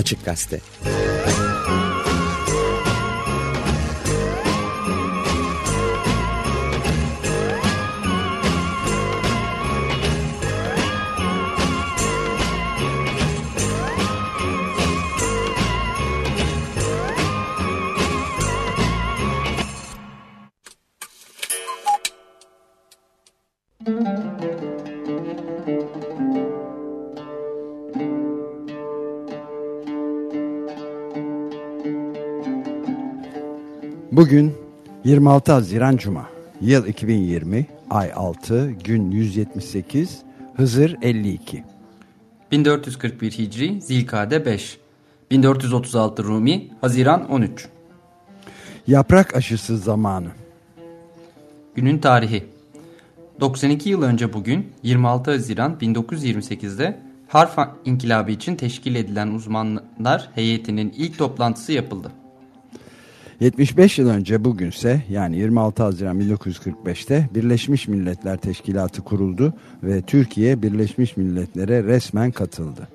Açık Gazete. Bugün 26 Haziran Cuma. Yıl 2020, ay 6, gün 178, Hızır 52. 1441 Hicri, Zilkade 5. 1436 Rumi, Haziran 13. Yaprak aşısı zamanı. Günün tarihi. 92 yıl önce bugün 26 Haziran 1928'de Harf İnkılabı için teşkil edilen uzmanlar heyetinin ilk toplantısı yapıldı. 75 yıl önce bugünse yani 26 Haziran 1945'te Birleşmiş Milletler Teşkilatı kuruldu ve Türkiye Birleşmiş Milletler'e resmen katıldı.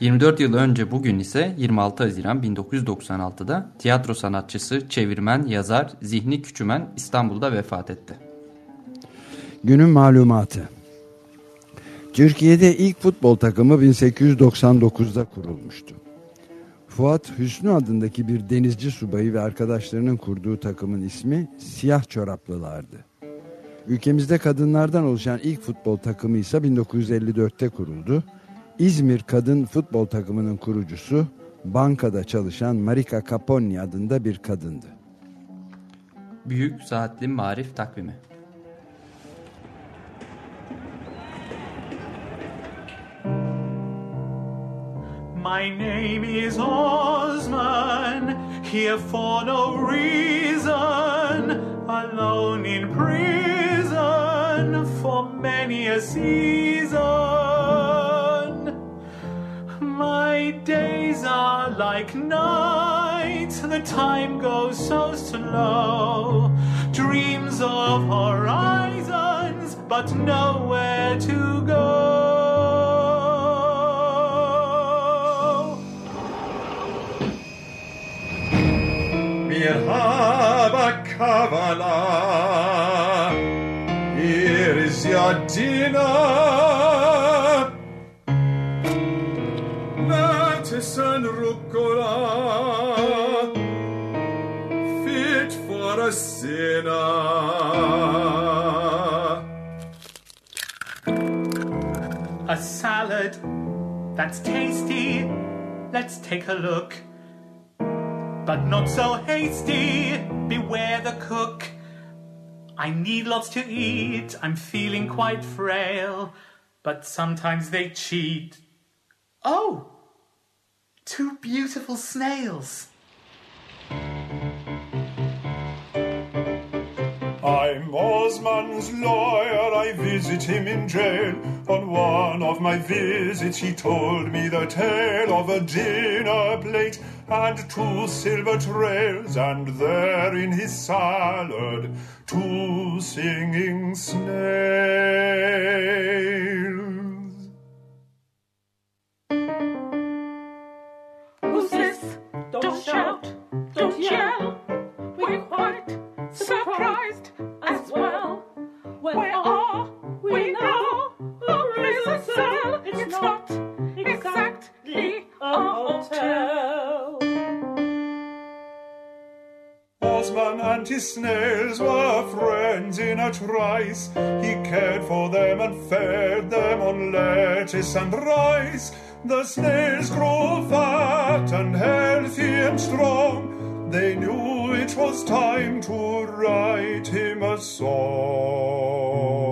24 yıl önce bugün ise 26 Haziran 1996'da tiyatro sanatçısı, çevirmen, yazar Zihni Küçümen İstanbul'da vefat etti. Günün malumatı. Türkiye'de ilk futbol takımı 1899'da kurulmuştu. Fuat Hüsnü adındaki bir denizci subayı ve arkadaşlarının kurduğu takımın ismi Siyah Çoraplılardı. Ülkemizde kadınlardan oluşan ilk futbol takımı ise 1954'te kuruldu. İzmir Kadın Futbol Takımının kurucusu bankada çalışan Marika Caponni adında bir kadındı. Büyük Saatli Marif Takvimi My name is Osman, here for no reason, alone in prison for many a season. My days are like night, the time goes so slow. Dreams of horizons, but nowhere to go. Wir haben Kavala, hier ist ja Dinner. And rucola, fit for a sinner. A salad that's tasty. Let's take a look. But not so hasty. Beware the cook. I need lots to eat. I'm feeling quite frail. But sometimes they cheat. Oh! Two beautiful snails. I'm Osman's lawyer, I visit him in jail. On one of my visits, he told me the tale of a dinner plate and two silver trails, and there in his salad, two singing snails. Who's this? Don't shout, don't yell. We're quite surprised His snails were friends in a trice. He cared for them and fed them on lettuce and rice. The snails grew fat and healthy and strong. They knew it was time to write him a song.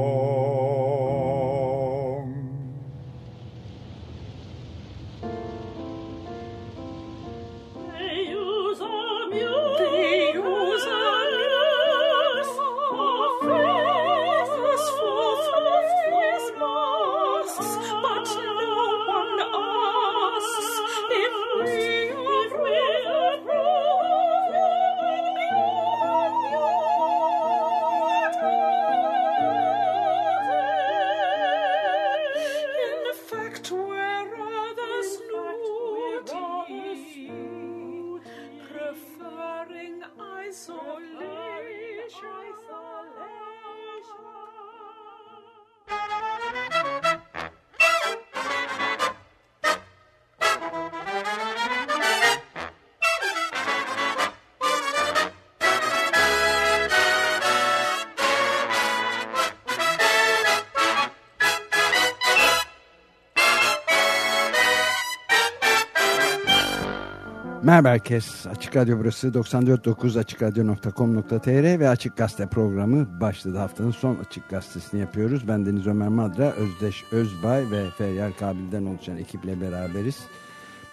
Merhaba herkes. Açık Radyo burası 94.9 AçıkRadyo.com.tr ve Açık Gazete programı başladı. Haftanın son Açık Gazetesini yapıyoruz. Ben Deniz Ömer Madra, Özdeş Özbay ve Feryal Kabil'den oluşan ekiple beraberiz.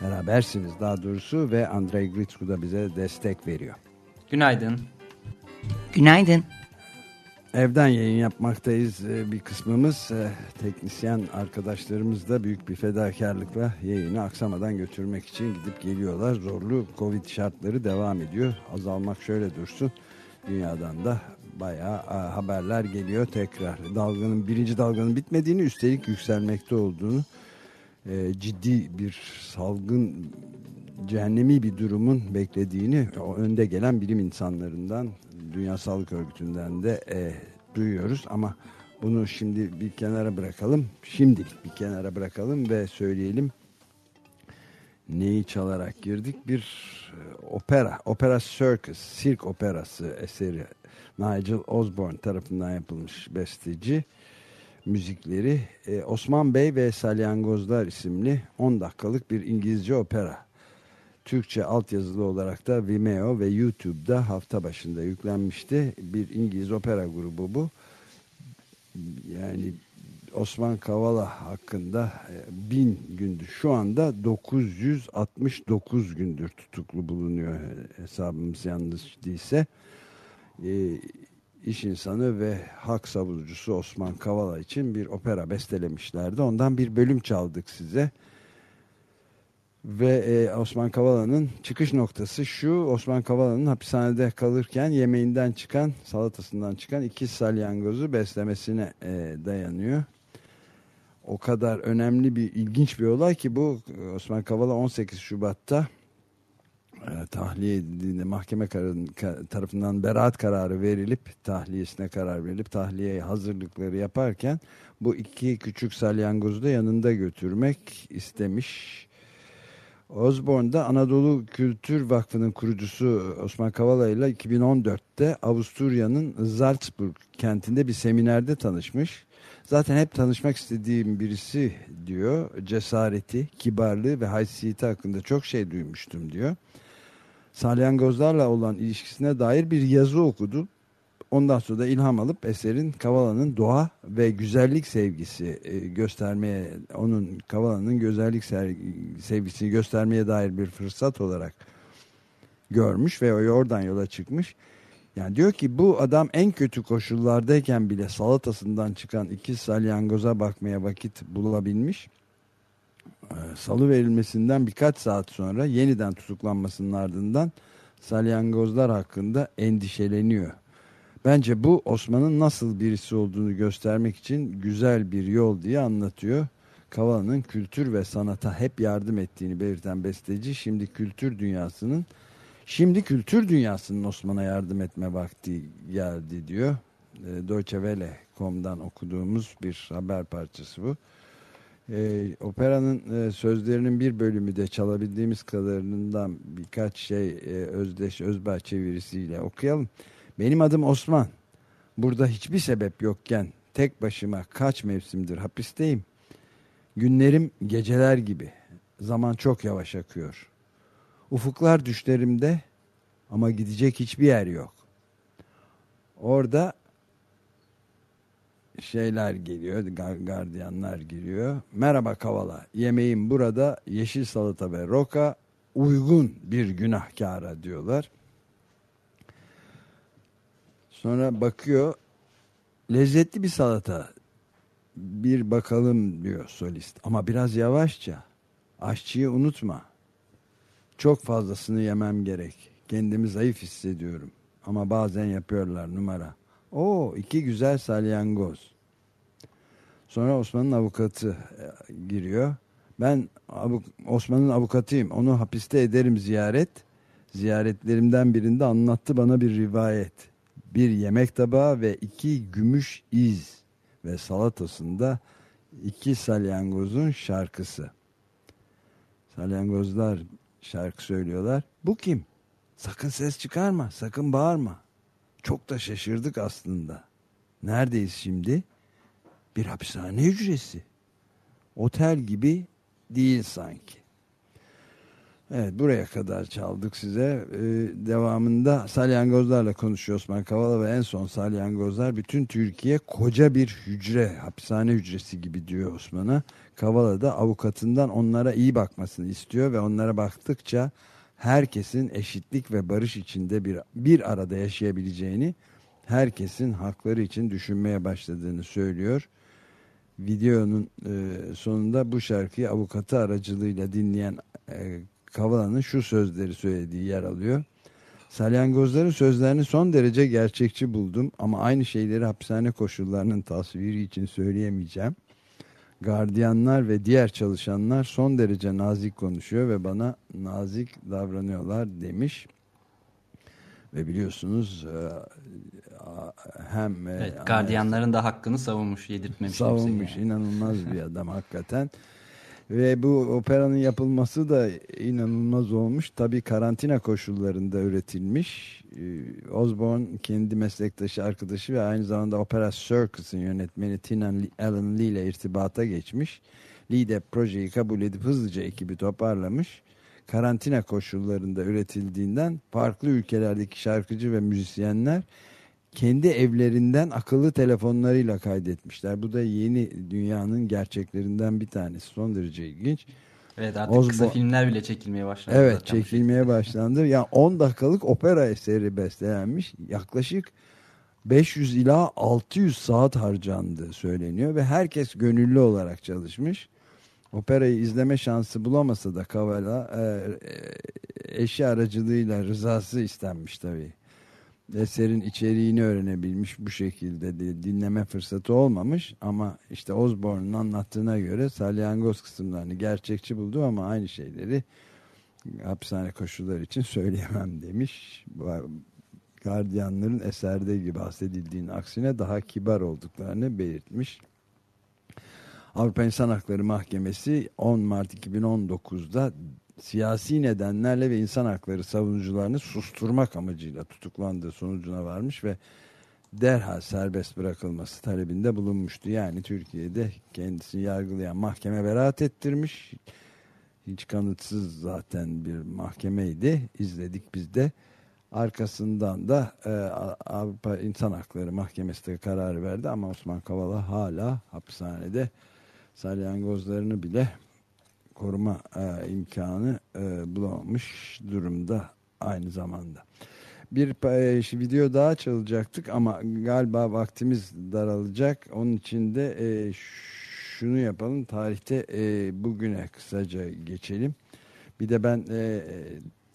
Berabersiniz daha doğrusu ve Andrei Gritsku da bize destek veriyor. Günaydın. Günaydın. Evden yayın yapmaktayız ee, bir kısmımız. Ee, Teknisyen arkadaşlarımız da büyük bir fedakarlıkla yayını aksamadan götürmek için gidip geliyorlar. Zorlu Covid şartları devam ediyor. Azalmak şöyle dursun. Dünyadan da bayağı a, haberler geliyor tekrar. Dalganın birinci dalganın bitmediğini üstelik yükselmekte olduğunu e, ciddi bir salgın cehennemi bir durumun beklediğini önde gelen bilim insanlarından Dünya Sağlık Örgütü'nden de e, duyuyoruz ama bunu şimdi bir kenara bırakalım. Şimdilik bir kenara bırakalım ve söyleyelim neyi çalarak girdik? Bir e, opera, Opera Circus, sirk operası eseri Nigel Osborne tarafından yapılmış besteci müzikleri e, Osman Bey ve Salyangozlar isimli 10 dakikalık bir İngilizce opera. Türkçe altyazılı olarak da Vimeo ve YouTube'da hafta başında yüklenmişti. Bir İngiliz opera grubu bu. Yani Osman Kavala hakkında e, bin gündür şu anda 969 gündür tutuklu bulunuyor hesabımız yanlış değilse. E, iş insanı ve hak savunucusu Osman Kavala için bir opera bestelemişlerdi. Ondan bir bölüm çaldık size. Ve e, Osman Kavala'nın çıkış noktası şu. Osman Kavala'nın hapishanede kalırken yemeğinden çıkan, salatasından çıkan iki salyangozu beslemesine e, dayanıyor. O kadar önemli bir, ilginç bir olay ki bu Osman Kavala 18 Şubat'ta e, tahliye edildiğinde mahkeme kararın, ka, tarafından beraat kararı verilip tahliyesine karar verilip tahliye hazırlıkları yaparken bu iki küçük salyangozu da yanında götürmek istemiş. Osborne'da Anadolu Kültür Vakfı'nın kurucusu Osman Kavala ile 2014'te Avusturya'nın Salzburg kentinde bir seminerde tanışmış. Zaten hep tanışmak istediğim birisi diyor. Cesareti, kibarlığı ve haysiyeti hakkında çok şey duymuştum diyor salyangozlarla olan ilişkisine dair bir yazı okudu. Ondan sonra da ilham alıp eserin Kavala'nın doğa ve güzellik sevgisi e, göstermeye, onun Kavala'nın güzellik sevgisini göstermeye dair bir fırsat olarak görmüş ve oradan yola çıkmış. Yani diyor ki bu adam en kötü koşullardayken bile salatasından çıkan iki salyangoza bakmaya vakit bulabilmiş. Ee, salı verilmesinden birkaç saat sonra yeniden tutuklanmasının ardından salyangozlar hakkında endişeleniyor. Bence bu Osman'ın nasıl birisi olduğunu göstermek için güzel bir yol diye anlatıyor. Kavala'nın kültür ve sanata hep yardım ettiğini belirten besteci şimdi kültür dünyasının şimdi kültür dünyasının Osman'a yardım etme vakti geldi diyor. Ee, Deutsche Welle.com'dan okuduğumuz bir haber parçası bu. E, operanın e, sözlerinin bir bölümü de çalabildiğimiz kadarından birkaç şey e, Özdeş Özbağ çevirisiyle okuyalım. Benim adım Osman. Burada hiçbir sebep yokken tek başıma kaç mevsimdir hapisteyim. Günlerim geceler gibi. Zaman çok yavaş akıyor. Ufuklar düşlerimde ama gidecek hiçbir yer yok. Orada şeyler geliyor, gardiyanlar giriyor. Merhaba Kavala, yemeğim burada yeşil salata ve roka uygun bir günahkara diyorlar. Sonra bakıyor, lezzetli bir salata, bir bakalım diyor solist. Ama biraz yavaşça, aşçıyı unutma. Çok fazlasını yemem gerek. Kendimi zayıf hissediyorum. Ama bazen yapıyorlar numara. O iki güzel salyangoz. Sonra Osman'ın avukatı e, giriyor. Ben Osman'ın avukatıyım. Onu hapiste ederim ziyaret. Ziyaretlerimden birinde anlattı bana bir rivayet. Bir yemek tabağı ve iki gümüş iz ve salatasında iki salyangozun şarkısı. Salyangozlar şarkı söylüyorlar. Bu kim? Sakın ses çıkarma, sakın bağırma. Çok da şaşırdık aslında. Neredeyiz şimdi? Bir hapishane hücresi. Otel gibi değil sanki. Evet buraya kadar çaldık size. Ee, devamında salyangozlarla konuşuyor Osman Kavala ve en son salyangozlar bütün Türkiye koca bir hücre, hapishane hücresi gibi diyor Osman'a. Kavala da avukatından onlara iyi bakmasını istiyor ve onlara baktıkça herkesin eşitlik ve barış içinde bir, bir arada yaşayabileceğini, herkesin hakları için düşünmeye başladığını söylüyor. Videonun e, sonunda bu şarkıyı avukatı aracılığıyla dinleyen e, Kavala'nın şu sözleri söylediği yer alıyor. Salyangozların sözlerini son derece gerçekçi buldum ama aynı şeyleri hapishane koşullarının tasviri için söyleyemeyeceğim. Gardiyanlar ve diğer çalışanlar son derece nazik konuşuyor ve bana nazik davranıyorlar demiş. Ve biliyorsunuz e, hem e, Evet, gardiyanların da hakkını savunmuş, yedirtmemiş. savunmuş. yani. inanılmaz bir adam hakikaten. Ve bu operanın yapılması da inanılmaz olmuş. Tabii karantina koşullarında üretilmiş. Ee, Osborne kendi meslektaşı, arkadaşı ve aynı zamanda Opera Circus'ın yönetmeni Tina Allen Lee ile irtibata geçmiş. Lee de projeyi kabul edip hızlıca ekibi toparlamış. Karantina koşullarında üretildiğinden farklı ülkelerdeki şarkıcı ve müzisyenler kendi evlerinden akıllı telefonlarıyla kaydetmişler. Bu da yeni dünyanın gerçeklerinden bir tanesi. Son derece ilginç. Evet artık Osbo- kısa filmler bile çekilmeye başlandı. Evet zaten çekilmeye başlandı. Yani 10 dakikalık opera eseri bestelenmiş. Yaklaşık 500 ila 600 saat harcandığı söyleniyor ve herkes gönüllü olarak çalışmış. Operayı izleme şansı bulamasa da Kavala e, e, eşi aracılığıyla rızası istenmiş tabii. Eserin içeriğini öğrenebilmiş bu şekilde de dinleme fırsatı olmamış ama işte Osborne'un anlattığına göre salyangoz kısımlarını gerçekçi buldu ama aynı şeyleri hapishane koşulları için söyleyemem demiş. Gardiyanların eserde gibi bahsedildiğinin aksine daha kibar olduklarını belirtmiş. Avrupa İnsan Hakları Mahkemesi 10 Mart 2019'da siyasi nedenlerle ve insan hakları savunucularını susturmak amacıyla tutuklandığı sonucuna varmış ve derhal serbest bırakılması talebinde bulunmuştu. Yani Türkiye'de kendisini yargılayan mahkeme beraat ettirmiş. Hiç kanıtsız zaten bir mahkemeydi. İzledik biz de. Arkasından da e, Avrupa İnsan Hakları Mahkemesi de karar verdi ama Osman Kavala hala hapishanede salyangozlarını bile koruma e, imkanı e, bulamamış durumda aynı zamanda. Bir e, video daha çalacaktık ama galiba vaktimiz daralacak. Onun için de e, şunu yapalım. Tarihte e, bugüne kısaca geçelim. Bir de ben e, e,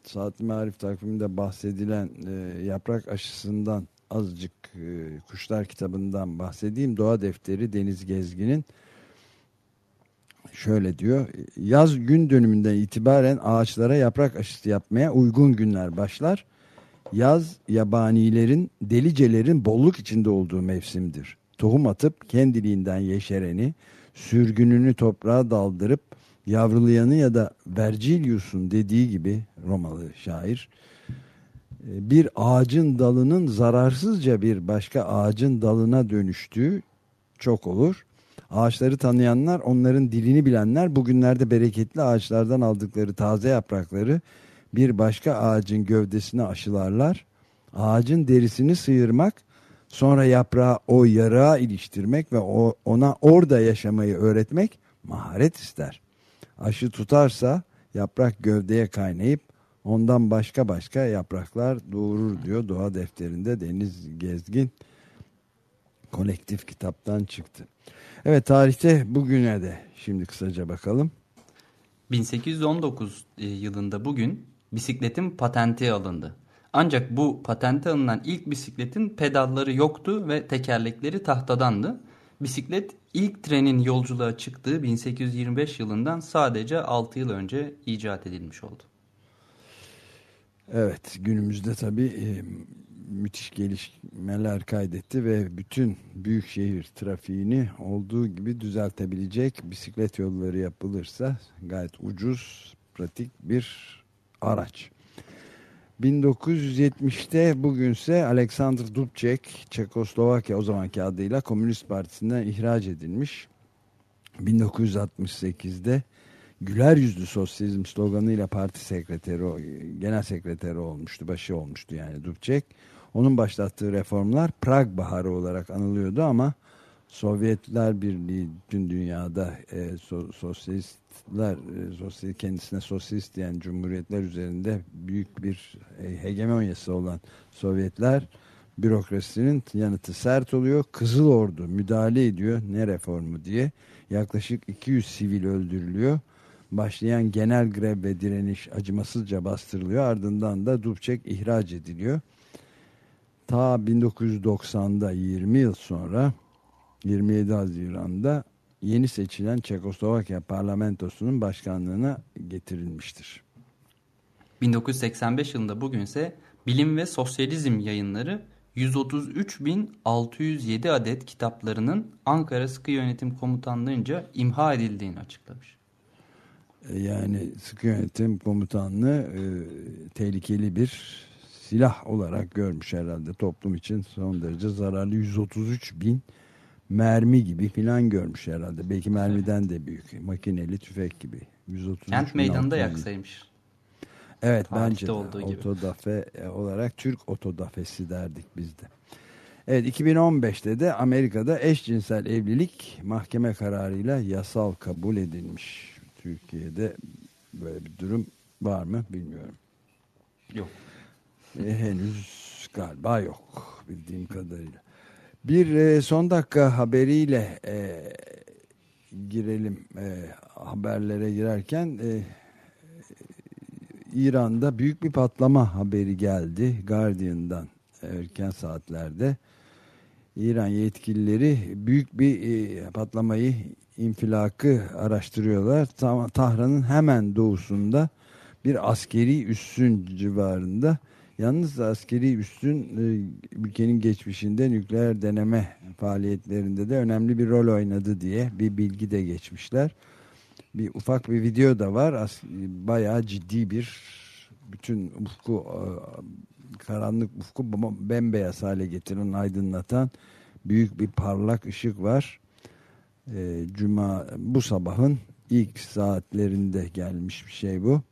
Saat Marif takviminde bahsedilen e, yaprak aşısından azıcık e, Kuşlar kitabından bahsedeyim. Doğa Defteri Deniz Gezgin'in şöyle diyor. Yaz gün dönümünden itibaren ağaçlara yaprak aşısı yapmaya uygun günler başlar. Yaz yabanilerin, delicelerin bolluk içinde olduğu mevsimdir. Tohum atıp kendiliğinden yeşereni, sürgününü toprağa daldırıp yavrulayanı ya da Vergilius'un dediği gibi Romalı şair e, bir ağacın dalının zararsızca bir başka ağacın dalına dönüştüğü çok olur. Ağaçları tanıyanlar, onların dilini bilenler bugünlerde bereketli ağaçlardan aldıkları taze yaprakları bir başka ağacın gövdesine aşılarlar. Ağacın derisini sıyırmak, sonra yaprağı o yarığa iliştirmek ve o, ona orada yaşamayı öğretmek maharet ister. Aşı tutarsa yaprak gövdeye kaynayıp ondan başka başka yapraklar doğurur diyor Doğa Defterinde Deniz Gezgin kolektif kitaptan çıktı. Evet tarihte bugüne de şimdi kısaca bakalım. 1819 e, yılında bugün bisikletin patenti alındı. Ancak bu patente alınan ilk bisikletin pedalları yoktu ve tekerlekleri tahtadandı. Bisiklet ilk trenin yolculuğa çıktığı 1825 yılından sadece 6 yıl önce icat edilmiş oldu. Evet günümüzde tabii e, müthiş gelişmeler kaydetti ve bütün büyük şehir trafiğini olduğu gibi düzeltebilecek bisiklet yolları yapılırsa gayet ucuz, pratik bir araç. 1970'te bugünse Alexander Dubček Çekoslovakya o zamanki adıyla Komünist Partisi'nden ihraç edilmiş. 1968'de güler yüzlü sosyalizm sloganıyla parti sekreteri, genel sekreteri olmuştu, başı olmuştu yani Dubček. Onun başlattığı reformlar Prag Baharı olarak anılıyordu ama Sovyetler Birliği tüm dünyada e, so, sosyalistler e, sosyal, kendisine sosyalist diyen cumhuriyetler üzerinde büyük bir e, hegemonyası olan Sovyetler bürokrasinin yanıtı sert oluyor. Kızıl Ordu müdahale ediyor ne reformu diye. Yaklaşık 200 sivil öldürülüyor. Başlayan genel grev ve direniş acımasızca bastırılıyor. Ardından da Dubček ihraç ediliyor. Ta 1990'da 20 yıl sonra 27 Haziran'da yeni seçilen Çekoslovakya parlamentosunun başkanlığına getirilmiştir. 1985 yılında bugünse Bilim ve Sosyalizm yayınları 133.607 adet kitaplarının Ankara Sıkı Yönetim Komutanlığı'nca imha edildiğini açıklamış. E, yani Sıkı Yönetim Komutanlığı e, tehlikeli bir silah olarak görmüş herhalde toplum için son derece zararlı 133 bin mermi gibi filan görmüş herhalde. Belki mermiden de büyük. Makineli tüfek gibi. 133 Kent meydanında yaksaymış. Evet Tarihte bence de olduğu gibi. otodafe e, olarak Türk otodafesi derdik biz de. Evet 2015'te de Amerika'da eşcinsel evlilik mahkeme kararıyla yasal kabul edilmiş. Türkiye'de böyle bir durum var mı bilmiyorum. Yok. E, henüz galiba yok bildiğim kadarıyla. Bir e, son dakika haberiyle e, girelim e, haberlere girerken e, İran'da büyük bir patlama haberi geldi Guardian'dan erken saatlerde. İran yetkilileri büyük bir e, patlamayı infilakı araştırıyorlar. Tahran'ın hemen doğusunda bir askeri üssün civarında. Yalnız askeri üssün e, ülkenin geçmişinde nükleer deneme faaliyetlerinde de önemli bir rol oynadı diye bir bilgi de geçmişler. Bir ufak bir video da var. As bayağı ciddi bir bütün ufku e, karanlık ufku bembeyaz hale getiren aydınlatan büyük bir parlak ışık var. E, Cuma bu sabahın ilk saatlerinde gelmiş bir şey bu.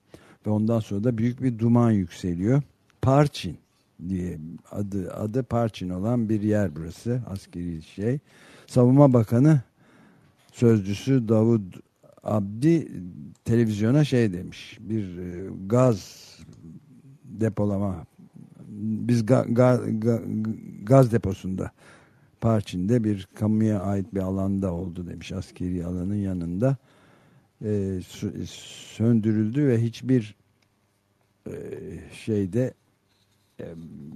Ve ondan sonra da büyük bir duman yükseliyor. Parçin diye adı adı Parçin olan bir yer burası askeri şey. Savunma Bakanı sözcüsü Davud Abdi televizyona şey demiş. Bir e, gaz depolama biz ga, ga, ga, gaz deposunda Parçin'de bir kamuya ait bir alanda oldu demiş askeri alanın yanında e, söndürüldü ve hiçbir e, şeyde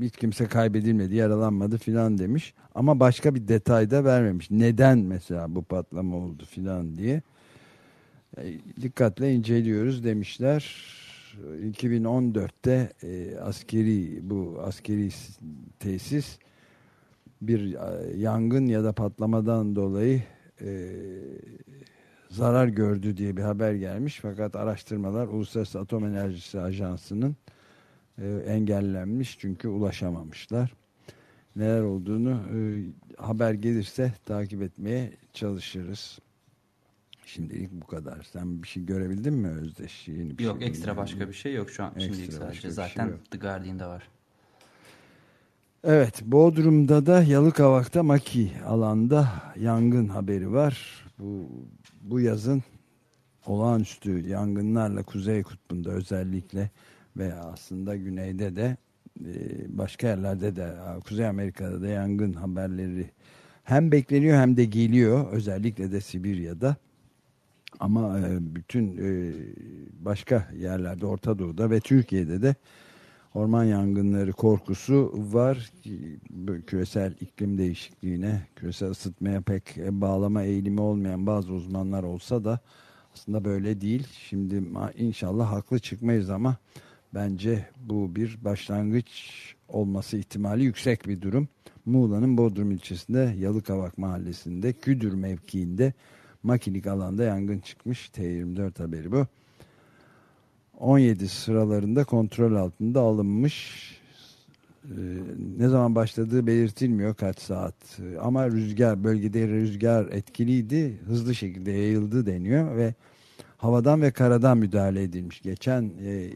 hiç kimse kaybedilmedi, yaralanmadı filan demiş. Ama başka bir detay da vermemiş. Neden mesela bu patlama oldu filan diye. E, dikkatle inceliyoruz demişler. 2014'te e, askeri bu askeri tesis bir e, yangın ya da patlamadan dolayı zarar gördü diye bir haber gelmiş. Fakat araştırmalar Uluslararası Atom Enerjisi Ajansı'nın e, engellenmiş çünkü ulaşamamışlar. Neler olduğunu e, haber gelirse takip etmeye çalışırız. Şimdilik bu kadar. Sen bir şey görebildin mi Özdeş? Yeni bir yok şey ekstra başka bir şey yok şu an. Şimdilik Ekstra başka sadece şey zaten yok. The Guardian'da var. Evet, Bodrum'da da Yalıkavak'ta Maki alanda yangın haberi var. Bu, bu yazın olağanüstü yangınlarla Kuzey Kutbu'nda özellikle ve aslında güneyde de e, başka yerlerde de Kuzey Amerika'da da yangın haberleri hem bekleniyor hem de geliyor özellikle de Sibirya'da ama e, bütün e, başka yerlerde Orta Doğu'da ve Türkiye'de de orman yangınları korkusu var. Küresel iklim değişikliğine, küresel ısıtmaya pek bağlama eğilimi olmayan bazı uzmanlar olsa da aslında böyle değil. Şimdi inşallah haklı çıkmayız ama bence bu bir başlangıç olması ihtimali yüksek bir durum. Muğla'nın Bodrum ilçesinde Yalıkavak mahallesinde Küdür mevkiinde makinik alanda yangın çıkmış. T24 haberi bu. 17 sıralarında kontrol altında alınmış. Ee, ne zaman başladığı belirtilmiyor kaç saat. Ama rüzgar bölgede rüzgar etkiliydi. Hızlı şekilde yayıldı deniyor ve havadan ve karadan müdahale edilmiş. Geçen e,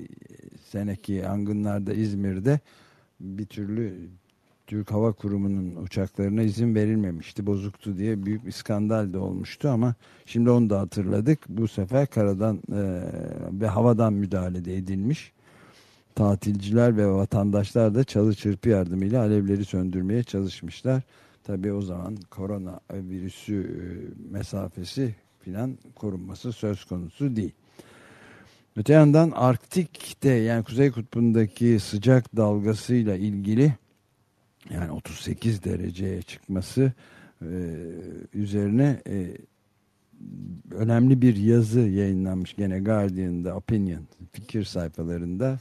seneki yangınlarda İzmir'de bir türlü Türk Hava Kurumu'nun uçaklarına izin verilmemişti. Bozuktu diye büyük bir skandal da olmuştu ama şimdi onu da hatırladık. Bu sefer karadan e, ve havadan müdahale de edilmiş. Tatilciler ve vatandaşlar da çalı çırpı yardımıyla alevleri söndürmeye çalışmışlar. Tabii o zaman korona virüsü e, mesafesi filan korunması söz konusu değil. Öte yandan Arktik'te yani Kuzey Kutbu'ndaki sıcak dalgasıyla ilgili yani 38 dereceye çıkması e, üzerine e, önemli bir yazı yayınlanmış. Gene Guardian'da Opinion fikir sayfalarında.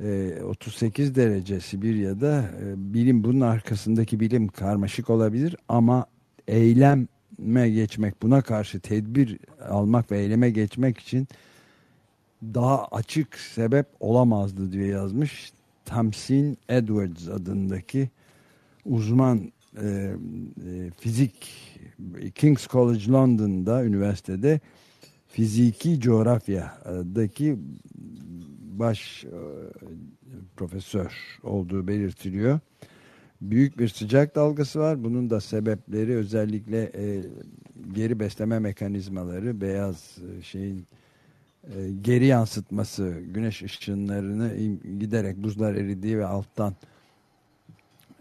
E, 38 derece Sibirya'da e, bilim bunun arkasındaki bilim karmaşık olabilir ama eyleme geçmek buna karşı tedbir almak ve eyleme geçmek için daha açık sebep olamazdı diye yazmış. Tamsin Edwards adındaki uzman e, e, fizik King's College London'da üniversitede fiziki coğrafyadaki baş e, profesör olduğu belirtiliyor. Büyük bir sıcak dalgası var. Bunun da sebepleri özellikle e, geri besleme mekanizmaları, beyaz e, şeyin geri yansıtması, güneş ışınlarını giderek buzlar eridiği ve alttan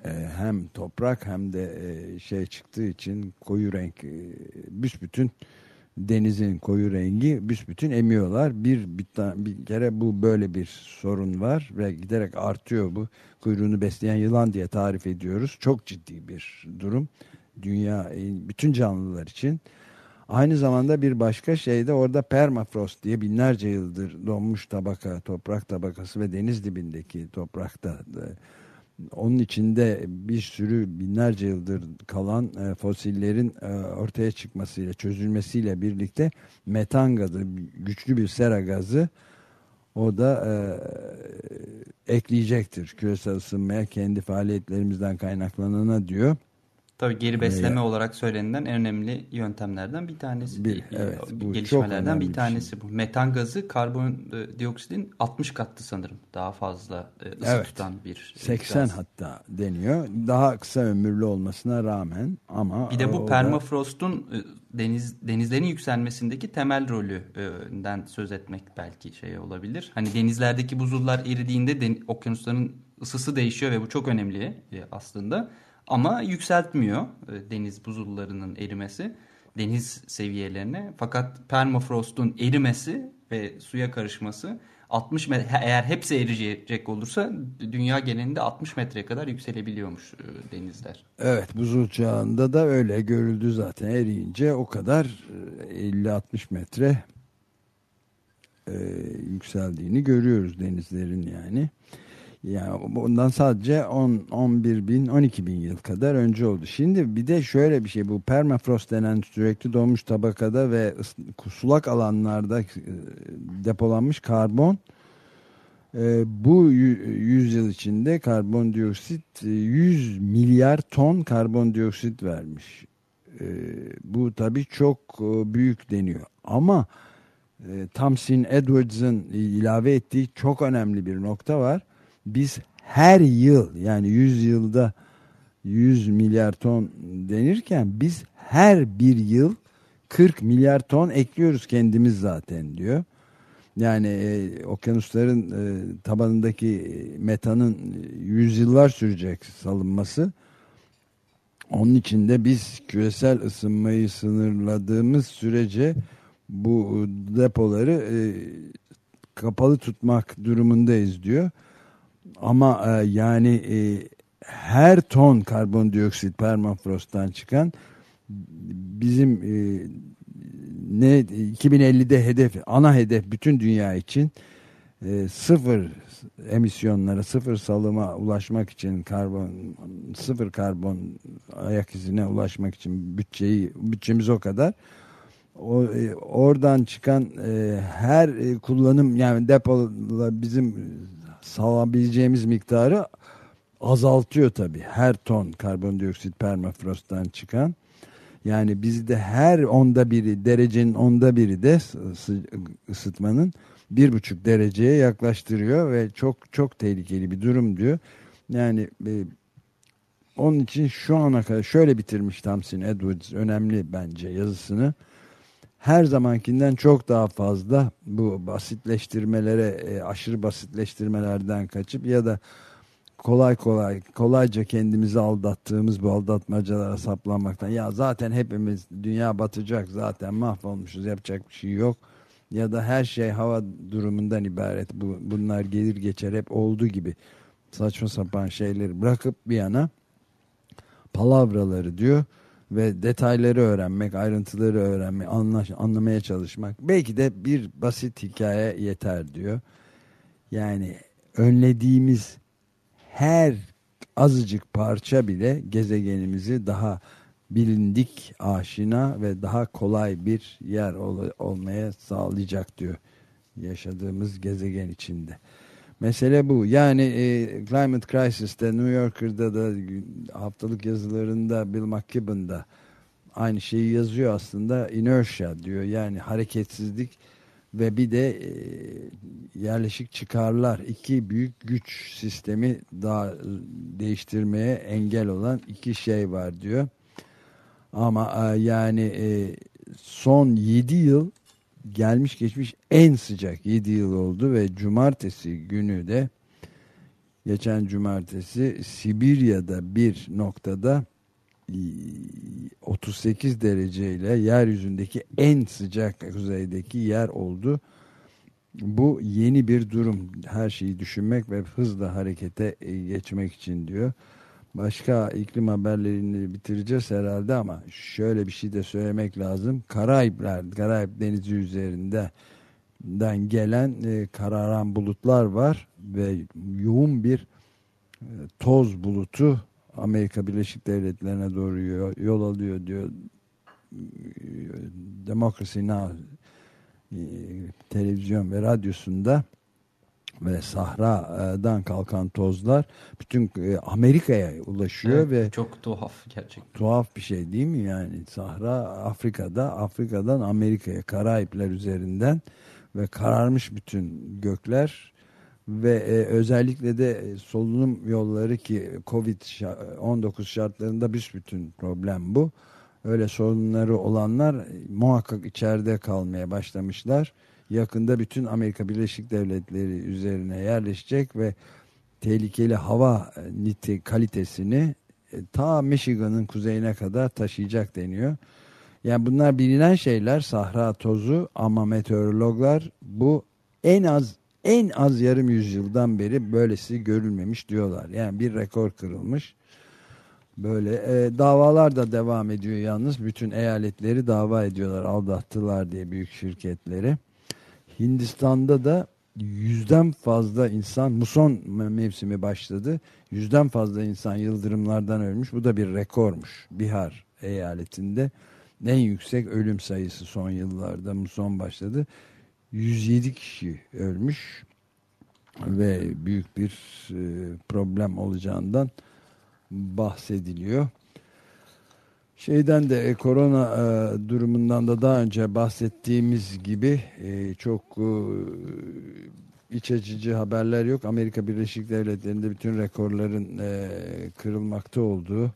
e, hem toprak hem de e, şey çıktığı için koyu renk e, büsbütün denizin koyu rengi büsbütün emiyorlar. Bir, bir, bir kere bu böyle bir sorun var ve giderek artıyor bu. Kuyruğunu besleyen yılan diye tarif ediyoruz. Çok ciddi bir durum. Dünya bütün canlılar için. Aynı zamanda bir başka şey de orada permafrost diye binlerce yıldır donmuş tabaka, toprak tabakası ve deniz dibindeki toprakta da, onun içinde bir sürü binlerce yıldır kalan e, fosillerin e, ortaya çıkmasıyla, çözülmesiyle birlikte metan gazı, güçlü bir sera gazı o da e, ekleyecektir küresel ısınmaya kendi faaliyetlerimizden kaynaklanana diyor. Tabii geri besleme ee, olarak söylenilen en önemli yöntemlerden bir tanesi. Bir, evet, bu gelişmelerden bir tanesi bir şey. bu. Metan gazı karbondioksitin 60 katlı sanırım. Daha fazla e, ısı evet, tutan bir 80 gaz. hatta deniyor. Daha kısa ömürlü olmasına rağmen ama bir de bu permafrostun e, deniz denizlerin yükselmesindeki temel rolünden söz etmek belki şey olabilir. Hani denizlerdeki buzullar eridiğinde den, okyanusların ısısı değişiyor ve bu çok önemli e, aslında. Ama yükseltmiyor e, deniz buzullarının erimesi deniz seviyelerine. Fakat permafrostun erimesi ve suya karışması 60 metre eğer hepsi eriyecek olursa dünya genelinde 60 metreye kadar yükselebiliyormuş e, denizler. Evet buzul çağında da öyle görüldü zaten eriyince o kadar 50-60 e, metre e, yükseldiğini görüyoruz denizlerin yani. Yani bundan sadece 10, 11 bin, 12 bin yıl kadar önce oldu. Şimdi bir de şöyle bir şey bu permafrost denen sürekli donmuş tabakada ve sulak alanlarda e, depolanmış karbon e, bu yüzyıl içinde karbondioksit 100 e, milyar ton karbondioksit vermiş. Bu tabii çok büyük deniyor ama Tamsin Edwards'ın ilave ettiği çok önemli bir nokta var biz her yıl yani 100 yılda 100 milyar ton denirken biz her bir yıl 40 milyar ton ekliyoruz kendimiz zaten diyor. Yani e, okyanusların e, tabanındaki metanın yüzyıllar sürecek salınması. Onun için de biz küresel ısınmayı sınırladığımız sürece bu depoları e, kapalı tutmak durumundayız diyor. Ama e, yani e, her ton karbondioksit permafrosttan çıkan bizim e, ne 2050'de hedef ana hedef bütün dünya için e, sıfır emisyonlara sıfır salıma ulaşmak için karbon sıfır karbon ayak izine ulaşmak için bütçeyi bütçemiz o kadar. O, e, oradan çıkan e, her e, kullanım yani depola bizim salabileceğimiz miktarı azaltıyor tabii. Her ton karbondioksit permafrosttan çıkan. Yani bizde her onda biri derecenin onda biri de ısıtmanın bir buçuk dereceye yaklaştırıyor ve çok çok tehlikeli bir durum diyor. Yani e, onun için şu ana kadar şöyle bitirmiş Thompson Edwards önemli bence yazısını. Her zamankinden çok daha fazla bu basitleştirmelere e, aşırı basitleştirmelerden kaçıp ya da kolay kolay kolayca kendimizi aldattığımız bu aldatmacalara saplanmaktan ya zaten hepimiz dünya batacak zaten mahvolmuşuz yapacak bir şey yok. Ya da her şey hava durumundan ibaret bu, bunlar gelir geçer hep olduğu gibi saçma sapan şeyleri bırakıp bir yana palavraları diyor ve detayları öğrenmek, ayrıntıları öğrenmek, anlaş, anlamaya çalışmak. Belki de bir basit hikaye yeter diyor. Yani önlediğimiz her azıcık parça bile gezegenimizi daha bilindik, aşina ve daha kolay bir yer ol olmaya sağlayacak diyor yaşadığımız gezegen içinde. Mesele bu. Yani e, Climate Crisis'te New Yorker'da da haftalık yazılarında Bill McKibben da aynı şeyi yazıyor aslında. Inertia diyor. Yani hareketsizlik ve bir de e, yerleşik çıkarlar iki büyük güç sistemi daha değiştirmeye engel olan iki şey var diyor. Ama e, yani e, son 7 yıl gelmiş geçmiş en sıcak 7 yıl oldu ve cumartesi günü de geçen cumartesi Sibirya'da bir noktada 38 dereceyle yeryüzündeki en sıcak kuzeydeki yer oldu. Bu yeni bir durum. Her şeyi düşünmek ve hızla harekete geçmek için diyor. Başka iklim haberlerini bitireceğiz herhalde ama şöyle bir şey de söylemek lazım. Karayipler, Karayip Denizi üzerinde gelen e, kararan bulutlar var ve yoğun bir e, toz bulutu Amerika Birleşik Devletleri'ne doğru yol, yol alıyor diyor. Democracy Now! E, televizyon ve radyosunda ve sahradan kalkan tozlar bütün e, Amerika'ya ulaşıyor evet, ve çok tuhaf gerçekten. Tuhaf bir şey değil mi yani? Sahra Afrika'da, Afrika'dan Amerika'ya Karayipler üzerinden ve kararmış bütün gökler ve e, özellikle de solunum yolları ki Covid-19 şartlarında büsbütün problem bu. Öyle sorunları olanlar muhakkak içeride kalmaya başlamışlar yakında bütün Amerika Birleşik Devletleri üzerine yerleşecek ve tehlikeli hava e, nite kalitesini e, ta Michigan'ın kuzeyine kadar taşıyacak deniyor. Yani bunlar bilinen şeyler sahra tozu ama meteorologlar bu en az en az yarım yüzyıldan beri böylesi görülmemiş diyorlar. Yani bir rekor kırılmış. Böyle e, davalar da devam ediyor yalnız. Bütün eyaletleri dava ediyorlar aldattılar diye büyük şirketleri. Hindistan'da da yüzden fazla insan muson mevsimi başladı. Yüzden fazla insan yıldırımlardan ölmüş. Bu da bir rekormuş. Bihar eyaletinde en yüksek ölüm sayısı son yıllarda muson başladı. 107 kişi ölmüş ve büyük bir e, problem olacağından bahsediliyor. Şeyden de e, korona e, durumundan da daha önce bahsettiğimiz gibi e, çok e, iç açıcı haberler yok. Amerika Birleşik Devletleri'nde bütün rekorların e, kırılmakta olduğu,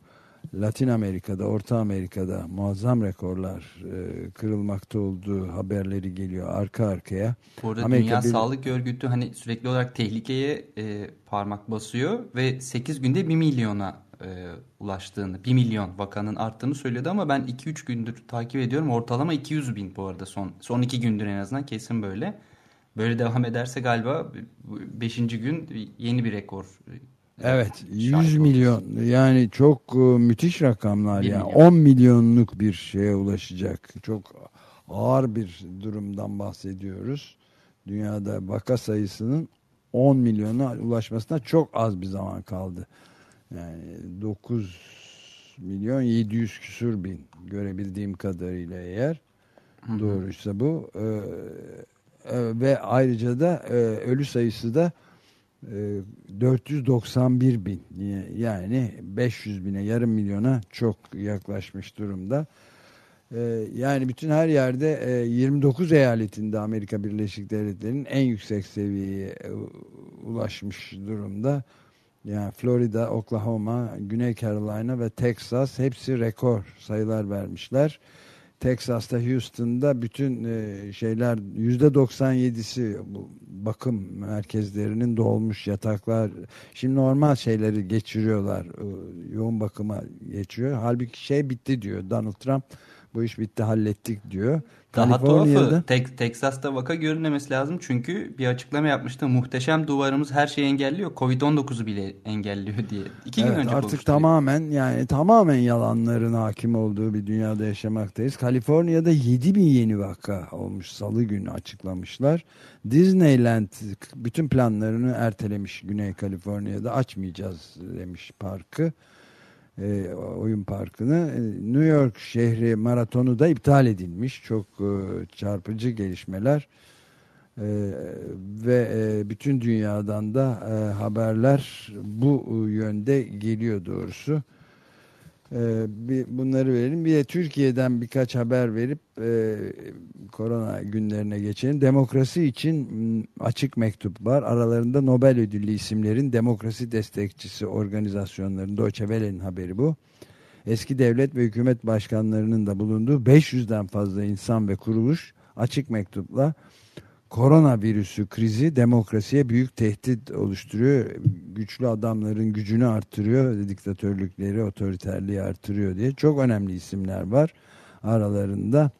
Latin Amerika'da, Orta Amerika'da muazzam rekorlar e, kırılmakta olduğu haberleri geliyor arka arkaya. Bu arada Amerika Dünya bir... Sağlık Örgütü hani sürekli olarak tehlikeye e, parmak basıyor ve 8 günde 1 milyona e, ulaştığını, 1 milyon vakanın arttığını söylüyordu ama ben 2-3 gündür takip ediyorum. Ortalama 200 bin bu arada son son 2 gündür en azından kesin böyle. Böyle devam ederse galiba 5. gün yeni bir rekor. Evet 100 milyon yani çok e, müthiş rakamlar yani 10 milyonluk bir şeye ulaşacak. Çok ağır bir durumdan bahsediyoruz. Dünyada vaka sayısının 10 milyona ulaşmasına çok az bir zaman kaldı. Yani 9 milyon 700 küsur bin görebildiğim kadarıyla eğer hı hı. doğruysa bu ee, e, ve ayrıca da e, ölü sayısı da e, 491 bin yani 500 bine yarım milyona çok yaklaşmış durumda. Ee, yani bütün her yerde e, 29 eyaletinde Amerika Birleşik Devletleri'nin en yüksek seviyeye e, ulaşmış durumda. Yani Florida, Oklahoma, Güney Carolina ve Texas hepsi rekor sayılar vermişler. Texas'ta, Houston'da bütün e, şeyler %97'si bu bakım merkezlerinin dolmuş yataklar. Şimdi normal şeyleri geçiriyorlar. e, Yoğun bakıma geçiyor. Halbuki şey bitti diyor Donald Trump. Bu iş bitti hallettik diyor. Daha Kaliforniya'da- tuhafı Tek, Teksas'ta vaka görünmemesi lazım çünkü bir açıklama yapmıştı. Muhteşem duvarımız her şeyi engelliyor. Covid-19'u bile engelliyor diye. İki gün Evet, önce artık tamamen yani tamamen yalanların hakim olduğu bir dünyada yaşamaktayız. Kaliforniya'da 7000 yeni vaka olmuş salı günü açıklamışlar. Disneyland bütün planlarını ertelemiş Güney Kaliforniya'da açmayacağız demiş parkı. E, oyun parkını. E, New York şehri maratonu da iptal edilmiş. Çok e, çarpıcı gelişmeler. Ve bütün dünyadan da haberler bu yönde geliyor doğrusu. E, bir bunları verelim. Bir de Türkiye'den birkaç haber verip e, korona günlerine geçelim. Demokrasi için açık mektup var. Aralarında Nobel ödüllü isimlerin demokrasi destekçisi organizasyonların Deutsche haberi bu. Eski devlet ve hükümet başkanlarının da bulunduğu 500'den fazla insan ve kuruluş açık mektupla koronavirüsü krizi demokrasiye büyük tehdit oluşturuyor. Güçlü adamların gücünü artırıyor, diktatörlükleri, otoriterliği artırıyor diye çok önemli isimler var aralarında.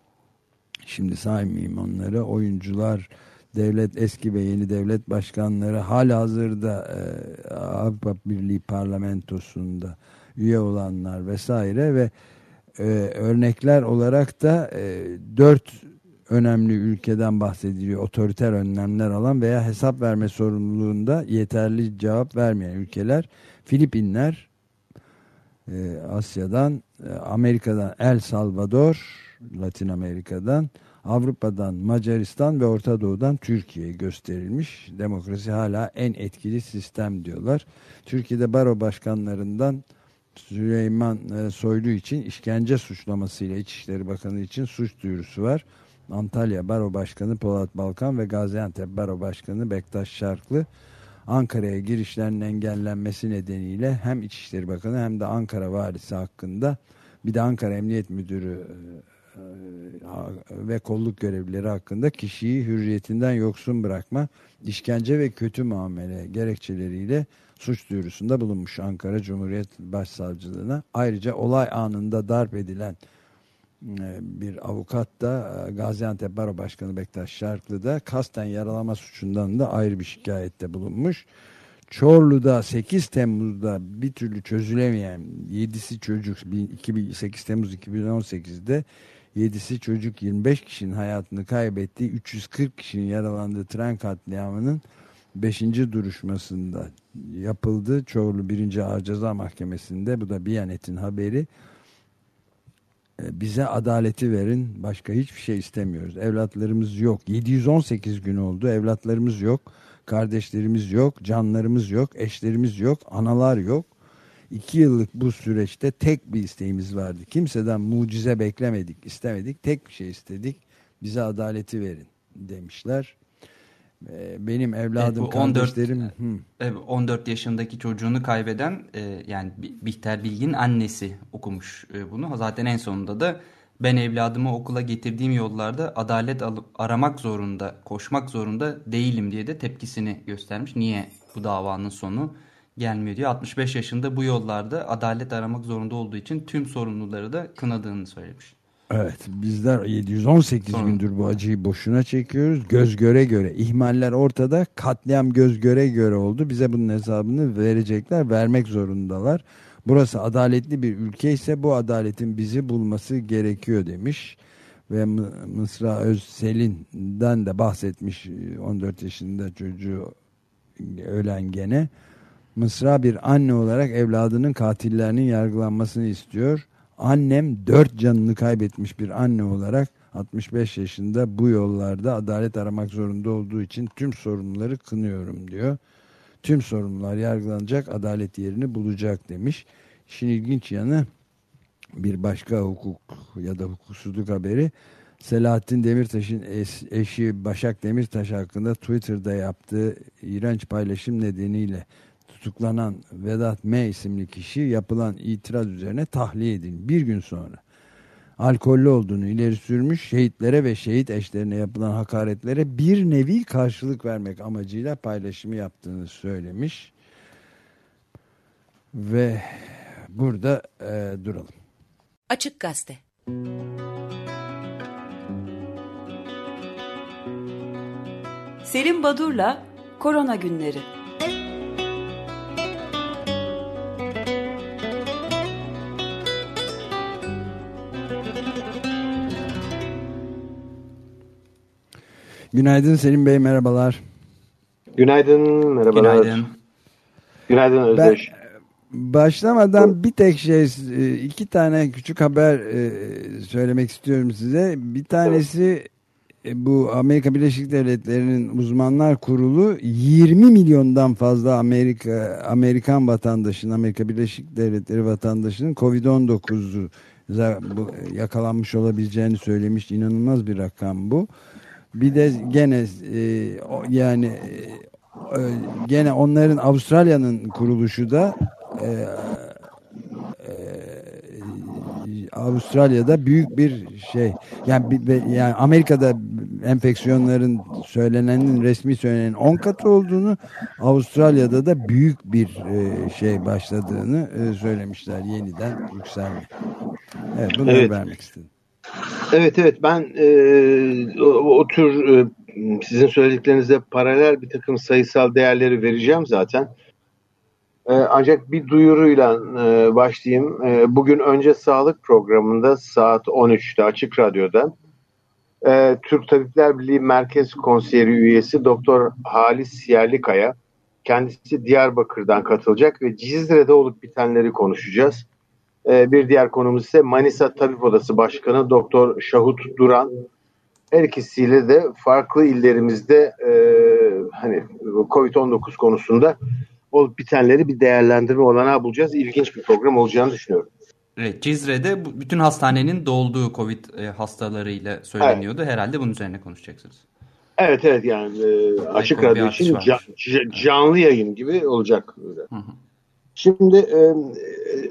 Şimdi saymayayım onları. Oyuncular, devlet eski ve yeni devlet başkanları hala hazırda e, Avrupa Birliği parlamentosunda üye olanlar vesaire ve e, örnekler olarak da e, dört önemli ülkeden bahsediliyor. Otoriter önlemler alan veya hesap verme sorumluluğunda yeterli cevap vermeyen ülkeler. Filipinler, e, Asya'dan, e, Amerika'dan El Salvador, Latin Amerika'dan, Avrupa'dan Macaristan ve Orta Doğu'dan Türkiye gösterilmiş. Demokrasi hala en etkili sistem diyorlar. Türkiye'de baro başkanlarından Süleyman e, Soylu için işkence suçlamasıyla İçişleri Bakanı için suç duyurusu var. Antalya Baro Başkanı Polat Balkan ve Gaziantep Baro Başkanı Bektaş Şarklı Ankara'ya girişlerinin engellenmesi nedeniyle hem İçişleri Bakanı hem de Ankara Valisi hakkında bir de Ankara Emniyet Müdürü e, e, ve kolluk görevlileri hakkında kişiyi hürriyetinden yoksun bırakma, işkence ve kötü muamele gerekçeleriyle suç duyurusunda bulunmuş Ankara Cumhuriyet Başsavcılığına. Ayrıca olay anında darp edilen bir avukat da e, Gaziantep Baro Başkanı Bektaş Şarklı da kasten yaralama suçundan da ayrı bir şikayette bulunmuş. Çorlu'da 8 Temmuz'da bir türlü çözülemeyen 7'si çocuk 8 Temmuz 2018'de 7'si çocuk 25 kişinin hayatını kaybettiği 340 kişinin yaralandığı tren katliamının 5. duruşmasında yapıldı. Çorlu 1. Ağır Ceza Mahkemesi'nde bu da Biyanet'in haberi bize adaleti verin başka hiçbir şey istemiyoruz. Evlatlarımız yok. 718 gün oldu. Evlatlarımız yok. Kardeşlerimiz yok. Canlarımız yok. Eşlerimiz yok. Analar yok. İki yıllık bu süreçte tek bir isteğimiz vardı. Kimseden mucize beklemedik, istemedik. Tek bir şey istedik. Bize adaleti verin demişler. E, Benim evladım, Evet, bu 14 kardeşlerim... Evet, 14 yaşındaki çocuğunu kaybeden e, yani Bi- Bihter Bilgin annesi okumuş e, bunu. Zaten en sonunda da ben evladımı okula getirdiğim yollarda adalet alıp aramak zorunda, koşmak zorunda değilim diye de tepkisini göstermiş. Niye bu davanın sonu gelmiyor diyor. 65 yaşında bu yollarda adalet aramak zorunda olduğu için tüm sorumluları da kınadığını söylemiş. Evet bizler 718 Sonra- gündür bu acıyı boşuna çekiyoruz. Göz göre göre ihmaller ortada katliam göz göre göre oldu. Bize bunun hesabını verecekler vermek zorundalar. Burası adaletli bir ülke ise bu adaletin bizi bulması gerekiyor demiş. Ve Mısra Özselin'den de bahsetmiş 14 yaşında çocuğu ölen gene. Mısra bir anne olarak evladının katillerinin yargılanmasını istiyor. Annem dört canını kaybetmiş bir anne olarak 65 yaşında bu yollarda adalet aramak zorunda olduğu için tüm sorumluları kınıyorum diyor. Tüm sorumlular yargılanacak, adalet yerini bulacak demiş. İşin ilginç yanı bir başka hukuk ya da hukuksuzluk haberi Selahattin Demirtaş'ın eşi Başak Demirtaş hakkında Twitter'da yaptığı iğrenç paylaşım nedeniyle tutuklanan Vedat M isimli kişi yapılan itiraz üzerine tahliye edildi. Bir gün sonra alkollü olduğunu ileri sürmüş şehitlere ve şehit eşlerine yapılan hakaretlere bir nevi karşılık vermek amacıyla paylaşımı yaptığını söylemiş. Ve burada e, duralım. Açık Gazete Selim Badur'la Korona Günleri Günaydın Selim Bey merhabalar. Günaydın merhabalar. Günaydın. Günaydın Özdeş. Ben başlamadan bir tek şey iki tane küçük haber e, söylemek istiyorum size. Bir tanesi e, bu Amerika Birleşik Devletleri'nin uzmanlar kurulu 20 milyondan fazla Amerika Amerikan vatandaşının Amerika Birleşik Devletleri vatandaşının Covid-19'u yakalanmış olabileceğini söylemiş. İnanılmaz bir rakam bu. Bir de gene e, yani e, gene onların Avustralya'nın kuruluşu da e, e, Avustralya'da büyük bir şey yani yani Amerika'da enfeksiyonların söylenenin resmi söylenen 10 katı olduğunu Avustralya'da da büyük bir e, şey başladığını e, söylemişler yeniden yükselme. Evet bunu evet. vermek istedim. Evet evet ben e, o, o tür e, sizin söylediklerinize paralel bir takım sayısal değerleri vereceğim zaten. E, ancak bir duyuruyla e, başlayayım. E, bugün önce sağlık programında saat 13'te Açık Radyo'da e, Türk Tabipler Birliği Merkez Konseyeri üyesi Doktor Halis Yerlikaya kendisi Diyarbakır'dan katılacak ve Cizre'de olup bitenleri konuşacağız. Ee, bir diğer konumuz ise Manisa Tabip Odası Başkanı Doktor Şahut Duran. Her ikisiyle de farklı illerimizde e, hani Covid-19 konusunda olup bitenleri bir değerlendirme olanağı bulacağız. İlginç bir program olacağını düşünüyorum. Evet, Cizre'de bütün hastanenin dolduğu Covid e, hastalarıyla söyleniyordu. Evet. Herhalde bunun üzerine konuşacaksınız. Evet evet yani e, açık radyo için can, canlı yayın gibi olacak. Hı hı. Şimdi e,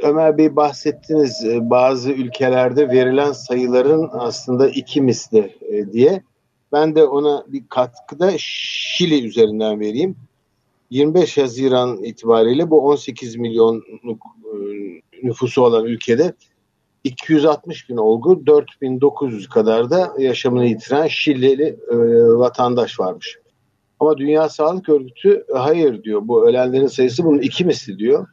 Ömer Bey bahsettiniz e, bazı ülkelerde verilen sayıların aslında iki misli e, diye. Ben de ona bir katkıda Şili üzerinden vereyim. 25 Haziran itibariyle bu 18 milyonluk nüfusu olan ülkede 260 bin olgu 4900 kadar da yaşamını yitiren Şilili vatandaş varmış. Ama Dünya Sağlık Örgütü hayır diyor bu ölenlerin sayısı bunun iki misli diyor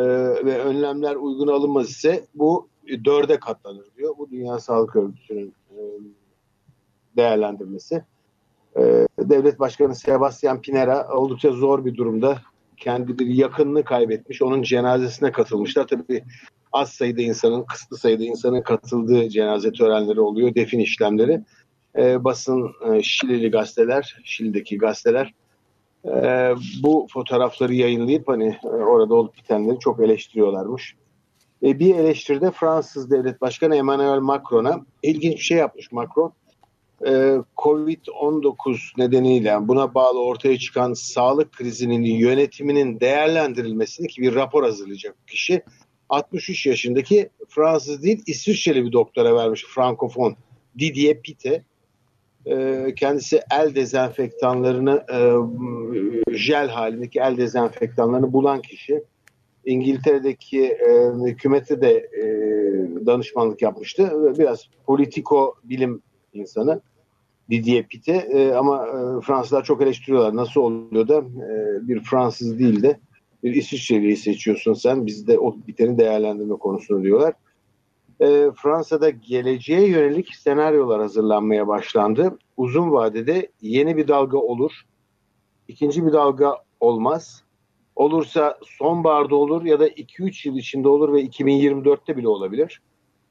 e, ve önlemler uygun alınmaz ise bu dörde katlanır diyor. Bu Dünya Sağlık Örgütü'nün e, değerlendirmesi. E, Devlet Başkanı Sebastian Pinera oldukça zor bir durumda. Kendi bir yakınını kaybetmiş. Onun cenazesine katılmışlar. Tabii az sayıda insanın, kısıtlı sayıda insanın katıldığı cenaze törenleri oluyor, defin işlemleri. E, basın, e, Şilili gazeteler, Şili'deki gazeteler e, bu fotoğrafları yayınlayıp hani orada olup bitenleri çok eleştiriyorlarmış. E, bir eleştiride Fransız Devlet Başkanı Emmanuel Macron'a ilginç bir şey yapmış Macron. E, Covid-19 nedeniyle buna bağlı ortaya çıkan sağlık krizinin yönetiminin değerlendirilmesini ki bir rapor hazırlayacak kişi 63 yaşındaki Fransız değil İsviçreli bir doktora vermiş Frankofon Didier Pite ee, kendisi el dezenfektanlarını e, jel halindeki el dezenfektanlarını bulan kişi İngiltere'deki e, hükümete de e, danışmanlık yapmıştı. Biraz politiko bilim insanı Didier Pite e, ama e, Fransızlar çok eleştiriyorlar. Nasıl oluyor da bir Fransız değil de bir İsviçreli'yi seçiyorsun sen. Biz de o biteni değerlendirme konusunu diyorlar e, Fransa'da geleceğe yönelik senaryolar hazırlanmaya başlandı. Uzun vadede yeni bir dalga olur, ikinci bir dalga olmaz. Olursa sonbaharda olur ya da 2-3 yıl içinde olur ve 2024'te bile olabilir.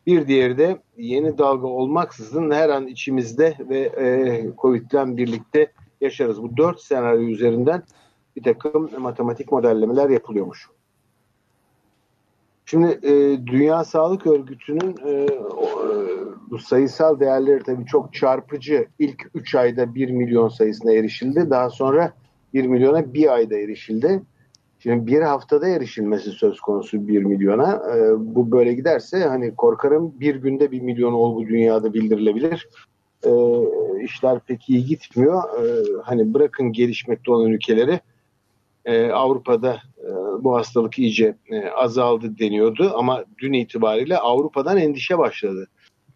Bir diğeri de yeni dalga olmaksızın her an içimizde ve e, Covid'den birlikte yaşarız. Bu dört senaryo üzerinden bir takım matematik modellemeler yapılıyormuş. Şimdi e, Dünya Sağlık Örgütü'nün e, e, bu sayısal değerleri tabii çok çarpıcı. İlk 3 ayda 1 milyon sayısına erişildi. Daha sonra 1 milyona bir ayda erişildi. Şimdi bir haftada erişilmesi söz konusu 1 milyona. E, bu böyle giderse hani korkarım bir günde 1 milyon olgu dünyada bildirilebilir. E, işler pek iyi gitmiyor. E, hani bırakın gelişmekte olan ülkeleri e, Avrupa'da e, bu hastalık iyice e, azaldı deniyordu ama dün itibariyle Avrupa'dan endişe başladı.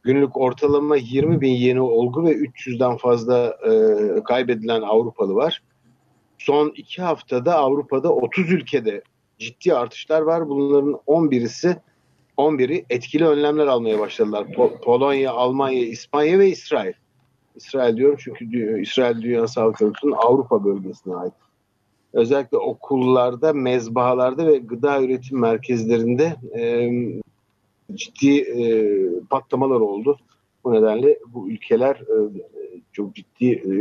Günlük ortalama 20 bin yeni olgu ve 300'den fazla e, kaybedilen Avrupalı var. Son iki haftada Avrupa'da 30 ülkede ciddi artışlar var. Bunların 11'isi 11'i etkili önlemler almaya başladılar. Po- Polonya, Almanya, İspanya ve İsrail. İsrail diyorum çünkü Dü- İsrail Dünya Sağlık Örgütü'nün Avrupa bölgesine ait özellikle okullarda, mezbahalarda ve gıda üretim merkezlerinde e, ciddi e, patlamalar oldu. Bu nedenle bu ülkeler e, çok ciddi e,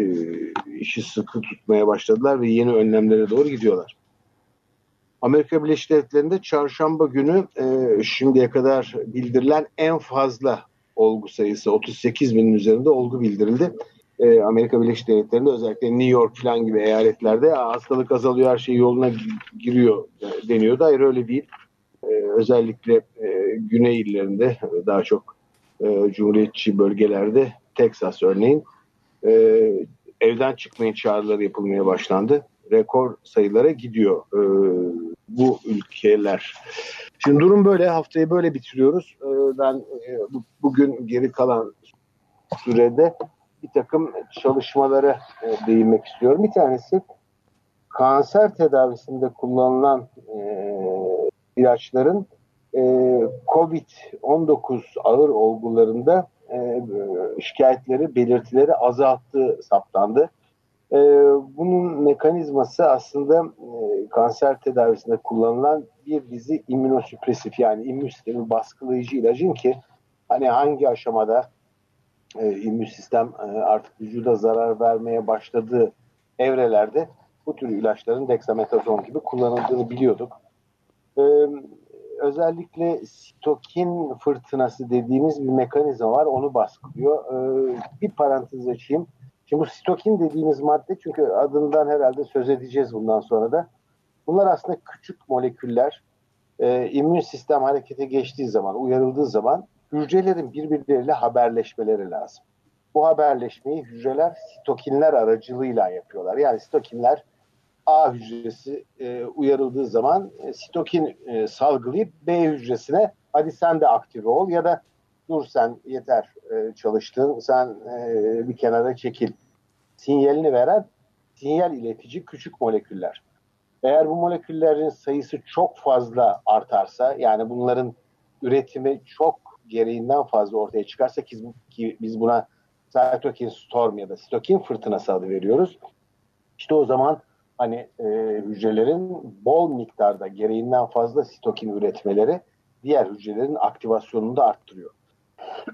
işi sıkı tutmaya başladılar ve yeni önlemlere doğru gidiyorlar. Amerika Birleşik Devletleri'nde çarşamba günü e, şimdiye kadar bildirilen en fazla olgu sayısı 38 binin üzerinde olgu bildirildi e, Amerika Birleşik Devletleri'nde özellikle New York falan gibi eyaletlerde hastalık azalıyor her şey yoluna giriyor deniyordu. Hayır öyle değil. E, özellikle e, güney illerinde daha çok e, cumhuriyetçi bölgelerde Texas örneğin e, evden çıkmayın çağrıları yapılmaya başlandı. Rekor sayılara gidiyor e, bu ülkeler. Şimdi durum böyle. Haftayı böyle bitiriyoruz. E, ben e, bugün geri kalan sürede bir takım çalışmalara e, değinmek istiyorum. Bir tanesi kanser tedavisinde kullanılan e, ilaçların e, COVID-19 ağır olgularında e, şikayetleri, belirtileri azalttığı saptandı. E, bunun mekanizması aslında e, kanser tedavisinde kullanılan bir dizi immünosüpresif yani immün sistemi baskılayıcı ilacın ki hani hangi aşamada e, immün sistem e, artık vücuda zarar vermeye başladığı evrelerde bu tür ilaçların dexamethasone gibi kullanıldığını biliyorduk. E, özellikle sitokin fırtınası dediğimiz bir mekanizma var. Onu baskılıyor. E, bir parantez açayım. Şimdi bu sitokin dediğimiz madde çünkü adından herhalde söz edeceğiz bundan sonra da. Bunlar aslında küçük moleküller. E, immün sistem harekete geçtiği zaman, uyarıldığı zaman hücrelerin birbirleriyle haberleşmeleri lazım. Bu haberleşmeyi hücreler sitokinler aracılığıyla yapıyorlar. Yani sitokinler A hücresi e, uyarıldığı zaman e, sitokin e, salgılayıp B hücresine hadi sen de aktive ol ya da dur sen yeter e, çalıştın sen e, bir kenara çekil sinyalini veren sinyal iletici küçük moleküller. Eğer bu moleküllerin sayısı çok fazla artarsa yani bunların üretimi çok gereğinden fazla ortaya çıkarsa ki, biz buna cytokine storm ya da sitokin fırtınası adı veriyoruz. İşte o zaman hani e, hücrelerin bol miktarda gereğinden fazla sitokin üretmeleri diğer hücrelerin aktivasyonunu da arttırıyor.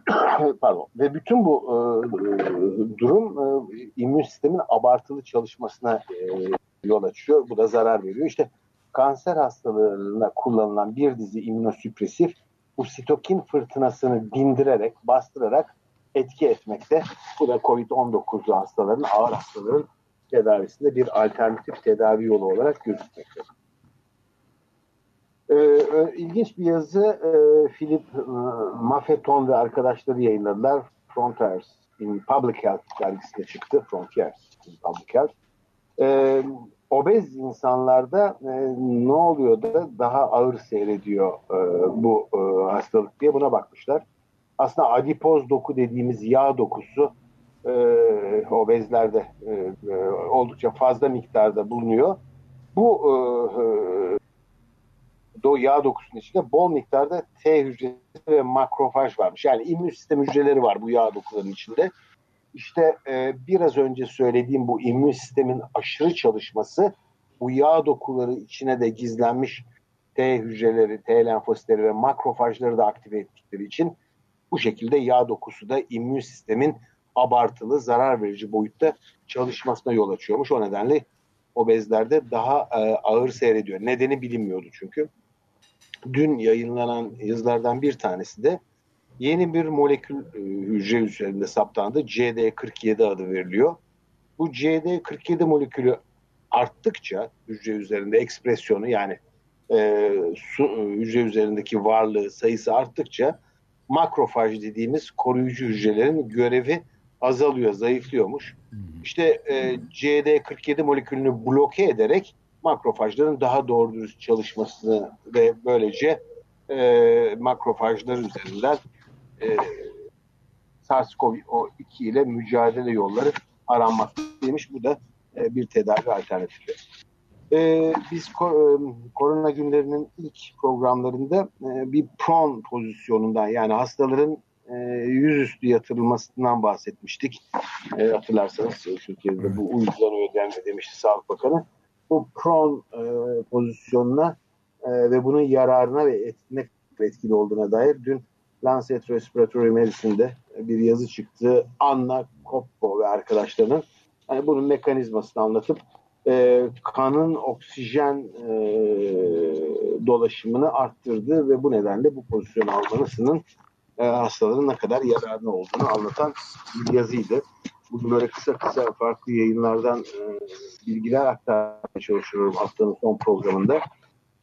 Pardon. Ve bütün bu e, durum e, immün sistemin abartılı çalışmasına e, yol açıyor. Bu da zarar veriyor. İşte kanser hastalarına kullanılan bir dizi immünosüpresif bu sitokin fırtınasını dindirerek, bastırarak etki etmekte. Bu da COVID-19 hastaların, ağır hastaların tedavisinde bir alternatif tedavi yolu olarak gözükmekte. Ee, ilginç bir yazı e, Philip e, Maffeton ve arkadaşları yayınladılar. Frontiers in Public Health dergisinde çıktı. Frontiers in Public Health. Ee, obez insanlarda e, ne oluyor da daha ağır seyrediyor e, bu e, hastalık diye buna bakmışlar. Aslında adipoz doku dediğimiz yağ dokusu e, obezlerde e, e, oldukça fazla miktarda bulunuyor. Bu e, e, yağ dokusunun içinde bol miktarda T hücresi ve makrofaj varmış. Yani immün sistem hücreleri var bu yağ dokularının içinde. İşte e, biraz önce söylediğim bu immün sistemin aşırı çalışması bu yağ dokuları içine de gizlenmiş T hücreleri, T lenfositleri ve makrofajları da aktive ettikleri için bu şekilde yağ dokusu da immün sistemin abartılı, zarar verici boyutta çalışmasına yol açıyormuş. O nedenle obezlerde daha e, ağır seyrediyor. Nedeni bilinmiyordu çünkü. dün yayınlanan yazılardan bir tanesi de yeni bir molekül e, hücre üzerinde saptandı. CD47 adı veriliyor. Bu CD47 molekülü arttıkça hücre üzerinde ekspresyonu yani e, su, e, hücre üzerindeki varlığı sayısı arttıkça makrofaj dediğimiz koruyucu hücrelerin görevi azalıyor, zayıflıyormuş. İşte e, CD47 molekülünü bloke ederek makrofajların daha doğru dürüst çalışmasını ve böylece e, makrofajlar üzerinden e, SARS-CoV-2 ile mücadele yolları aranmaktaymış. Bu da e, bir tedavi alternatifi. E, biz ko- e, korona günlerinin ilk programlarında e, bir prone pozisyonundan yani hastaların e, yüzüstü yatırılmasından bahsetmiştik. E, hatırlarsanız Türkiye'de bu uygulanıyor denme demişti Sağlık Bakanı. Bu prone e, pozisyonuna e, ve bunun yararına ve etkine etkili olduğuna dair dün Lancet Respiratory Medicine'de bir yazı çıktı. Anna Koppo ve arkadaşlarının yani bunun mekanizmasını anlatıp e, kanın oksijen e, dolaşımını arttırdı ve bu nedenle bu pozisyonu almanısının e, hastaların ne kadar yararlı olduğunu anlatan bir yazıydı. Bugün böyle kısa kısa farklı yayınlardan e, bilgiler aktarmaya çalışıyorum haftanın son programında.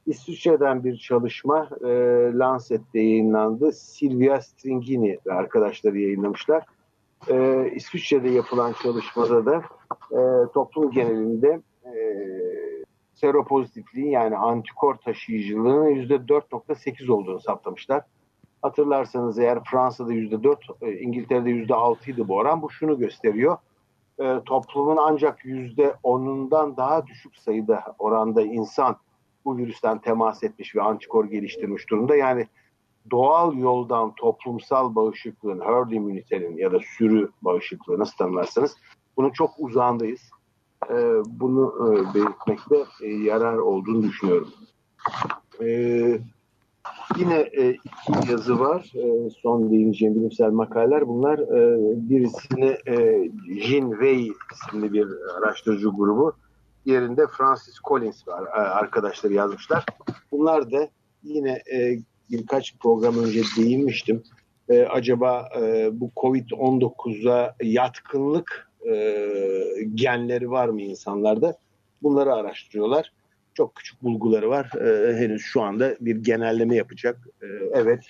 İsviçre'den bir çalışma e, Lancet'te yayınlandı. Silvia Stringini ve arkadaşları yayınlamışlar. E, İsviçre'de yapılan çalışmada da e, toplum genelinde e, seropozitifliğin yani antikor taşıyıcılığının %4.8 olduğunu saptamışlar. Hatırlarsanız eğer Fransa'da %4, e, İngiltere'de %6 idi bu oran. Bu şunu gösteriyor. E, toplumun ancak %10'undan daha düşük sayıda oranda insan bu virüsten temas etmiş ve antikor geliştirmiş durumda. Yani doğal yoldan toplumsal bağışıklığın, herd immunitenin ya da sürü bağışıklığı nasıl tanımlarsanız bunun çok uzağındayız. E, bunu e, belirtmekte e, yarar olduğunu düşünüyorum. E, yine e, iki yazı var. E, son değineceğim bilimsel makaleler. Bunlar e, birisini e, Jin Wei isimli bir araştırıcı grubu yerinde Francis Collins var arkadaşları yazmışlar. Bunlar da yine e, birkaç program önce değinmiştim. E, acaba e, bu Covid-19'a yatkınlık e, genleri var mı insanlarda? Bunları araştırıyorlar. Çok küçük bulguları var. E, henüz şu anda bir genelleme yapacak. E, evet,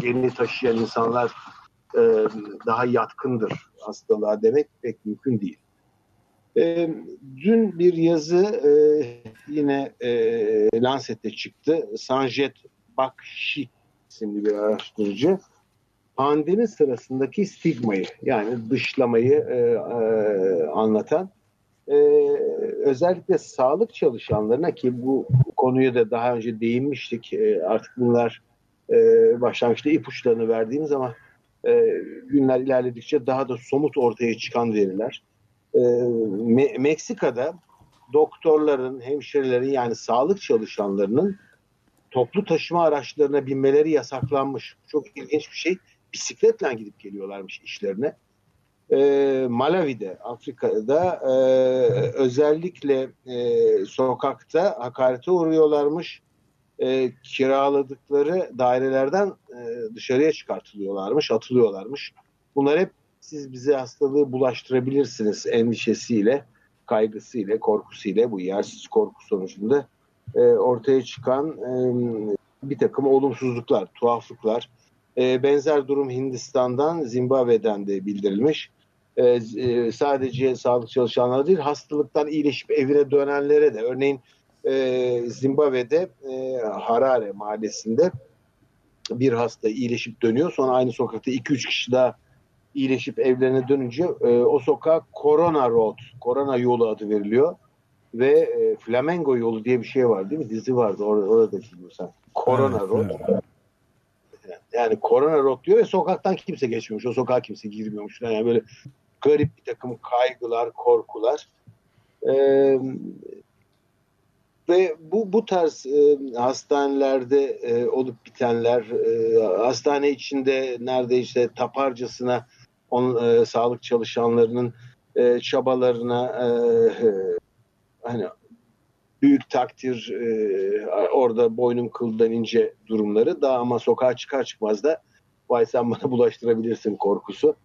genini taşıyan insanlar e, daha yatkındır hastalığa demek pek mümkün değil. E, dün bir yazı e, yine e, Lancet'te çıktı. Sanjet Bakshi isimli bir araştırıcı pandemi sırasındaki stigmayı yani dışlamayı e, e, anlatan e, özellikle sağlık çalışanlarına ki bu konuyu da daha önce değinmiştik e, artık bunlar e, başlangıçta ipuçlarını verdiğimiz ama e, günler ilerledikçe daha da somut ortaya çıkan veriler. E, Me- Meksika'da doktorların, hemşirelerin yani sağlık çalışanlarının toplu taşıma araçlarına binmeleri yasaklanmış. Çok ilginç bir şey. Bisikletle gidip geliyorlarmış işlerine. E, Malawi'de, Afrika'da e, özellikle e, sokakta hakarete uğruyorlarmış. E, kiraladıkları dairelerden e, dışarıya çıkartılıyorlarmış, atılıyorlarmış. Bunlar hep siz bize hastalığı bulaştırabilirsiniz endişesiyle, kaygısıyla, korkusuyla bu yersiz korku sonucunda e, ortaya çıkan e, bir takım olumsuzluklar, tuhaflıklar. E, benzer durum Hindistan'dan, Zimbabwe'den de bildirilmiş. E, e, sadece sağlık çalışanları değil, hastalıktan iyileşip evine dönenlere de. Örneğin e, Zimbabwe'de e, Harare mahallesinde bir hasta iyileşip dönüyor. Sonra aynı sokakta 2-3 kişi daha iyileşip evlerine dönünce e, o sokağa Corona Road, Corona yolu adı veriliyor. Ve e, Flamengo yolu diye bir şey var değil mi? Dizi vardı orada, orada biliyorsan. Corona Evet, Road. evet. Yani Corona Road diyor ve sokaktan kimse geçmiyormuş. O sokağa kimse girmiyormuş. Yani böyle garip bir takım kaygılar, korkular. Ee, ve bu bu tarz e, hastanelerde e, olup bitenler, e, hastane içinde neredeyse taparcasına on, e, sağlık çalışanlarının e, çabalarına e, hani büyük takdir e, orada boynum kıldan ince durumları da ama sokağa çıkar çıkmaz da vay sen bana bulaştırabilirsin korkusu.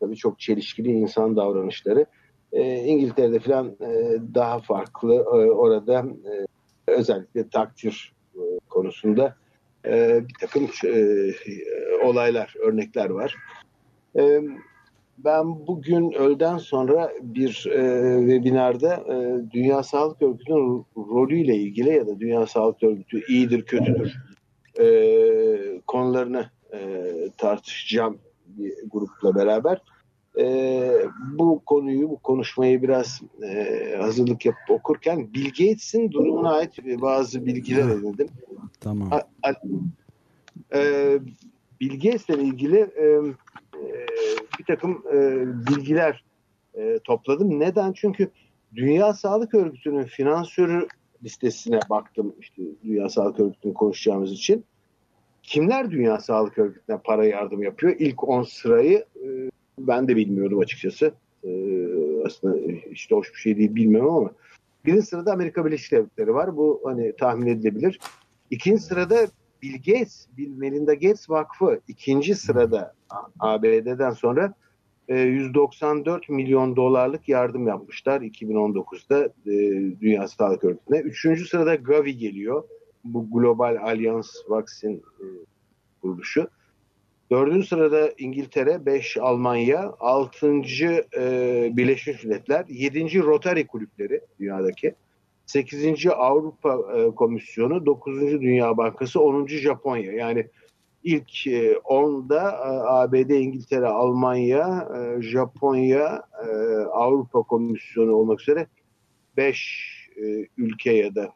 Tabii çok çelişkili insan davranışları. E, İngiltere'de falan e, daha farklı e, orada e, özellikle takdir e, konusunda e, bir takım e, olaylar, örnekler var. E, ben bugün öğleden sonra bir e, webinarda e, Dünya Sağlık Örgütü'nün rolüyle ilgili ya da Dünya Sağlık Örgütü iyidir kötüdür e, konularını e, tartışacağım bir grupla beraber. E, bu konuyu, bu konuşmayı biraz e, hazırlık yapıp okurken Bill Gates'in durumuna ait bazı bilgiler edindim. Tamam. A, a, e, Bill Gates'le ilgili e, e, bir takım e, bilgiler e, topladım. Neden? Çünkü Dünya Sağlık Örgütü'nün finansörü listesine baktım işte Dünya Sağlık Örgütü'nü konuşacağımız için. Kimler Dünya Sağlık Örgütü'ne para yardım yapıyor? İlk 10 sırayı e, ben de bilmiyordum açıkçası. E, aslında işte hoş bir şey değil bilmiyorum ama birinci sırada Amerika Birleşik Devletleri var. Bu hani tahmin edilebilir. İkinci sırada Bill Gates, Bill Melinda Gates Vakfı ikinci sırada ABD'den sonra 194 milyon dolarlık yardım yapmışlar 2019'da e, Dünya Sağlık Örgütü'ne. Üçüncü sırada Gavi geliyor. Bu Global Alliance Vaksin e, kuruluşu. Dördüncü sırada İngiltere, beş Almanya, altıncı e, Birleşmiş Milletler, yedinci Rotary kulüpleri dünyadaki. 8. Avrupa e, Komisyonu, 9. Dünya Bankası, 10. Japonya. Yani ilk 10'da e, ABD, İngiltere, Almanya, e, Japonya, Avrupa Komisyonu olmak üzere 5 ülke ya da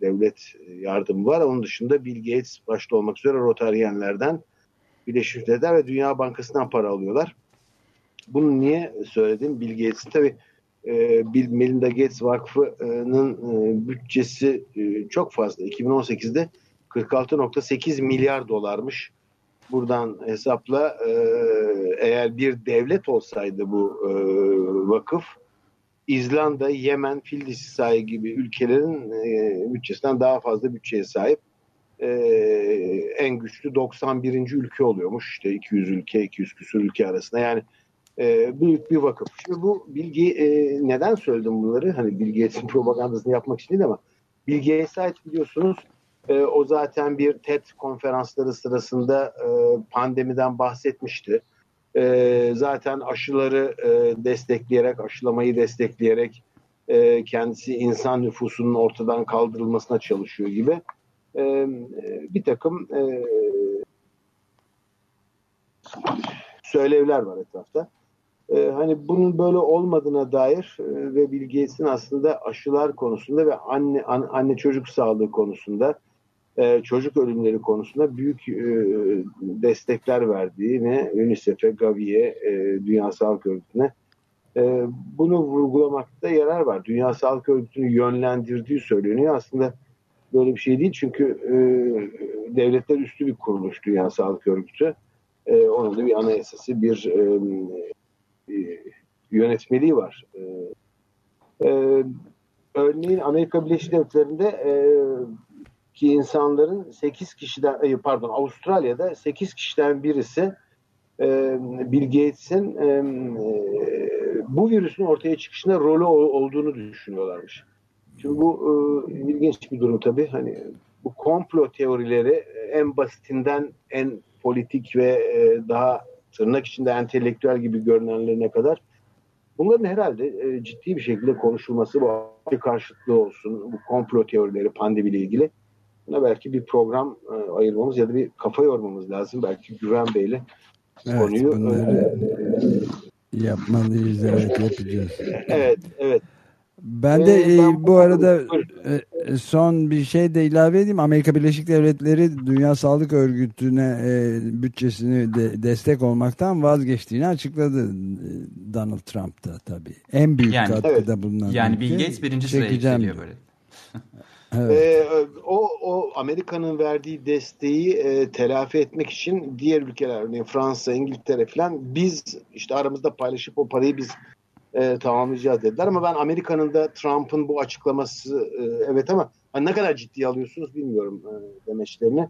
devlet yardımı var. Onun dışında Bill Gates başta olmak üzere Rotaryenlerden, Birleşmiş Milletler ve Dünya Bankası'ndan para alıyorlar. Bunu niye söyledim? Bill Gates'in tabii e, Bill Melinda Gates Vakfı'nın e, bütçesi e, çok fazla. 2018'de 46.8 milyar dolarmış. Buradan hesapla e, eğer bir devlet olsaydı bu vakıf İzlanda, Yemen, Fil dişi sahi gibi ülkelerin bütçesinden daha fazla bütçeye sahip. E, en güçlü 91. ülke oluyormuş. İşte 200 ülke, 200 küsur ülke arasında. Yani e, büyük bir vakıf. Şimdi bu bilgi e, neden söyledim bunları? Hani Bill Gates'in propagandasını yapmak için değil ama Bill Gates'e ait biliyorsunuz e, o zaten bir TED konferansları sırasında pandemiden bahsetmişti. Zaten aşıları destekleyerek, aşılamayı destekleyerek kendisi insan nüfusunun ortadan kaldırılmasına çalışıyor gibi bir takım e, söylevler var etrafta e, hani bunun böyle olmadığına dair e, ve Bill aslında aşılar konusunda ve anne an, anne çocuk sağlığı konusunda e, çocuk ölümleri konusunda büyük e, destekler verdiğini UNICEF'e, Gavi'ye, e, Dünya Sağlık Örgütü'ne e, bunu vurgulamakta yarar var. Dünya Sağlık Örgütü'nü yönlendirdiği söyleniyor. Aslında böyle bir şey değil çünkü e, devletler üstü bir kuruluş Dünya Sağlık Örgütü. E, onun da bir anayasası, bir e, e, yönetmeliği var. E, e, örneğin Amerika Birleşik Devletleri'nde ki insanların 8 kişiden pardon Avustralya'da 8 kişiden birisi e, Bill Gates'in bu virüsün ortaya çıkışında rolü olduğunu düşünüyorlarmış. Şimdi bu e, ilginç bir durum tabii. Hani bu komplo teorileri en basitinden en politik ve daha tırnak içinde entelektüel gibi görünenlerine kadar bunların herhalde e, ciddi bir şekilde konuşulması bu karşıtlığı olsun, bu komplo teorileri pandemiyle ilgili buna belki bir program e, ayırmamız ya da bir kafa yormamız lazım. Belki Güven Bey'le evet, konuyu e, yapmalıyız, evet yapacağız. evet, evet. Ben de ee, ben bu arada e, son bir şey de ilave edeyim. Amerika Birleşik Devletleri Dünya Sağlık Örgütü'ne e, bütçesini de, destek olmaktan vazgeçtiğini açıkladı Donald Trump da tabii. En büyük yani, katkıda evet. bulunan. Yani Bill Gates birinci sıraya yükseliyor böyle. evet. ee, o, o Amerika'nın verdiği desteği e, telafi etmek için diğer ülkeler örneğin Fransa, İngiltere falan biz işte aramızda paylaşıp o parayı biz e, tamamlayacağız dediler. Ama ben Amerika'nın da Trump'ın bu açıklaması e, evet ama hani ne kadar ciddiye alıyorsunuz bilmiyorum e, demeçlerini.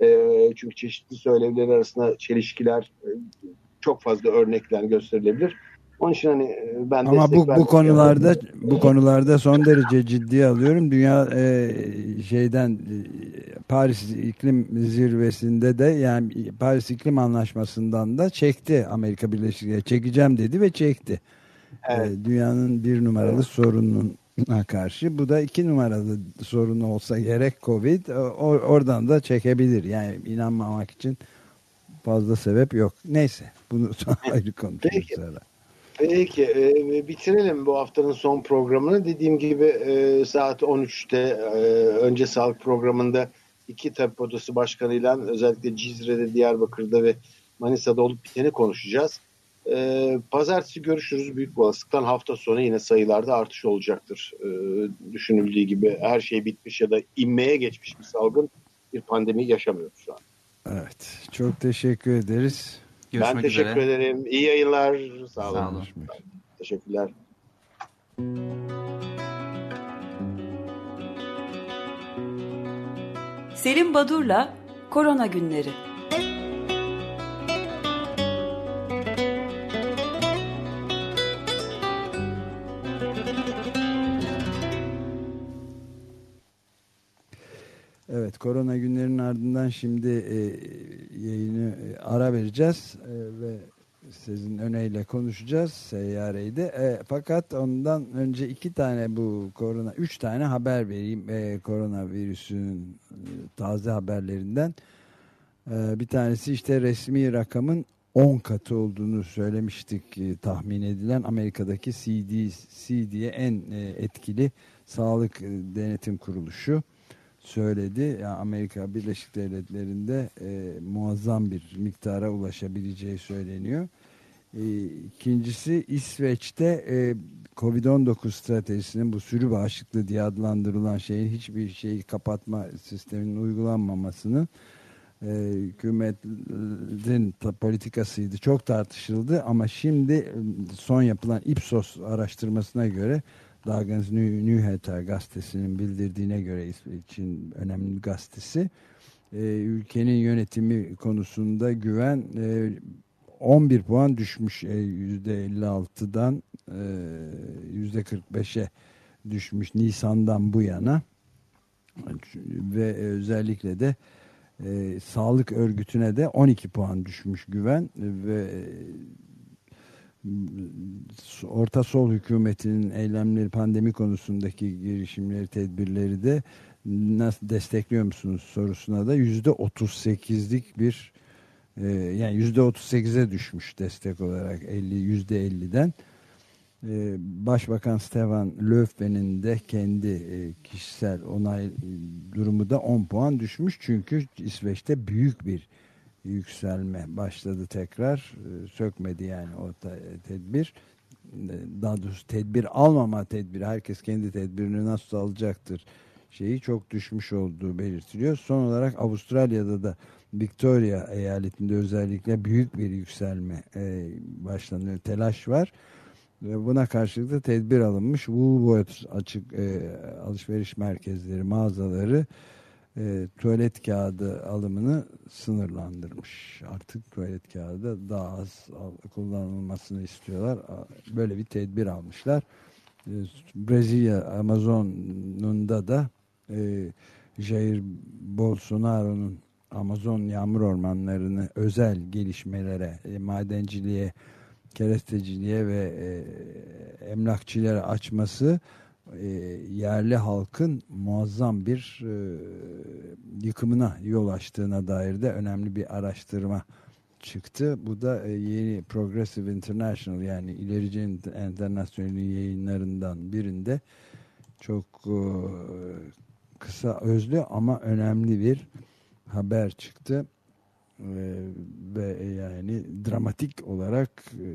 E, çünkü çeşitli söylevleri arasında çelişkiler e, çok fazla örnekler gösterilebilir. Onun için hani e, ben Ama bu bu konularda bu konularda son derece ciddiye alıyorum. Dünya e, şeyden e, Paris iklim zirvesinde de yani Paris iklim anlaşmasından da çekti Amerika Birleşik Devletleri. Çekeceğim dedi ve çekti. Evet. E, dünyanın bir numaralı evet. sorununa karşı. Bu da iki numaralı sorun olsa gerek Covid. O, oradan da çekebilir. Yani inanmamak için fazla sebep yok. Neyse bunu ayrı konuşuruz Peki. sonra. Peki e, bitirelim bu haftanın son programını. Dediğim gibi e, saat 13'te e, önce sağlık programında iki tabip odası başkanıyla özellikle Cizre'de, Diyarbakır'da ve Manisa'da olup biteni konuşacağız. E, pazartesi görüşürüz. Büyük olasılıkla hafta sonu yine sayılarda artış olacaktır. E, düşünüldüğü gibi her şey bitmiş ya da inmeye geçmiş bir salgın bir pandemi yaşamıyoruz şu an. Evet. Çok teşekkür ederiz. Görüşmek ben teşekkür üzere. ederim. İyi yayınlar. Sağ olun. Sağ olun. Teşekkürler. Selim Badur'la Korona Günleri. Korona günlerinin ardından şimdi e, yayını e, ara vereceğiz e, ve sizin öneyle konuşacağız seyyareydi. E, fakat ondan önce iki tane bu korona, üç tane haber vereyim e, koronavirüsünün e, taze haberlerinden. E, bir tanesi işte resmi rakamın 10 katı olduğunu söylemiştik e, tahmin edilen Amerika'daki CDC diye en e, etkili sağlık e, denetim kuruluşu söyledi. Yani Amerika Birleşik Devletleri'nde e, muazzam bir miktara ulaşabileceği söyleniyor. E, ikincisi İsveç'te e, Covid-19 stratejisinin bu sürü bağışıklığı diye adlandırılan şeyin hiçbir şeyi kapatma sisteminin uygulanmamasının e, hükümetin politikasıydı. Çok tartışıldı ama şimdi e, son yapılan Ipsos araştırmasına göre Dagens Ny- Nyheter gazetesinin bildirdiğine göre İsveç'in önemli gazetesi. E, ülkenin yönetimi konusunda güven e, 11 puan düşmüş. E, %56'dan e, %45'e düşmüş Nisan'dan bu yana. Ve özellikle de e, sağlık örgütüne de 12 puan düşmüş güven ve e, Orta Sol hükümetinin eylemleri pandemi konusundaki girişimleri tedbirleri de nasıl destekliyor musunuz sorusuna da yüzde 38'lik bir e, yani yüzde 38'e düşmüş destek olarak 50 yüzde 50'den e, Başbakan Stefan Löfven'in de kendi e, kişisel onay durumu da 10 puan düşmüş. Çünkü İsveç'te büyük bir yükselme başladı tekrar E, sökmedi yani o tedbir E, daha doğrusu tedbir almama tedbiri herkes kendi tedbirini nasıl alacaktır şeyi çok düşmüş olduğu belirtiliyor. Son olarak Avustralya'da da Victoria eyaletinde özellikle büyük bir yükselme e, başlanıyor. Telaş var. Ve buna karşılık da tedbir alınmış. Woolworths açık e, alışveriş merkezleri, mağazaları e, tuvalet kağıdı alımını sınırlandırmış. Artık tuvalet kağıdı daha az kullanılmasını istiyorlar. Böyle bir tedbir almışlar. E, Brezilya Amazon'unda da e, Jair Bolsonaro'nun Amazon yağmur ormanlarını özel gelişmelere, e, madenciliğe, keresteciliğe ve e, emlakçilere açması e, yerli halkın muazzam bir e, yıkımına yol açtığına dair de önemli bir araştırma çıktı. Bu da e, yeni Progressive International yani ilerici internasyonel yayınlarından birinde çok e, kısa özlü ama önemli bir haber çıktı. E, ve yani dramatik olarak e,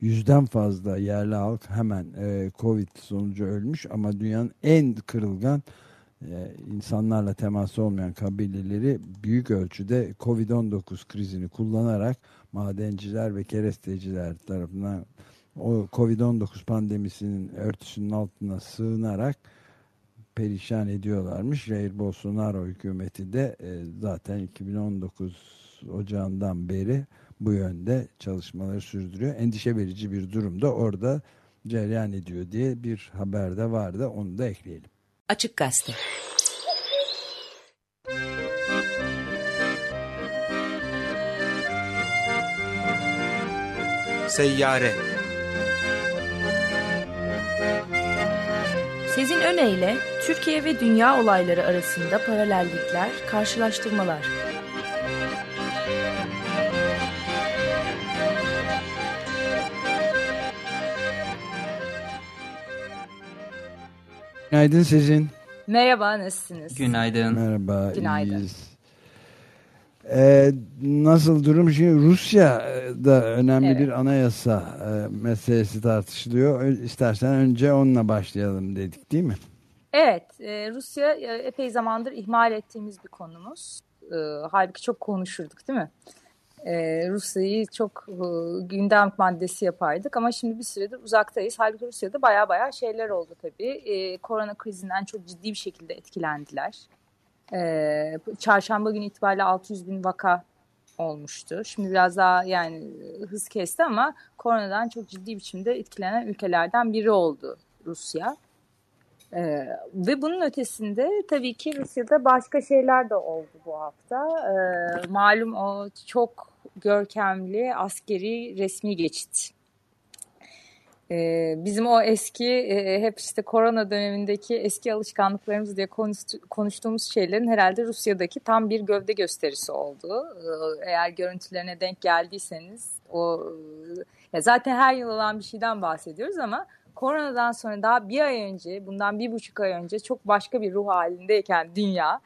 yüzden fazla yerli halk hemen e, Covid sonucu ölmüş ama dünyanın en kırılgan e, insanlarla teması olmayan kabileleri büyük ölçüde Covid-19 krizini kullanarak madenciler ve keresteciler tarafından o Covid-19 pandemisinin örtüsünün altına sığınarak perişan ediyorlarmış. Jair Bolsonaro hükümeti de e, zaten 2019 Ocağı'ndan beri bu yönde çalışmaları sürdürüyor. Endişe verici bir durumda orada cereyan ediyor diye bir haber de vardı. Onu da ekleyelim. Açık Gazete Seyyare Sezin Öne Türkiye ve dünya olayları arasında paralellikler, karşılaştırmalar. Günaydın Sezin. Merhaba, nasılsınız? Günaydın. Merhaba, Günaydın. iyiyiz. Ee, nasıl durum? Şimdi Rusya'da önemli Evet. bir anayasa e, meselesi tartışılıyor. İstersen önce onunla başlayalım dedik değil mi? Evet, e, Rusya e, epey zamandır ihmal ettiğimiz bir konumuz. E, halbuki çok konuşurduk değil mi? E, Rusya'yı çok e, gündem maddesi yapardık ama şimdi bir süredir uzaktayız. Halbuki Rusya'da baya baya şeyler oldu tabii. E, korona krizinden çok ciddi bir şekilde etkilendiler. Çarşamba günü itibariyle 600 bin vaka olmuştu. Şimdi biraz daha yani hız kesti ama koronadan çok ciddi biçimde etkilenen ülkelerden biri oldu Rusya. Ee, ve bunun ötesinde tabii ki Rusya'da başka şeyler de oldu bu hafta. Ee, malum o çok görkemli askeri resmi geçit. Ee, bizim o eski e, hep işte korona dönemindeki eski alışkanlıklarımız diye konuştu- konuştuğumuz şeylerin herhalde Rusya'daki tam bir gövde gösterisi oldu. Ee, eğer görüntülerine denk geldiyseniz o ya zaten her yıl olan bir şeyden bahsediyoruz ama koronadan sonra daha bir ay önce, bundan bir buçuk ay önce çok başka bir ruh halindeyken dünya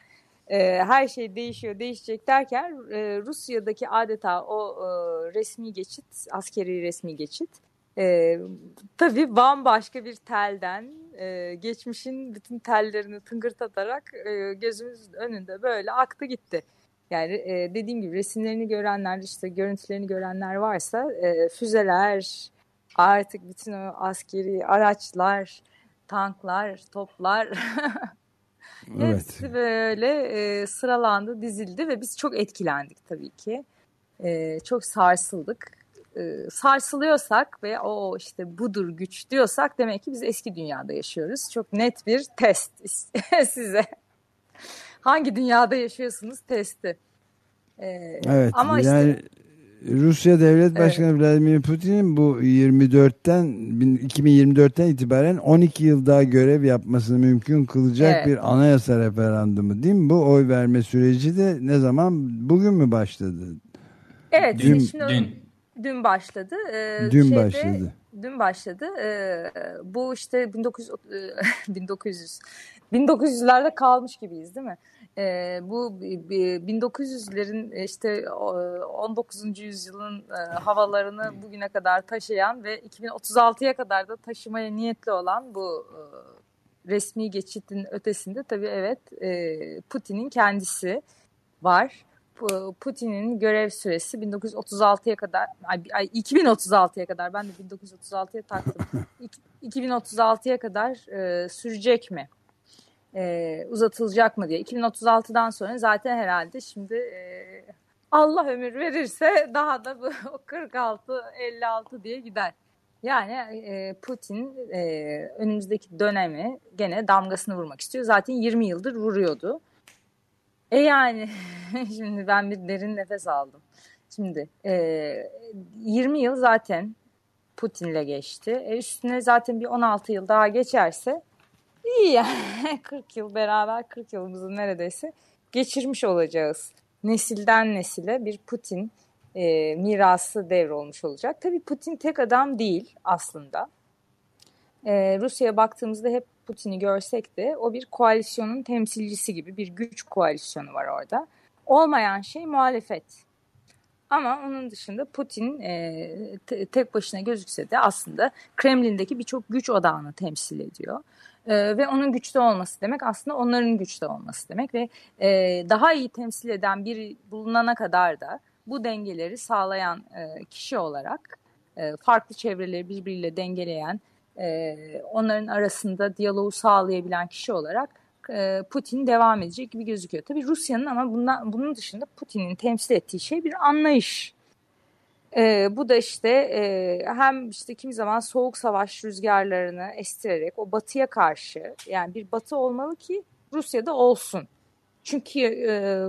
e, her şey değişiyor, değişecek derken e, Rusya'daki adeta o e, resmi geçit, askeri resmi geçit e, tabii bambaşka bir telden geçmişin bütün tellerini tıngırtatarak e, gözümüz önünde böyle aktı gitti. Yani dediğim gibi resimlerini görenler, işte görüntülerini görenler varsa füzeler, artık bütün o askeri araçlar, tanklar, toplar Evet. hepsi böyle e, sıralandı, dizildi ve biz çok etkilendik tabii ki. E, çok sarsıldık. E, sarsılıyorsak ve o işte budur güç diyorsak demek ki biz eski dünyada yaşıyoruz. Çok net bir test size. Hangi dünyada yaşıyorsunuz testi. E, Evet. Ama işte yani Rusya Devlet Başkanı Vladimir Putin'in bu 24'ten bin- 2024'ten itibaren 12 yıl daha görev yapmasını mümkün kılacak Evet. bir anayasa referandumu değil mi? Bu oy verme süreci de ne zaman? Bugün mü başladı? evet Dün- şimdi Dün. dün başladı. E, Dün şeyde- başladı. Dün başladı. Ee, bu işte 1900 e, 1900 1900'lerde kalmış gibiyiz değil mi? Ee, bu bi- bi- 1900'lerin işte o- 19. yüzyılın e, havalarını bugüne kadar taşıyan ve 2036'ya kadar da taşımaya niyetli olan bu e, resmi geçitin ötesinde tabii evet e, Putin'in kendisi var. Pu- Putin'in görev süresi 1936'ya kadar, ay, ay 2036'ya kadar ben de 1936'ya taktım. İki- 2036'ya kadar e, sürecek mi? E, uzatılacak mı diye. 2036'dan sonra zaten herhalde şimdi e, Allah ömür verirse daha da bu 46 56 diye gider. Yani e, Putin e, önümüzdeki dönemi gene damgasını vurmak istiyor. Zaten 20 yıldır vuruyordu. E yani şimdi ben bir derin nefes aldım. Şimdi e, 20 yıl zaten Putin'le geçti. E, üstüne zaten bir 16 yıl daha geçerse iyi yani 40 yıl beraber 40 yılımızı neredeyse geçirmiş olacağız. Nesilden nesile bir Putin e, mirası devrolmuş olacak. Tabii Putin tek adam değil aslında. E, Rusya'ya baktığımızda hep Putin'i görsek de o bir koalisyonun temsilcisi gibi bir güç koalisyonu var orada. Olmayan şey muhalefet. Ama onun dışında Putin e, te- tek başına gözükse de aslında Kremlin'deki birçok güç odağını temsil ediyor. E, ve onun güçlü olması demek aslında onların güçlü olması demek ve e, daha iyi temsil eden biri bulunana kadar da bu dengeleri sağlayan e, kişi olarak e, farklı çevreleri birbiriyle dengeleyen, e, onların arasında diyaloğu sağlayabilen kişi olarak e, Putin devam edecek gibi gözüküyor. Tabii Rusya'nın ama bundan, bunun dışında Putin'in temsil ettiği şey bir anlayış. E, bu da işte e, hem işte kimi zaman soğuk savaş rüzgarlarını estirerek o batıya karşı yani bir batı olmalı ki Rusya'da olsun. Çünkü e,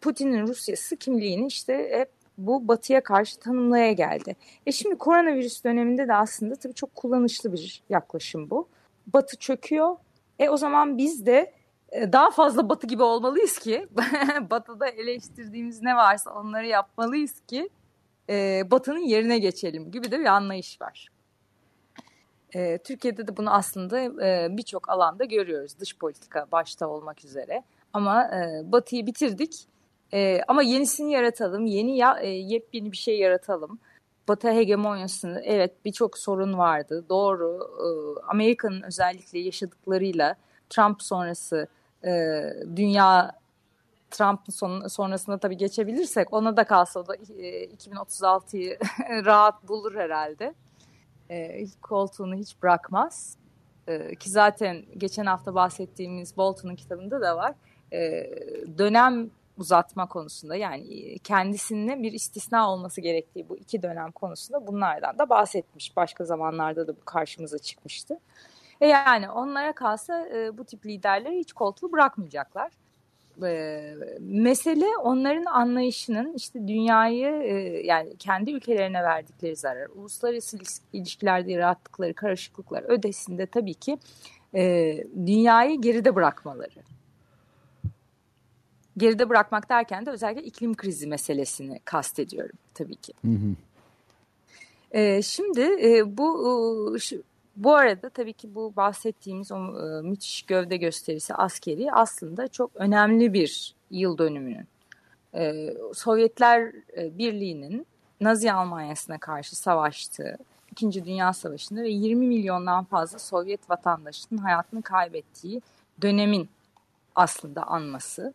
Putin'in Rusya'sı kimliğini işte hep bu batıya karşı tanımlaya geldi. E şimdi koronavirüs döneminde de aslında tabii çok kullanışlı bir yaklaşım bu. Batı çöküyor. E o zaman biz de e, daha fazla batı gibi olmalıyız ki batıda eleştirdiğimiz ne varsa onları yapmalıyız ki e, batının yerine geçelim gibi de bir anlayış var. E, Türkiye'de de bunu aslında e, birçok alanda görüyoruz dış politika başta olmak üzere. Ama e, batıyı bitirdik e, ama yenisini yaratalım, yeni ya, e, yepyeni bir şey yaratalım. Batı hegemonyasını evet birçok sorun vardı. Doğru. E, Amerika'nın özellikle yaşadıklarıyla Trump sonrası e, dünya Trump'ın son, sonrasında tabii geçebilirsek ona da kalsa da e, 2036'yı rahat bulur herhalde. E, koltuğunu hiç bırakmaz. E, ki zaten geçen hafta bahsettiğimiz Bolton'un kitabında da var. E, dönem uzatma konusunda yani kendisinin bir istisna olması gerektiği bu iki dönem konusunda bunlardan da bahsetmiş. Başka zamanlarda da bu karşımıza çıkmıştı. E yani onlara kalsa e, bu tip liderleri hiç koltuğu bırakmayacaklar. E, mesele onların anlayışının işte dünyayı e, yani kendi ülkelerine verdikleri zarar, uluslararası ilişkilerde yarattıkları karışıklıklar ödesinde tabii ki e, dünyayı geride bırakmaları geride bırakmak derken de özellikle iklim krizi meselesini kastediyorum tabii ki. Hı hı. E, şimdi e, bu şu, bu arada tabii ki bu bahsettiğimiz o e, müthiş gövde gösterisi askeri aslında çok önemli bir yıl dönümünün. E, Sovyetler e, Birliği'nin Nazi Almanya'sına karşı savaştığı İkinci Dünya Savaşı'nda ve 20 milyondan fazla Sovyet vatandaşının hayatını kaybettiği dönemin aslında anması.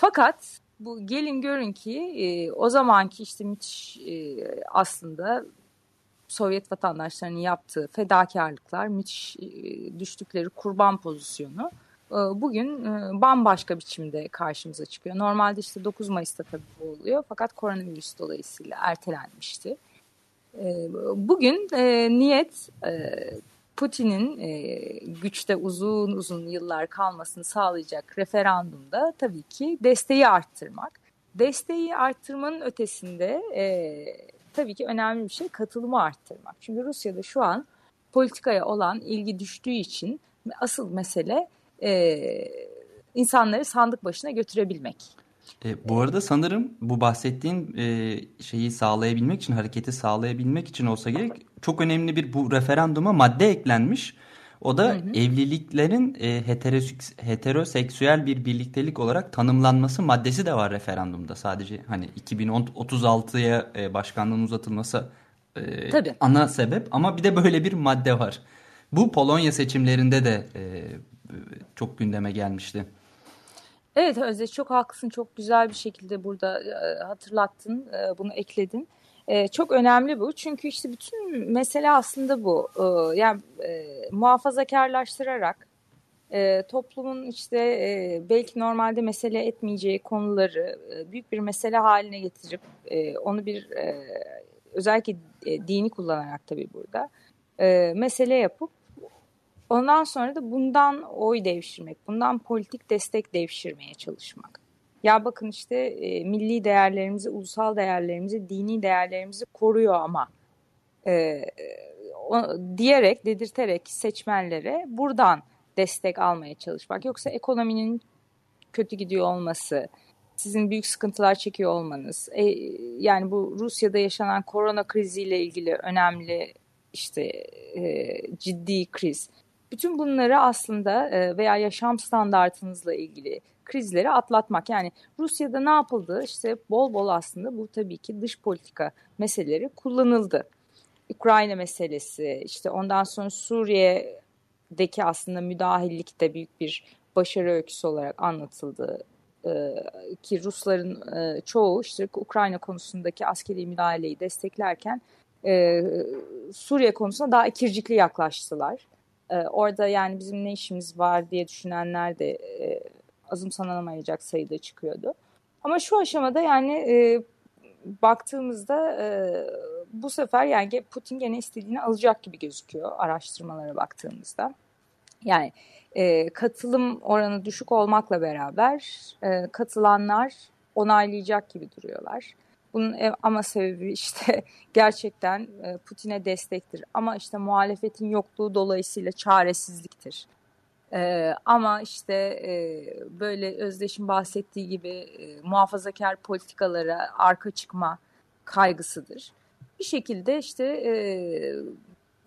Fakat bu gelin görün ki e, o zamanki işte müthiş e, aslında Sovyet vatandaşlarının yaptığı fedakarlıklar, müthiş e, düştükleri kurban pozisyonu e, bugün e, bambaşka biçimde karşımıza çıkıyor. Normalde işte 9 Mayıs'ta tabii bu oluyor fakat koronavirüs dolayısıyla ertelenmişti. E, bugün e, niyet e, Putin'in e, güçte uzun uzun yıllar kalmasını sağlayacak referandumda tabii ki desteği arttırmak. Desteği arttırmanın ötesinde e, tabii ki önemli bir şey katılımı arttırmak. Çünkü Rusya'da şu an politikaya olan ilgi düştüğü için asıl mesele e, insanları sandık başına götürebilmek. E, bu arada sanırım bu bahsettiğin e, şeyi sağlayabilmek için, hareketi sağlayabilmek için olsa gerek çok önemli bir bu referanduma madde eklenmiş. O da hı hı. evliliklerin e, heteroseks heteroseksüel bir birliktelik olarak tanımlanması maddesi de var referandumda. Sadece hani 2036'ya e, başkanlığın uzatılması e, Tabii. ana sebep ama bir de böyle bir madde var. Bu Polonya seçimlerinde de e, çok gündeme gelmişti. Evet Özde çok haklısın. Çok güzel bir şekilde burada e, hatırlattın. E, bunu ekledin. E, çok önemli bu. Çünkü işte bütün mesele aslında bu. Yani muhafazakarlaştırarak toplumun işte belki normalde mesele etmeyeceği konuları büyük bir mesele haline getirip onu bir özellikle dini kullanarak tabii burada mesele yapıp Ondan sonra da bundan oy devşirmek, bundan politik destek devşirmeye çalışmak. Ya bakın işte e, milli değerlerimizi, ulusal değerlerimizi, dini değerlerimizi koruyor ama e, o, diyerek, dedirterek seçmenlere buradan destek almaya çalışmak. Yoksa ekonominin kötü gidiyor olması, sizin büyük sıkıntılar çekiyor olmanız, e, yani bu Rusya'da yaşanan korona kriziyle ilgili önemli işte e, ciddi kriz bütün bunları aslında e, veya yaşam standartınızla ilgili krizleri atlatmak. Yani Rusya'da ne yapıldı? İşte bol bol aslında bu tabii ki dış politika meseleleri kullanıldı. Ukrayna meselesi, işte ondan sonra Suriye'deki aslında müdahillik de büyük bir başarı öyküsü olarak anlatıldı. Ee, ki Rusların e, çoğu işte Ukrayna konusundaki askeri müdahaleyi desteklerken e, Suriye konusunda daha ikircikli yaklaştılar. E, orada yani bizim ne işimiz var diye düşünenler de e, azımsanamayacak sayıda çıkıyordu. Ama şu aşamada yani e, baktığımızda e, bu sefer yani Putin gene istediğini alacak gibi gözüküyor araştırmalara baktığımızda. Yani e, katılım oranı düşük olmakla beraber e, katılanlar onaylayacak gibi duruyorlar. Bunun ama sebebi işte gerçekten e, Putin'e destektir. Ama işte muhalefetin yokluğu dolayısıyla çaresizliktir. Ee, ama işte e, böyle Özdeş'in bahsettiği gibi e, muhafazakar politikalara arka çıkma kaygısıdır. Bir şekilde işte e,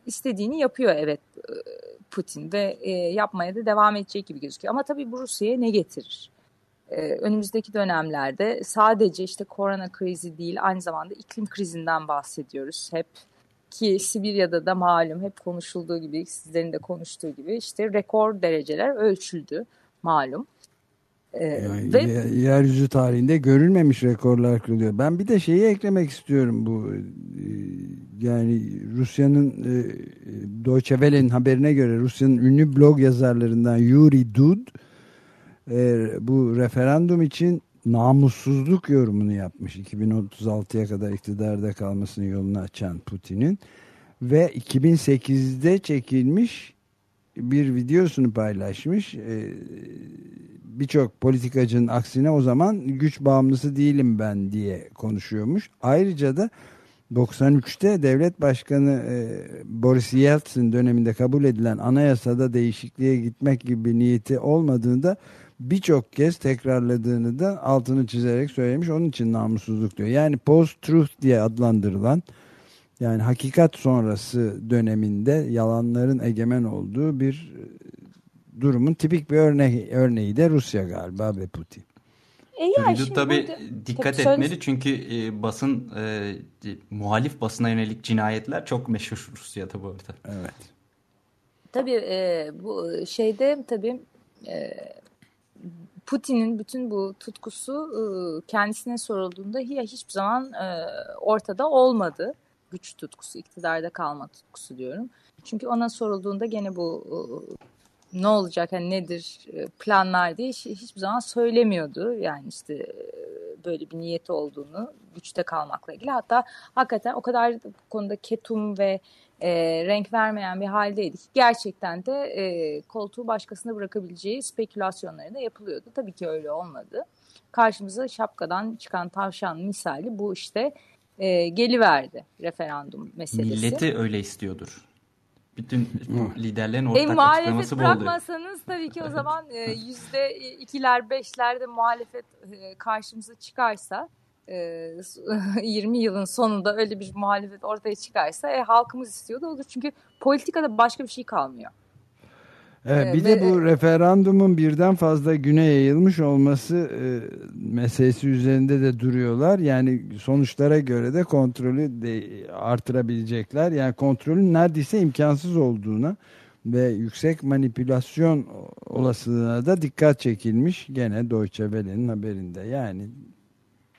istediğini yapıyor evet e, Putin ve e, yapmaya da devam edecek gibi gözüküyor. Ama tabii bu Rusya'ya ne getirir? E, önümüzdeki dönemlerde sadece işte korona krizi değil aynı zamanda iklim krizinden bahsediyoruz hep ki Sibirya'da da malum hep konuşulduğu gibi sizlerin de konuştuğu gibi işte rekor dereceler ölçüldü malum. Ee, yani ve yeryüzü tarihinde görülmemiş rekorlar kırılıyor. Ben bir de şeyi eklemek istiyorum bu e, yani Rusya'nın e, Deutsche Welle'nin haberine göre Rusya'nın ünlü blog yazarlarından Yuri Dud e, bu referandum için namussuzluk yorumunu yapmış 2036'ya kadar iktidarda kalmasının yolunu açan Putin'in ve 2008'de çekilmiş bir videosunu paylaşmış. Ee, Birçok politikacının aksine o zaman güç bağımlısı değilim ben diye konuşuyormuş. Ayrıca da 93'te devlet başkanı e, Boris Yeltsin döneminde kabul edilen anayasada değişikliğe gitmek gibi niyeti olmadığını da birçok kez tekrarladığını da altını çizerek söylemiş. Onun için namussuzluk diyor. Yani post-truth diye adlandırılan yani hakikat sonrası döneminde yalanların egemen olduğu bir e, durumun tipik bir örneği, örneği de Rusya galiba ve Putin. E Vücut tabii burada, dikkat tabii etmeli çünkü e, basın e, muhalif basına yönelik cinayetler çok meşhur Rusya'da bu arada. Evet. Tabii e, bu şeyde tabii e, Putin'in bütün bu tutkusu e, kendisine sorulduğunda hiçbir zaman e, ortada olmadı. Güç tutkusu, iktidarda kalma tutkusu diyorum. Çünkü ona sorulduğunda gene bu e, ne olacak, hani nedir planlar diye hiçbir zaman söylemiyordu. Yani işte böyle bir niyeti olduğunu güçte kalmakla ilgili. Hatta hakikaten o kadar bu konuda ketum ve e, renk vermeyen bir haldeydi ki gerçekten de e, koltuğu başkasına bırakabileceği spekülasyonları da yapılıyordu. Tabii ki öyle olmadı. Karşımıza şapkadan çıkan tavşan misali bu işte e, geliverdi referandum meselesi. Milleti öyle istiyordur. Bütün liderlerin ortak e, açıklaması bu oldu. bırakmasanız tabii ki o zaman e, yüzde ikiler beşlerde muhalefet e, karşımıza çıkarsa 20 yılın sonunda öyle bir muhalefet ortaya çıkarsa e, halkımız istiyor da olur. Çünkü politikada başka bir şey kalmıyor. Evet, bir de bu referandumun birden fazla güne yayılmış olması e, meselesi üzerinde de duruyorlar. Yani sonuçlara göre de kontrolü de artırabilecekler. Yani kontrolün neredeyse imkansız olduğuna ve yüksek manipülasyon olasılığına da dikkat çekilmiş. Gene Deutsche Welle'nin haberinde. Yani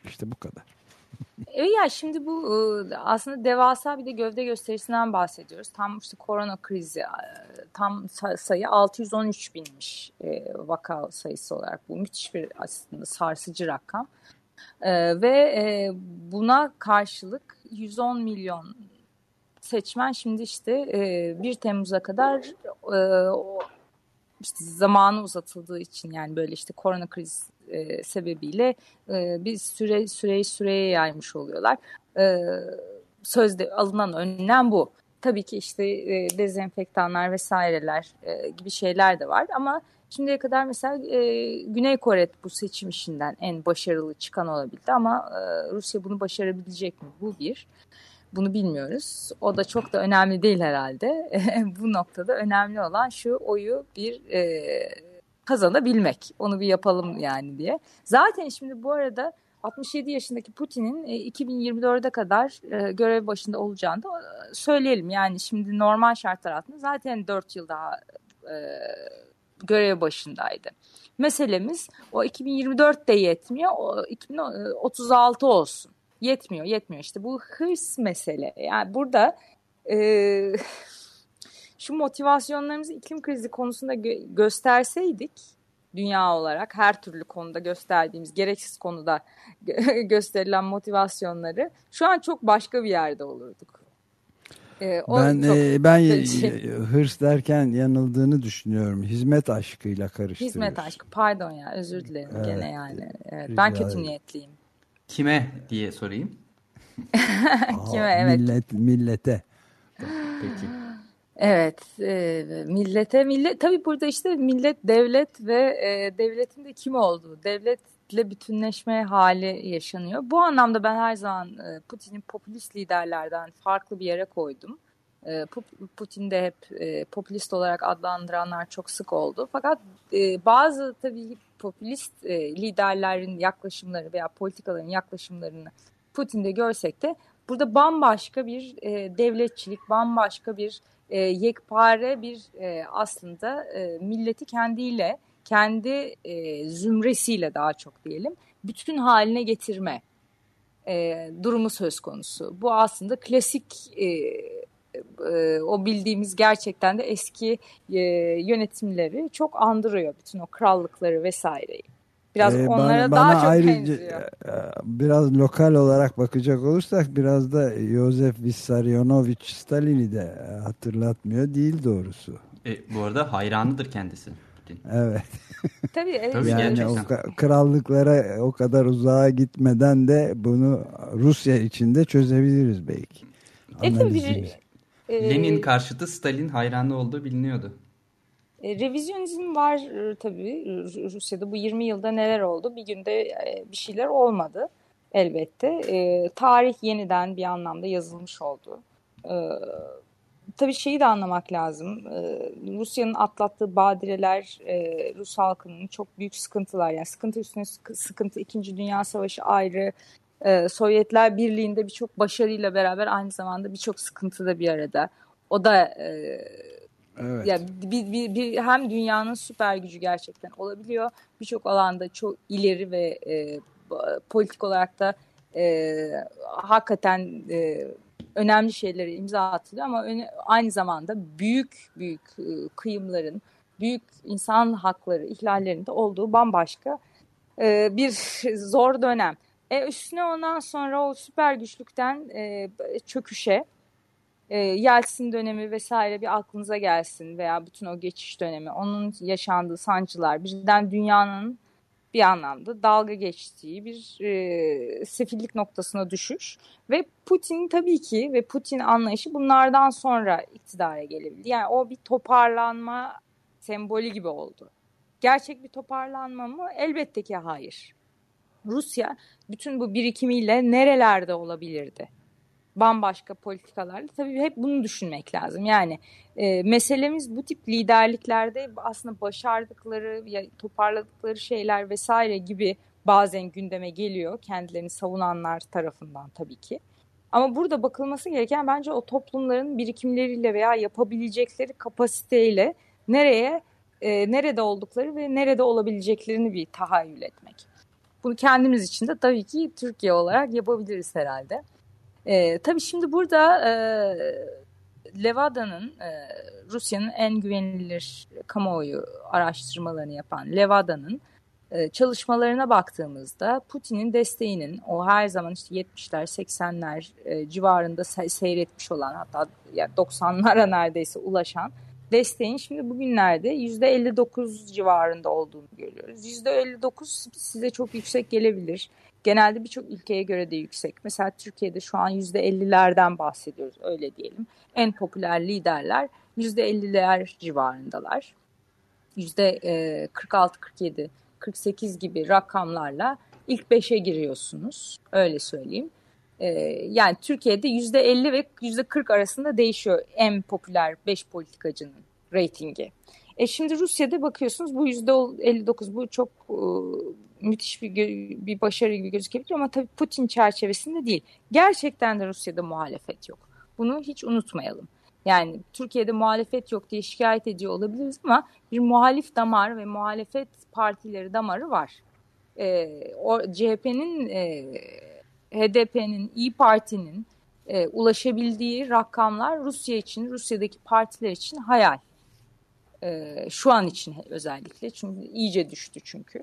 işte bu kadar. Evet ya şimdi bu ıı, aslında devasa bir de gövde gösterisinden bahsediyoruz. Tam işte korona krizi tam sayı 613 binmiş e, vaka sayısı olarak. Bu müthiş bir aslında sarsıcı rakam. Ve e, buna karşılık 110 milyon seçmen şimdi işte 1 Temmuz'a kadar işte zamanı uzatıldığı için yani böyle işte korona krizi e, sebebiyle e, bir süre süreyi süreye yaymış oluyorlar. E, sözde alınan önlem bu. Tabii ki işte e, dezenfektanlar vesaireler e, gibi şeyler de var ama şimdiye kadar mesela e, Güney Kore bu seçim işinden en başarılı çıkan olabildi ama e, Rusya bunu başarabilecek mi? Bu bir. Bunu bilmiyoruz. O da çok da önemli değil herhalde. bu noktada önemli olan şu oyu bir e, kazanabilmek. Onu bir yapalım yani diye. Zaten şimdi bu arada 67 yaşındaki Putin'in 2024'e kadar e, görev başında olacağını da e, söyleyelim. Yani şimdi normal şartlar altında zaten 4 yıl daha e, görev başındaydı. Meselemiz o 2024 de yetmiyor, o 2036 olsun. Yetmiyor, yetmiyor. İşte bu hırs mesele. Yani burada e, şu motivasyonlarımızı iklim krizi konusunda gö- gösterseydik dünya olarak her türlü konuda gösterdiğimiz gereksiz konuda gösterilen motivasyonları şu an çok başka bir yerde olurduk. Ee, ben çok, e, ben şey, hırs derken yanıldığını düşünüyorum. Hizmet aşkıyla karıştırıyoruz. Hizmet aşkı pardon ya özür dilerim evet. gene yani. Evet, ben kötü niyetliyim. Kime diye sorayım. Kime Aa, evet. Millet, millete. Peki. Evet, e, millete, millet tabii burada işte millet, devlet ve e, devletin de kim olduğu, devletle bütünleşme hali yaşanıyor. Bu anlamda ben her zaman e, Putin'in popülist liderlerden farklı bir yere koydum. E, Putin hep e, popülist olarak adlandıranlar çok sık oldu. Fakat e, bazı tabii popülist e, liderlerin yaklaşımları veya politikaların yaklaşımlarını Putin'de görsek de burada bambaşka bir e, devletçilik, bambaşka bir e, yekpare bir e, aslında e, milleti kendiyle, kendi e, zümresiyle daha çok diyelim, bütün haline getirme e, durumu söz konusu. Bu aslında klasik e, e, o bildiğimiz gerçekten de eski e, yönetimleri çok andırıyor. Bütün o krallıkları vesaireyi. Biraz ee, onlara bana, daha çok ayrıca, benziyor. E, biraz lokal olarak bakacak olursak biraz da Yosef Vissarionovich Stalin'i de hatırlatmıyor değil doğrusu. E, bu arada hayranıdır kendisi. Putin. Evet. Tabii, Tabii yani o krallıklara o kadar uzağa gitmeden de bunu Rusya içinde çözebiliriz belki. Evet, bir, e, Lenin karşıtı Stalin hayranı olduğu biliniyordu. E, revizyonizm var e, tabii Rusya'da bu 20 yılda neler oldu? Bir günde e, bir şeyler olmadı elbette. E, tarih yeniden bir anlamda yazılmış oldu. E, tabii şeyi de anlamak lazım. Rusya'nın atlattığı badireler Rus halkının çok büyük sıkıntılar. Yani sıkıntı üstüne sıkıntı. İkinci Dünya Savaşı ayrı. Sovyetler Birliği'nde birçok başarıyla beraber aynı zamanda birçok sıkıntı da bir arada. O da e, Evet. Yani bir, bir, bir, hem dünyanın süper gücü gerçekten olabiliyor. Birçok alanda çok ileri ve e, politik olarak da e, hakikaten e, önemli şeyleri imza atılıyor ama öne, aynı zamanda büyük büyük e, kıyımların, büyük insan hakları ihlallerinde olduğu bambaşka e, bir zor dönem. E, üstüne ondan sonra o süper güçlükten e, çöküşe e, Yeltsin dönemi vesaire bir aklınıza gelsin veya bütün o geçiş dönemi, onun yaşandığı sancılar birden dünyanın bir anlamda dalga geçtiği bir e, sefillik noktasına düşüş ve Putin tabii ki ve Putin anlayışı bunlardan sonra iktidara gelebildi. Yani o bir toparlanma sembolü gibi oldu. Gerçek bir toparlanma mı? Elbette ki hayır. Rusya bütün bu birikimiyle nerelerde olabilirdi? Bambaşka politikalarla tabii hep bunu düşünmek lazım. Yani e, meselemiz bu tip liderliklerde aslında başardıkları ya toparladıkları şeyler vesaire gibi bazen gündeme geliyor kendilerini savunanlar tarafından tabii ki. Ama burada bakılması gereken bence o toplumların birikimleriyle veya yapabilecekleri kapasiteyle nereye e, nerede oldukları ve nerede olabileceklerini bir tahayyül etmek. Bunu kendimiz için de tabii ki Türkiye olarak yapabiliriz herhalde. E, tabii şimdi burada e, Levada'nın e, Rusya'nın en güvenilir kamuoyu araştırmalarını yapan Levada'nın e, çalışmalarına baktığımızda Putin'in desteğinin o her zaman işte 70'ler 80'ler e, civarında se seyretmiş olan hatta yani 90'lara neredeyse ulaşan desteğin şimdi bugünlerde %59 civarında olduğunu görüyoruz. %59 size çok yüksek gelebilir. Genelde birçok ülkeye göre de yüksek. Mesela Türkiye'de şu an %50'lerden bahsediyoruz öyle diyelim. En popüler liderler %50'ler civarındalar. %46-47, 48 gibi rakamlarla ilk 5'e giriyorsunuz. Öyle söyleyeyim. Ee, yani Türkiye'de %50 ve %40 arasında değişiyor en popüler 5 politikacının reytingi. E şimdi Rusya'da bakıyorsunuz bu %59 bu çok e, müthiş bir, bir başarı gibi gözükebilir ama tabii Putin çerçevesinde değil. Gerçekten de Rusya'da muhalefet yok. Bunu hiç unutmayalım. Yani Türkiye'de muhalefet yok diye şikayet ediyor olabiliriz ama bir muhalif damar ve muhalefet partileri damarı var. E, o CHP'nin e, HDP'nin, İyi Parti'nin e, ulaşabildiği rakamlar Rusya için, Rusya'daki partiler için hayal. E, şu an için özellikle çünkü iyice düştü çünkü.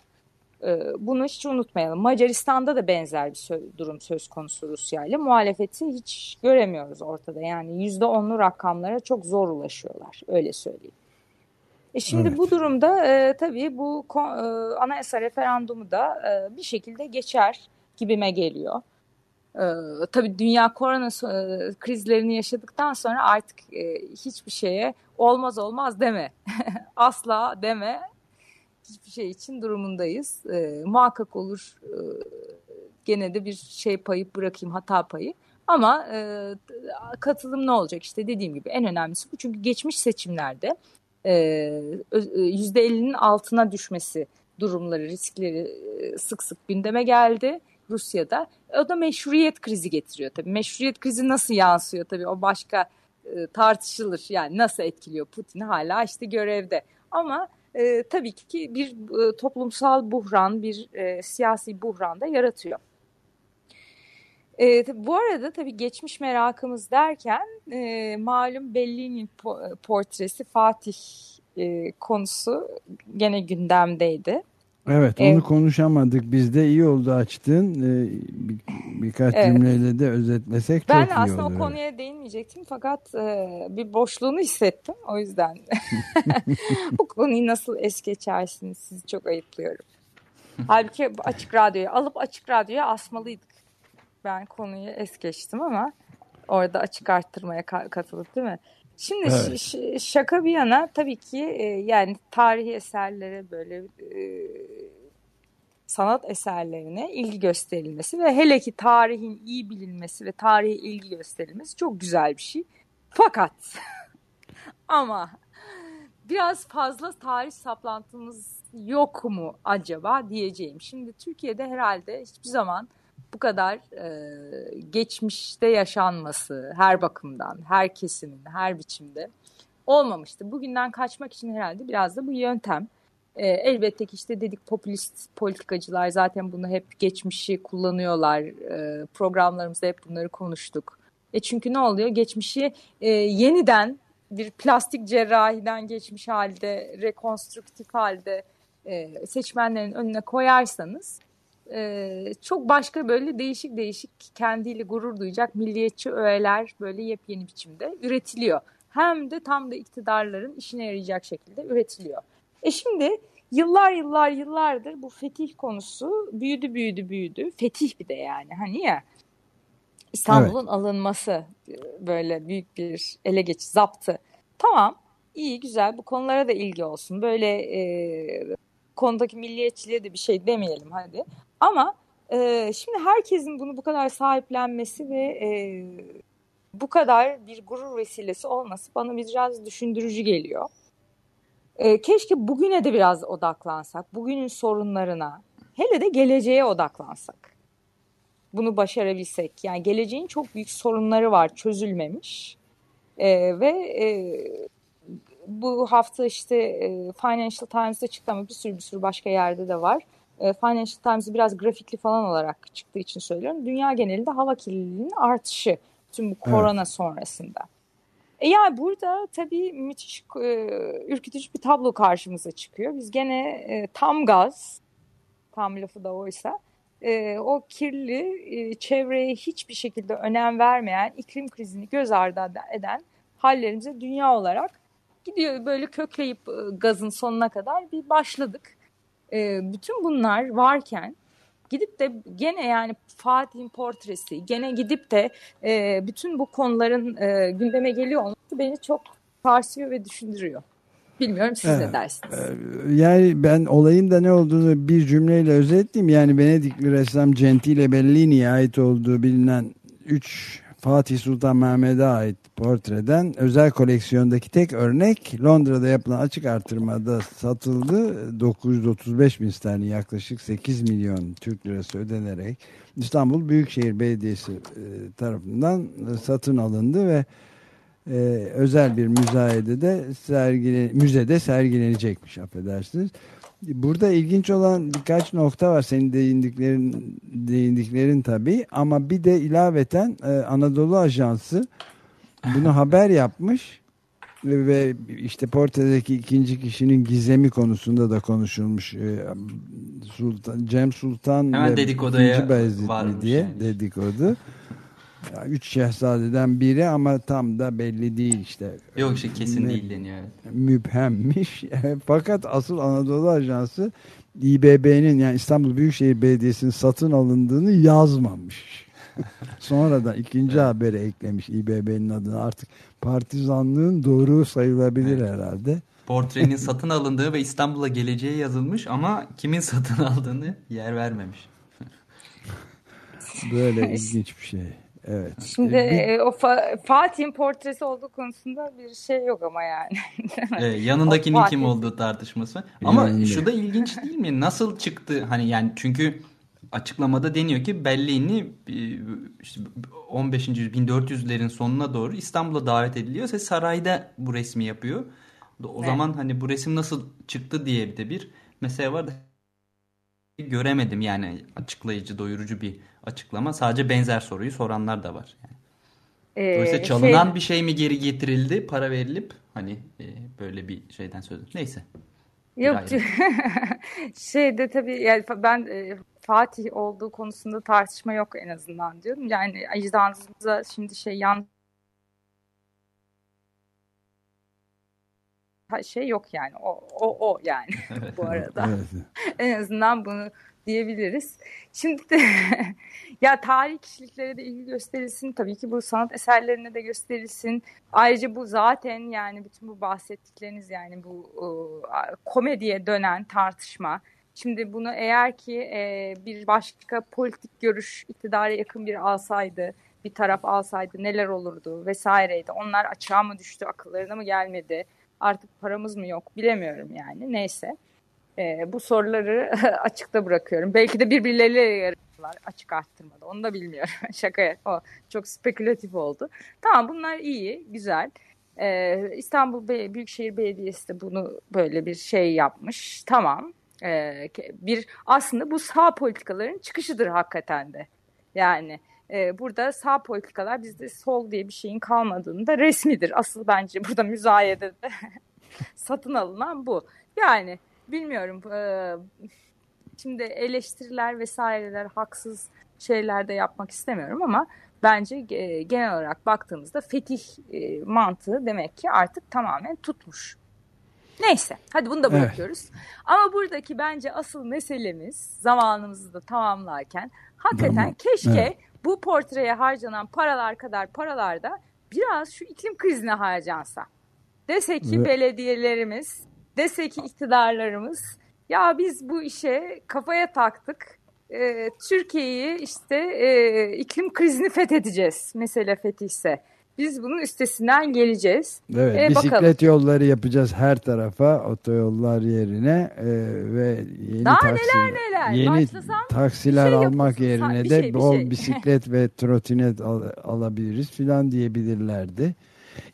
E, bunu hiç unutmayalım. Macaristan'da da benzer bir durum söz konusu Rusya ile. Muhalefeti hiç göremiyoruz ortada. Yani yüzde onlu rakamlara çok zor ulaşıyorlar. Öyle söyleyeyim. E şimdi Evet. bu durumda e, tabii bu e, anayasa referandumu da e, bir şekilde geçer gibime geliyor. E, tabii dünya korona e, krizlerini yaşadıktan sonra artık e, hiçbir şeye olmaz olmaz deme. Asla deme. Hiçbir şey için durumundayız. E, muhakkak olur e, gene de bir şey payı bırakayım hata payı. Ama e, katılım ne olacak işte dediğim gibi en önemlisi bu. Çünkü geçmiş seçimlerde e, ö- e, %50'nin altına düşmesi durumları, riskleri e, sık sık gündeme geldi Rusya'da. O da meşruiyet krizi getiriyor tabii. Meşruiyet krizi nasıl yansıyor tabii o başka e, tartışılır. Yani nasıl etkiliyor Putin hala işte görevde. Ama e, tabii ki bir e, toplumsal buhran, bir e, siyasi buhran da yaratıyor. E, bu arada tabii geçmiş merakımız derken e, malum Bellini po- portresi Fatih e, konusu gene gündemdeydi. Evet onu Evet. konuşamadık biz de iyi oldu açtın. Ee, bir- birkaç Evet. cümleyle de özetlesek Ben çok iyi aslında olur. o konuya değinmeyecektim fakat e, bir boşluğunu hissettim o yüzden. Bu konuyu nasıl es geçersiniz sizi çok ayıplıyorum. Halbuki bu açık radyoyu alıp açık radyoya asmalıydık. Ben konuyu es geçtim ama orada açık arttırmaya ka- katılıp değil mi? Şimdi Evet. şaka bir yana tabii ki e, yani tarihi eserlere böyle e, sanat eserlerine ilgi gösterilmesi ve hele ki tarihin iyi bilinmesi ve tarihe ilgi gösterilmesi çok güzel bir şey. Fakat ama biraz fazla tarih saplantımız yok mu acaba diyeceğim. Şimdi Türkiye'de herhalde hiçbir zaman bu kadar e, geçmişte yaşanması her bakımdan, her kesimin, her biçimde olmamıştı. Bugünden kaçmak için herhalde biraz da bu yöntem. E, elbette ki işte dedik popülist politikacılar zaten bunu hep geçmişi kullanıyorlar. E, programlarımızda hep bunları konuştuk. E çünkü ne oluyor? Geçmişi e, yeniden bir plastik cerrahiden geçmiş halde, rekonstrüktif halde e, seçmenlerin önüne koyarsanız e, çok başka böyle değişik değişik kendiyle gurur duyacak milliyetçi öğeler böyle yepyeni biçimde üretiliyor. Hem de tam da iktidarların işine yarayacak şekilde üretiliyor. E şimdi yıllar yıllar yıllardır bu fetih konusu büyüdü büyüdü büyüdü. Fetih bir de yani hani ya İstanbul'un alınması e, böyle büyük bir ele geç zaptı. Tamam iyi güzel bu konulara da ilgi olsun. Böyle e, konudaki milliyetçiliğe de bir şey demeyelim hadi. Ama e, şimdi herkesin bunu bu kadar sahiplenmesi ve e, bu kadar bir gurur vesilesi olması bana biraz düşündürücü geliyor. E, keşke bugüne de biraz odaklansak, bugünün sorunlarına, hele de geleceğe odaklansak. Bunu başarabilsek. Yani geleceğin çok büyük sorunları var, çözülmemiş. E, ve e, bu hafta işte e, Financial Times'da çıktı ama bir sürü bir sürü başka yerde de var. E, Financial Times'ı biraz grafikli falan olarak çıktığı için söylüyorum. Dünya genelinde hava kirliliğinin artışı tüm bu korona sonrasında. E yani burada tabii müthiş e, ürkütücü bir tablo karşımıza çıkıyor. Biz gene e, tam gaz, tam lafı da oysa, e, o kirli e, çevreye hiçbir şekilde önem vermeyen iklim krizini göz ardı eden hallerimize dünya olarak gidiyor böyle kökleyip e, gazın sonuna kadar bir başladık. E, bütün bunlar varken gidip de gene yani Fatih'in portresi gene gidip de e, bütün bu konuların e, gündeme geliyor olması beni çok sarsıyor ve düşündürüyor. Bilmiyorum siz Evet. ne dersiniz? Yani ben olayın da ne olduğunu bir cümleyle özetleyeyim. Yani Venedikli ressam Gentile Bellini'ye ait olduğu bilinen 3 Fatih Sultan Mehmet'e ait portreden özel koleksiyondaki tek örnek Londra'da yapılan açık artırmada satıldı. 935 bin sterlin yaklaşık 8 milyon Türk lirası ödenerek İstanbul Büyükşehir Belediyesi e, tarafından satın alındı ve e, özel bir müzayedede sergile, müzede sergilenecekmiş affedersiniz. Burada ilginç olan birkaç nokta var senin değindiklerin değindiklerin tabii ama bir de ilaveten e, Anadolu Ajansı bunu haber yapmış ve, işte portredeki ikinci kişinin gizemi konusunda da konuşulmuş. E, Sultan Cem Sultan Hemen ve dedikoduya ikinci diye yani. dedikodu. Ya, üç şehzadeden biri ama tam da belli değil işte. Yok şey kesin Ne- değil deniyor. evet. müphemmiş. Fakat asıl Anadolu Ajansı İBB'nin yani İstanbul Büyükşehir Belediyesi'nin satın alındığını yazmamış. Sonradan ikinci habere eklemiş İBB'nin adını. Artık partizanlığın doğru sayılabilir herhalde. Portrenin satın alındığı ve İstanbul'a geleceği yazılmış ama kimin satın aldığını yer vermemiş. Böyle ilginç bir şey. Evet. Şimdi Bir- e, o Fa- Fatih'in portresi olduğu konusunda bir şey yok ama yani. Ee, yanındakinin kim olduğu tartışması. Ama Yani. şu da ilginç değil mi? Nasıl çıktı? Hani yani çünkü açıklamada deniyor ki Bellini e, işte 15. yüzyıl 1400'lerin sonuna doğru İstanbul'a davet ediliyor ve sarayda bu resmi yapıyor. O Evet. zaman hani bu resim nasıl çıktı diye bir de bir mesele var da göremedim yani açıklayıcı, doyurucu bir açıklama. Sadece benzer soruyu soranlar da var. Yani. E, Dolayısıyla çalınan şey- bir şey mi geri getirildi, para verilip hani e, böyle bir şeyden söz. Neyse. Yok şeyde tabii yani ben e, Fatih olduğu konusunda tartışma yok en azından diyorum. Yani ecdadımıza şimdi şey yan şey yok yani o o o yani bu arada. Evet. En azından bunu diyebiliriz. Şimdi de ya tarih kişiliklere de ilgi gösterilsin. Tabii ki bu sanat eserlerine de gösterilsin. Ayrıca bu zaten yani bütün bu bahsettikleriniz yani bu e, komediye dönen tartışma. Şimdi bunu eğer ki e, bir başka politik görüş iktidara yakın bir alsaydı, bir taraf alsaydı neler olurdu vesaireydi. Onlar açığa mı düştü, akıllarına mı gelmedi? Artık paramız mı yok bilemiyorum yani. Neyse. Ee, bu soruları açıkta bırakıyorum. Belki de birbirleriyle yarıştılar açık arttırmada. Onu da bilmiyorum. Şaka. O çok spekülatif oldu. Tamam bunlar iyi, güzel. Ee, İstanbul Be- Büyükşehir Belediyesi de bunu böyle bir şey yapmış. Tamam. Ke- bir aslında bu sağ politikaların çıkışıdır hakikaten de. Yani e, burada sağ politikalar bizde sol diye bir şeyin kalmadığını da resmidir. Asıl bence burada müzayede de satın alınan bu. Yani bilmiyorum. şimdi eleştiriler vesaireler haksız şeyler de yapmak istemiyorum ama bence genel olarak baktığımızda fetih mantığı demek ki artık tamamen tutmuş. Neyse hadi bunu da Evet. bırakıyoruz. Ama buradaki bence asıl meselemiz zamanımızı da tamamlarken hakikaten Tamam, keşke evet. bu portreye harcanan paralar kadar paralar da biraz şu iklim krizine harcansa. Dese ki Ve- belediyelerimiz, dese ki iktidarlarımız ya biz bu işe kafaya taktık. Ee, Türkiye'yi işte e, iklim krizini fethedeceğiz. Mesele fetihse. Biz bunun üstesinden geleceğiz. Evet, E, bisiklet bakalım. yolları yapacağız her tarafa otoyollar yerine e, ve yeni Daha taksi, neler neler. yeni Başlasam taksiler şey almak. Ha, yerine bir de şey, bol şey. bisiklet ve trotinet al- alabiliriz filan diyebilirlerdi.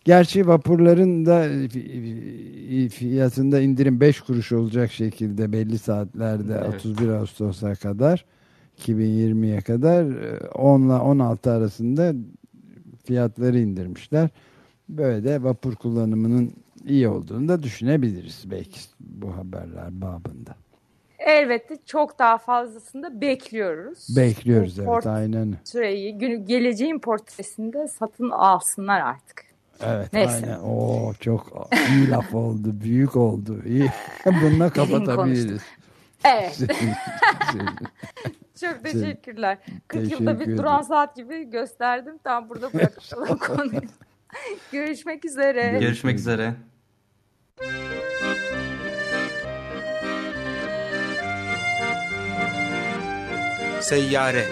Gerçi vapurların da fi- fiyatında indirim 5 kuruş olacak şekilde belli saatlerde Evet. 31 Ağustos'a kadar 2020'ye kadar e, 10 ile 16 arasında fiyatları indirmişler. Böyle de vapur kullanımının iyi olduğunu da düşünebiliriz belki bu haberler babında. elbette çok daha fazlasını da bekliyoruz. Bekliyoruz Bu evet aynen. günü, geleceğin portresinde satın alsınlar artık. Evet Neyse. aynen. Oo çok iyi laf oldu. Büyük oldu. İyi. Bununla kapatabiliriz. Evet. Şey, Çok teşekkürler. 40 yılda Teşekkür bir ederim. duran saat gibi gösterdim. Tam burada bırakalım konuyu. Görüşmek üzere. Görüşmek üzere. Seyyare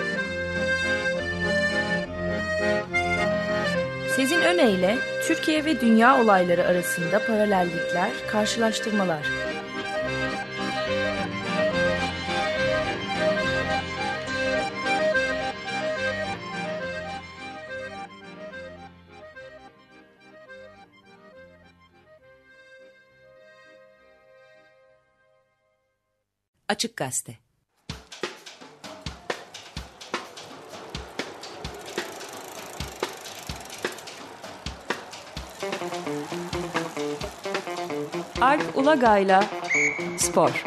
Sezin Öne Türkiye ve dünya olayları arasında paralellikler, karşılaştırmalar. Açık Gazete Alp Ulagay'la Spor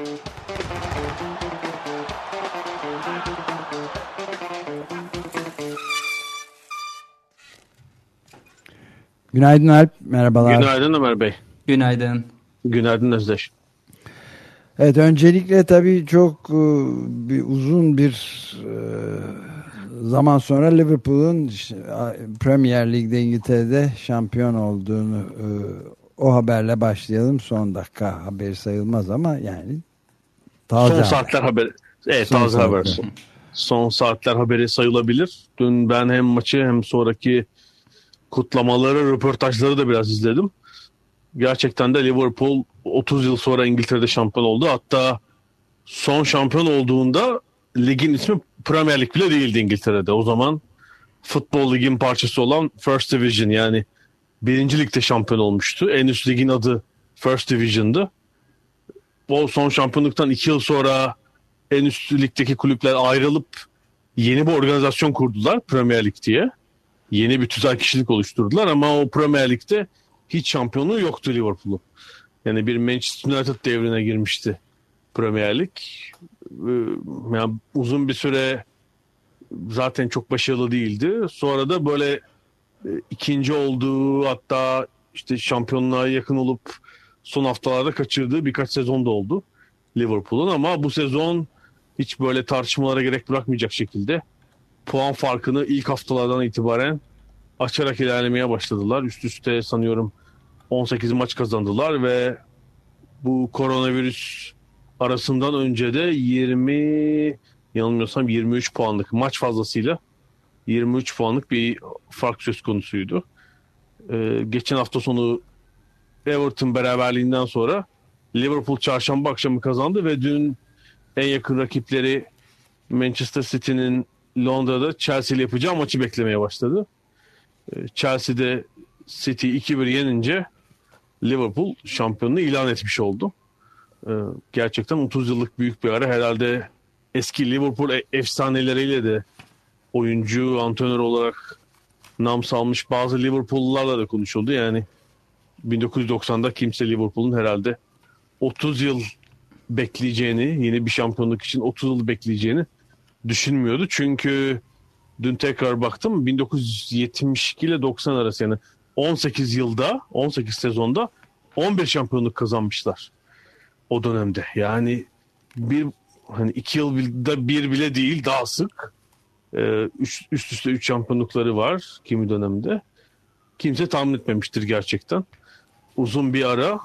Günaydın Alp, merhabalar. Günaydın Ömer Bey. Günaydın. Günaydın Özdeş. Evet, öncelikle tabii çok e, bir uzun bir e, zaman sonra Liverpool'un Premier Lig'de İngiltere'de şampiyon olduğunu e, o haberle başlayalım. Son dakika haberi sayılmaz ama yani taze Son haber. saatler haberi. Evet Son taze haber. saatler. Son saatler haberi sayılabilir. Dün ben hem maçı hem sonraki kutlamaları, röportajları da biraz izledim. Gerçekten de Liverpool 30 yıl sonra İngiltere'de şampiyon oldu. Hatta son şampiyon olduğunda ligin ismi Premier Lig bile değildi İngiltere'de. O zaman futbol ligin parçası olan First Division yani birinci ligde şampiyon olmuştu. En üst ligin adı First Division'dı. O son şampiyonluktan iki yıl sonra en üst ligdeki kulüpler ayrılıp yeni bir organizasyon kurdular Premier Lig diye. Yeni bir tüzel kişilik oluşturdular ama o Premier Lig'de hiç şampiyonluğu yoktu Liverpool'un. Yani bir Manchester United devrine girmişti Premier Lig. Ee, Yani uzun bir süre zaten çok başarılı değildi. Sonra da böyle ikinci olduğu hatta işte şampiyonluğa yakın olup son haftalarda kaçırdığı birkaç sezon da oldu Liverpool'un ama bu sezon hiç böyle tartışmalara gerek bırakmayacak şekilde puan farkını ilk haftalardan itibaren açarak ilerlemeye başladılar. Üst üste sanıyorum 18 maç kazandılar ve bu koronavirüs arasından önce de 20 yanılmıyorsam 23 puanlık maç fazlasıyla 23 puanlık bir fark söz konusuydu. Ee, geçen hafta sonu Everton beraberliğinden sonra Liverpool çarşamba akşamı kazandı ve dün en yakın rakipleri Manchester City'nin Londra'da Chelsea ile yapacağı maçı beklemeye başladı. Ee, Chelsea'de City 2-1 yenince Liverpool şampiyonluğu ilan etmiş oldu. Ee, gerçekten 30 yıllık büyük bir ara. Herhalde eski Liverpool e- efsaneleriyle de oyuncu, antrenör olarak nam salmış bazı Liverpool'lularla da konuşuldu. Yani 1990'da kimse Liverpool'un herhalde 30 yıl bekleyeceğini, yeni bir şampiyonluk için 30 yıl bekleyeceğini düşünmüyordu. Çünkü dün tekrar baktım 1972 ile 90 arası yani 18 yılda, 18 sezonda 11 şampiyonluk kazanmışlar o dönemde. Yani bir hani iki yılda bir bile değil daha sık. Ee, üst, üst üste 3 şampiyonlukları var kimi dönemde. Kimse tahmin etmemiştir gerçekten. Uzun bir ara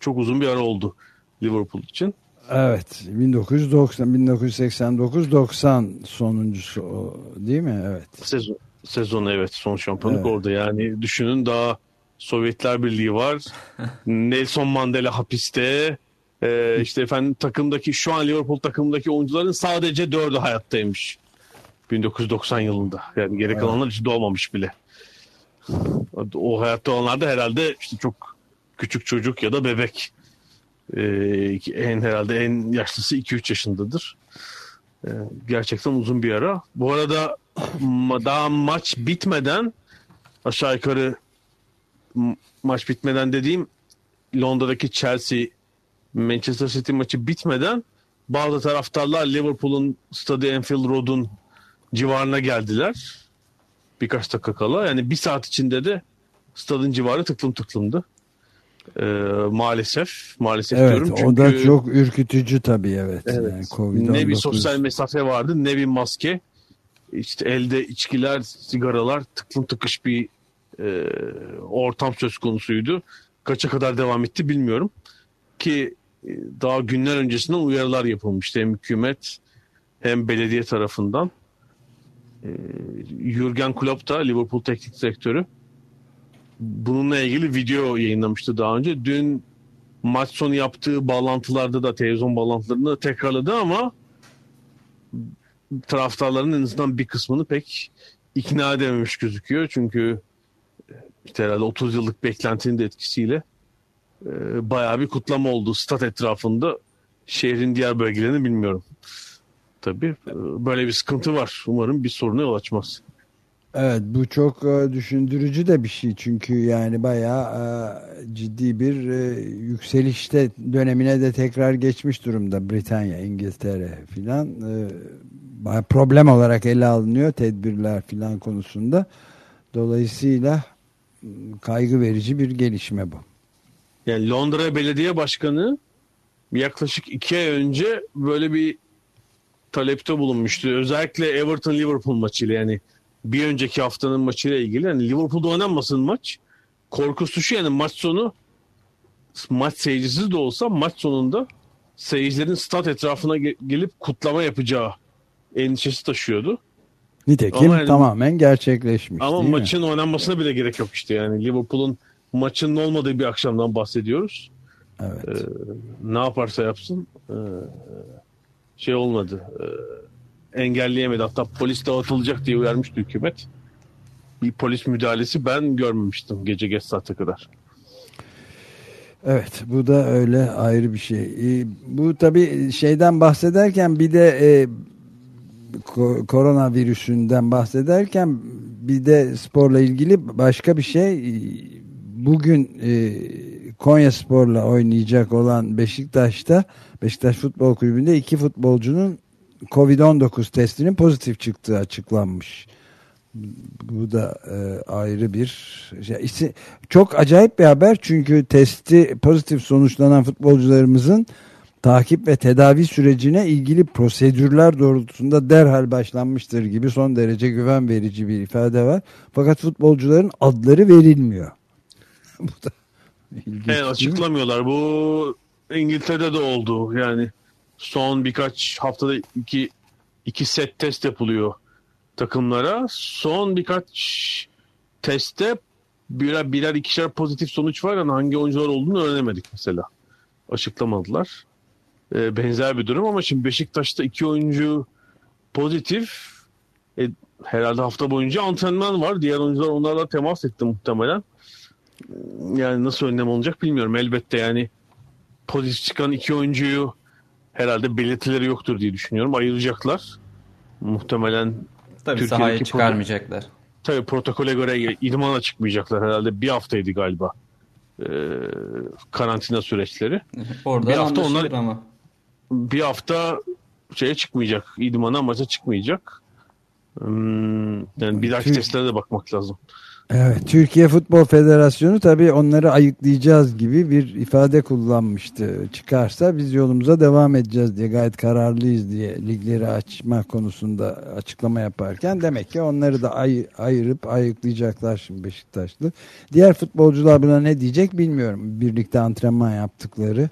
çok uzun bir ara oldu Liverpool için. Evet 1990 1989 90 sonuncusu o, değil mi? Evet. Sezon sezon evet son şampiyonluk Evet. orada yani düşünün daha Sovyetler Birliği var. Nelson Mandela hapiste. Ee, işte efendim takımdaki şu an Liverpool takımındaki oyuncuların sadece dördü hayattaymış. 1990 yılında. Yani geri kalanlar hiç doğmamış bile. O hayatta olanlar da herhalde işte çok küçük çocuk ya da bebek. Ee, en herhalde en yaşlısı 2-3 yaşındadır. Ee, gerçekten uzun bir ara. Bu arada daha maç bitmeden aşağı yukarı maç bitmeden dediğim Londra'daki Chelsea Manchester City maçı bitmeden bazı taraftarlar Liverpool'un stadı Enfield Road'un civarına geldiler. Birkaç dakika kala. Yani bir saat içinde de stadın civarı tıklım tıklımdı. Ee, maalesef. Maalesef Evet diyorum. o da Çünkü- çok ürkütücü tabii evet. Evet. Yani Covid-19. ne bir sosyal mesafe vardı ne bir maske. İşte elde içkiler, sigaralar tıklım tıkış bir e, ortam söz konusuydu. Kaça kadar devam etti bilmiyorum. Ki e, daha günler öncesinden uyarılar yapılmıştı hem hükümet hem belediye tarafından. E, Jurgen Klopp da Liverpool teknik direktörü bununla ilgili video yayınlamıştı daha önce. Dün maç sonu yaptığı bağlantılarda da televizyon bağlantılarında tekrarladı ama taraftarların en azından bir kısmını pek ikna edememiş gözüküyor. Çünkü işte herhalde 30 yıllık beklentinin de etkisiyle e, bayağı bir kutlama oldu. Stat etrafında şehrin diğer bölgelerini bilmiyorum. Tabii e, böyle bir sıkıntı var. Umarım bir soruna yol açmaz. Evet bu çok e, düşündürücü de bir şey çünkü yani bayağı e, ciddi bir e, yükselişte dönemine de tekrar geçmiş durumda Britanya, İngiltere filan problem olarak ele alınıyor tedbirler filan konusunda. Dolayısıyla kaygı verici bir gelişme bu. Yani Londra Belediye Başkanı yaklaşık iki ay önce böyle bir talepte bulunmuştu. Özellikle Everton Liverpool maçıyla yani bir önceki haftanın maçıyla ilgili. Yani Liverpool'da oynanmasın maç. Korkusu şu yani maç sonu maç seyircisiz de olsa maç sonunda seyircilerin stat etrafına ge- gelip kutlama yapacağı endişesi taşıyordu. Nitekim Ama yani- tamamen gerçekleşmiş Ama değil mi? maçın oynanmasına bile gerek yok işte yani Liverpool'un maçının olmadığı bir akşamdan bahsediyoruz. Evet. Ee, ne yaparsa yapsın ee, şey olmadı. Ee, engelleyemedi. Hatta polis dağıtılacak diye uyarmıştı hükümet. Bir polis müdahalesi ben görmemiştim gece geç saate kadar. Evet bu da öyle ayrı bir şey. Ee, bu tabii şeyden bahsederken bir de e, ko- koronavirüsünden bahsederken bir de sporla ilgili başka bir şey. Bugün e, Konya Spor'la oynayacak olan Beşiktaş'ta Beşiktaş Futbol Kulübü'nde iki futbolcunun Covid-19 testinin pozitif çıktığı açıklanmış. Bu da e, ayrı bir şey. Çok acayip bir haber çünkü testi pozitif sonuçlanan futbolcularımızın takip ve tedavi sürecine ilgili prosedürler doğrultusunda derhal başlanmıştır gibi son derece güven verici bir ifade var. Fakat futbolcuların adları verilmiyor. Bu da ilginç. Evet açıklamıyorlar. Bu İngiltere'de de oldu. Yani son birkaç haftada iki, iki set test yapılıyor takımlara. Son birkaç testte birer, birer ikişer pozitif sonuç var ama hangi oyuncular olduğunu öğrenemedik mesela. Açıklamadılar. Ee, benzer bir durum ama şimdi Beşiktaş'ta iki oyuncu pozitif. E, herhalde hafta boyunca antrenman var. Diğer oyuncular onlarla temas etti muhtemelen. Yani nasıl önlem olacak bilmiyorum. Elbette yani pozitif çıkan iki oyuncuyu herhalde belirtileri yoktur diye düşünüyorum. Ayıracaklar. Muhtemelen Tabii Türkiye'deki sahaya proto- çıkarmayacaklar. Tabii protokole göre idmana çıkmayacaklar herhalde. Bir haftaydı galiba. Ee, karantina süreçleri. Oradan Bir hafta onlar- ama. Bir hafta şeye çıkmayacak. İdmana maça çıkmayacak. Hmm, yani bir dahaki testlere de bakmak lazım. Evet, Türkiye Futbol Federasyonu tabii onları ayıklayacağız gibi bir ifade kullanmıştı. Çıkarsa biz yolumuza devam edeceğiz diye gayet kararlıyız diye ligleri açma konusunda açıklama yaparken demek ki onları da ay- ayırıp ayıklayacaklar şimdi Beşiktaşlı. Diğer futbolcular buna ne diyecek bilmiyorum. Birlikte antrenman yaptıkları.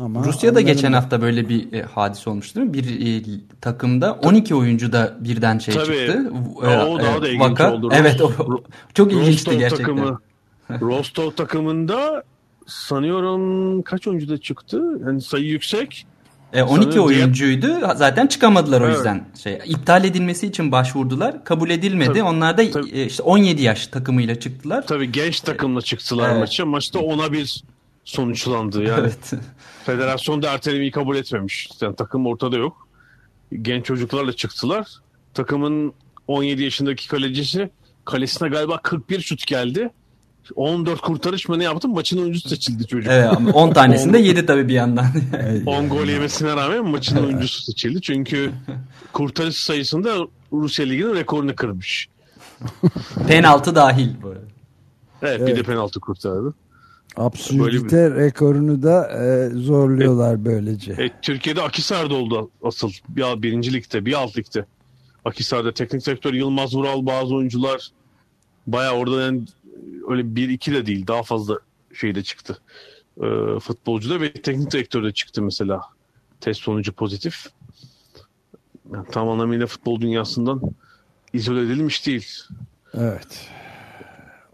Ama Rusya'da onların geçen hafta böyle bir e, hadise olmuştu değil mi? Bir e, takımda 12 oyuncu da birden şey Tabii. çıktı. O daha da ilginç oldu. Evet o, çok ilginçti Rostov gerçekten. Takımı, Rostov takımında sanıyorum kaç oyuncu da çıktı? Yani sayı yüksek. E, 12 Sanıyorum oyuncuydu. Zaten çıkamadılar o Evet. yüzden. Şey iptal edilmesi için başvurdular. Kabul edilmedi. Tabii, Onlar da tabii. e, işte 17 yaş takımıyla çıktılar. Tabii genç takımla çıktılar Evet. maça. Maçta ona bir sonuçlandı. Yani Evet. federasyon da ertelemeyi kabul etmemiş. Yani takım ortada yok. Genç çocuklarla çıktılar. Takımın 17 yaşındaki kalecisi kalesine galiba 41 şut geldi. 14 kurtarış mı ne yaptı? Maçın oyuncusu seçildi çocuk. Evet, ama 10 tanesini de yedi tabii bir yandan. 10 gol yemesine rağmen maçın oyuncusu seçildi. Çünkü kurtarış sayısında Rusya Ligi'nin rekorunu kırmış. Penaltı dahil bu arada. Evet, bir de penaltı kurtardı. Absürdite rekorunu da e, zorluyorlar böylece. E, Türkiye'de Akisar'da oldu asıl. Bir, birinci ligde, bir alt ligde. Akisar'da teknik direktör Yılmaz Vural bazı oyuncular bayağı orada yani öyle bir iki de değil daha fazla şeyde çıktı. E, futbolcu da ve teknik direktör de çıktı mesela. Test sonucu pozitif. Yani tam anlamıyla futbol dünyasından izole edilmiş değil. Evet.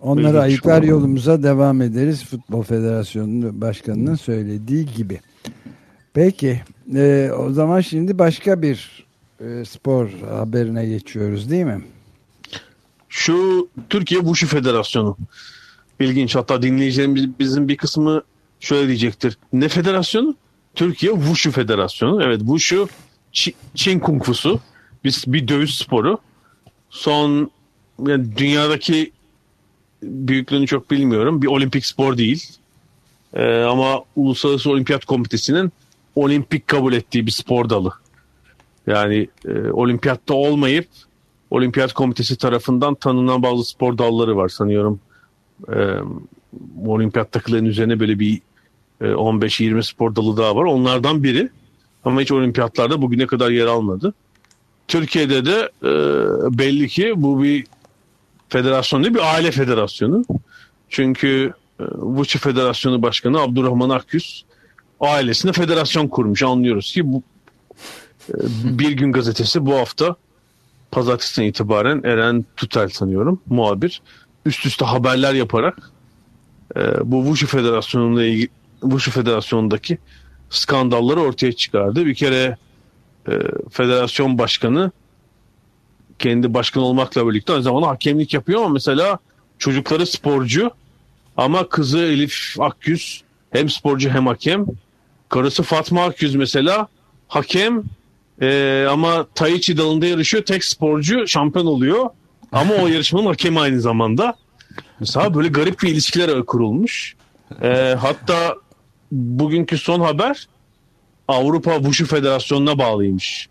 Onları İlginç. ayıklar yolumuza devam ederiz. Futbol Federasyonu'nun başkanının söylediği gibi. Peki. e, o zaman şimdi başka bir e, spor haberine geçiyoruz değil mi? Şu Türkiye Wushu Federasyonu. İlginç. Hatta dinleyicilerimiz bizim bir kısmı şöyle diyecektir. Ne federasyonu? Türkiye Wushu Federasyonu. Evet Wushu Çi- Çin Kung Fusu. Biz bir dövüş sporu. Son yani dünyadaki büyüklüğünü çok bilmiyorum. Bir olimpik spor değil. Ee, ama Uluslararası Olimpiyat Komitesi'nin olimpik kabul ettiği bir spor dalı. Yani e, olimpiyatta olmayıp olimpiyat komitesi tarafından tanınan bazı spor dalları var sanıyorum. E, olimpiyat takılarının üzerine böyle bir e, 15-20 spor dalı daha var. Onlardan biri. Ama hiç olimpiyatlarda bugüne kadar yer almadı. Türkiye'de de e, belli ki bu bir federasyon değil bir aile federasyonu. Çünkü e, Vuçi Federasyonu Başkanı Abdurrahman Akyüz ailesine federasyon kurmuş. Anlıyoruz ki bu e, Bir Gün Gazetesi bu hafta pazartesinden itibaren Eren Tutel sanıyorum muhabir üst üste haberler yaparak e, bu Wushu Federasyonu'nda ilgili Wushu Federasyonu'ndaki skandalları ortaya çıkardı. Bir kere federasyon başkanı kendi başkan olmakla birlikte aynı zamanda hakemlik yapıyor ama mesela çocukları sporcu ama kızı Elif Akyüz hem sporcu hem hakem. Karısı Fatma Akyüz mesela hakem e, ama Tai Chi dalında yarışıyor. Tek sporcu şampiyon oluyor. Ama o yarışmanın hakemi aynı zamanda. Mesela böyle garip bir ilişkiler kurulmuş. E, hatta bugünkü son haber Avrupa Wushu Federasyonu'na bağlıymış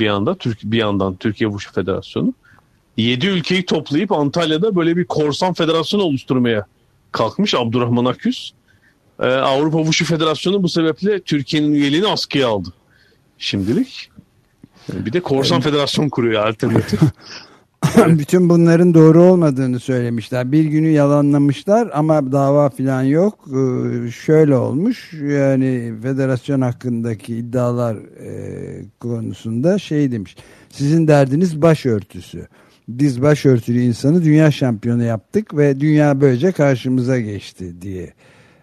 bir anda Türk bir yandan Türkiye Wushu Federasyonu. 7 ülkeyi toplayıp Antalya'da böyle bir korsan federasyon oluşturmaya kalkmış Abdurrahman Aküz. Ee, Avrupa Wushu Federasyonu bu sebeple Türkiye'nin üyeliğini askıya aldı şimdilik. Yani bir de korsan federasyon kuruyor alternatif. Bütün bunların doğru olmadığını söylemişler. Bir günü yalanlamışlar ama dava falan yok. Ee, şöyle olmuş yani federasyon hakkındaki iddialar e, konusunda şey demiş. Sizin derdiniz başörtüsü. Biz başörtülü insanı dünya şampiyonu yaptık ve dünya böylece karşımıza geçti diye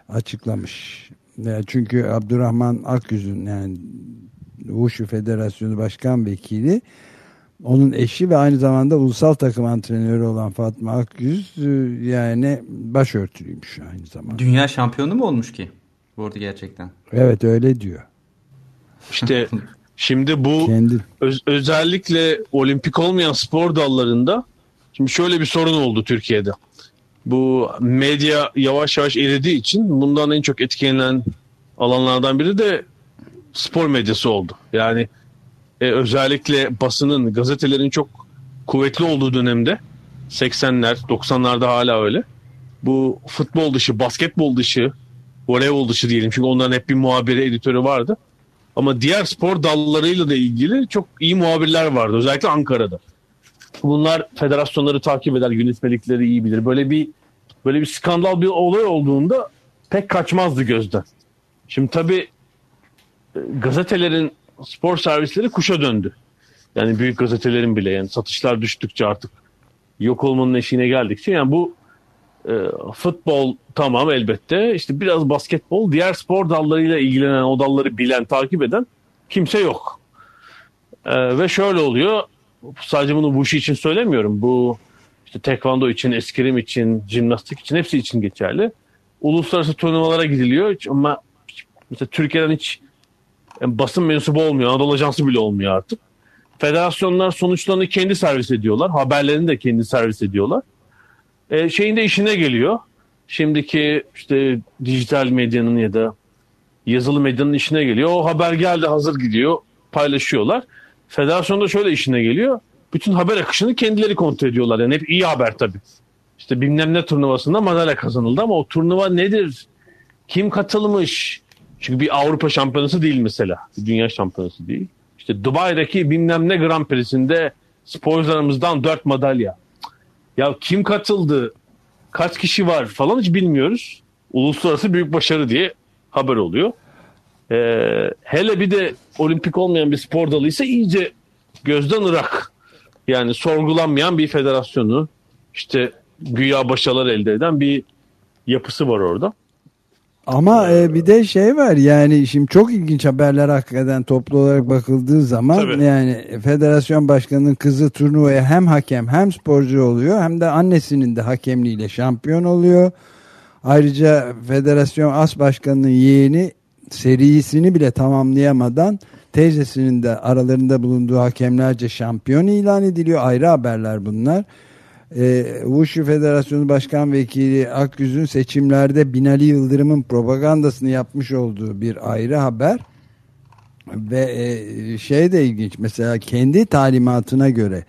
açıklamış. Yani çünkü Abdurrahman Akyüz'ün yani Wushu Federasyonu Başkan Vekili onun eşi ve aynı zamanda ulusal takım antrenörü olan Fatma Akyüz e, yani başörtülüymüş aynı zamanda. Dünya şampiyonu mu olmuş ki? Bu arada gerçekten. Evet öyle diyor. İşte şimdi bu Kendi. öz- özellikle olimpik olmayan spor dallarında şimdi şöyle bir sorun oldu Türkiye'de. Bu medya yavaş yavaş eridiği için bundan en çok etkilenen alanlardan biri de spor medyası oldu. Yani e, özellikle basının, gazetelerin çok kuvvetli olduğu dönemde 80'ler, 90'larda hala öyle. Bu futbol dışı, basketbol dışı, voleybol dışı diyelim. Çünkü onların hep bir muhabiri, editörü vardı. Ama diğer spor dallarıyla da ilgili çok iyi muhabirler vardı. Özellikle Ankara'da. Bunlar federasyonları takip eder, yönetmelikleri iyi bilir. Böyle bir böyle bir skandal bir olay olduğunda pek kaçmazdı gözden. Şimdi tabii e, gazetelerin spor servisleri kuşa döndü. Yani büyük gazetelerin bile yani satışlar düştükçe artık yok olmanın eşiğine geldikçe yani bu e, futbol tamam elbette işte biraz basketbol diğer spor dallarıyla ilgilenen o dalları bilen takip eden kimse yok. E, ve şöyle oluyor sadece bunu bu işi için söylemiyorum bu işte tekvando için, eskrim için, jimnastik için hepsi için geçerli. Uluslararası turnuvalara gidiliyor ama mesela Türkiye'den hiç basın mensubu olmuyor. Anadolu Ajansı bile olmuyor artık. Federasyonlar sonuçlarını kendi servis ediyorlar. Haberlerini de kendi servis ediyorlar. E, şeyin de işine geliyor. Şimdiki işte dijital medyanın ya da yazılı medyanın işine geliyor. O haber geldi hazır gidiyor. Paylaşıyorlar. Federasyonda şöyle işine geliyor. Bütün haber akışını kendileri kontrol ediyorlar. Yani hep iyi haber tabii. İşte bilmem ne turnuvasında madalya kazanıldı ama o turnuva nedir? Kim katılmış? Çünkü bir Avrupa şampiyonası değil mesela. Bir dünya şampiyonası değil. İşte Dubai'deki bilmem ne Grand Prix'sinde sporcularımızdan dört madalya. Ya kim katıldı? Kaç kişi var falan hiç bilmiyoruz. Uluslararası büyük başarı diye haber oluyor. Ee, hele bir de olimpik olmayan bir spor dalıysa iyice gözden ırak. Yani sorgulanmayan bir federasyonu işte güya başarılar elde eden bir yapısı var orada. Ama e, bir de şey var yani şimdi çok ilginç haberler hakikaten toplu olarak bakıldığı zaman Tabii. yani federasyon başkanının kızı turnuvaya hem hakem hem sporcu oluyor hem de annesinin de hakemliğiyle şampiyon oluyor. Ayrıca federasyon as başkanının yeğeni serisini bile tamamlayamadan teyzesinin de aralarında bulunduğu hakemlerce şampiyon ilan ediliyor. Ayrı haberler bunlar. E, Wushu Federasyonu Başkan Vekili Akgüz'ün seçimlerde Binali Yıldırım'ın propagandasını yapmış olduğu bir ayrı haber. Ve e, şey de ilginç mesela kendi talimatına göre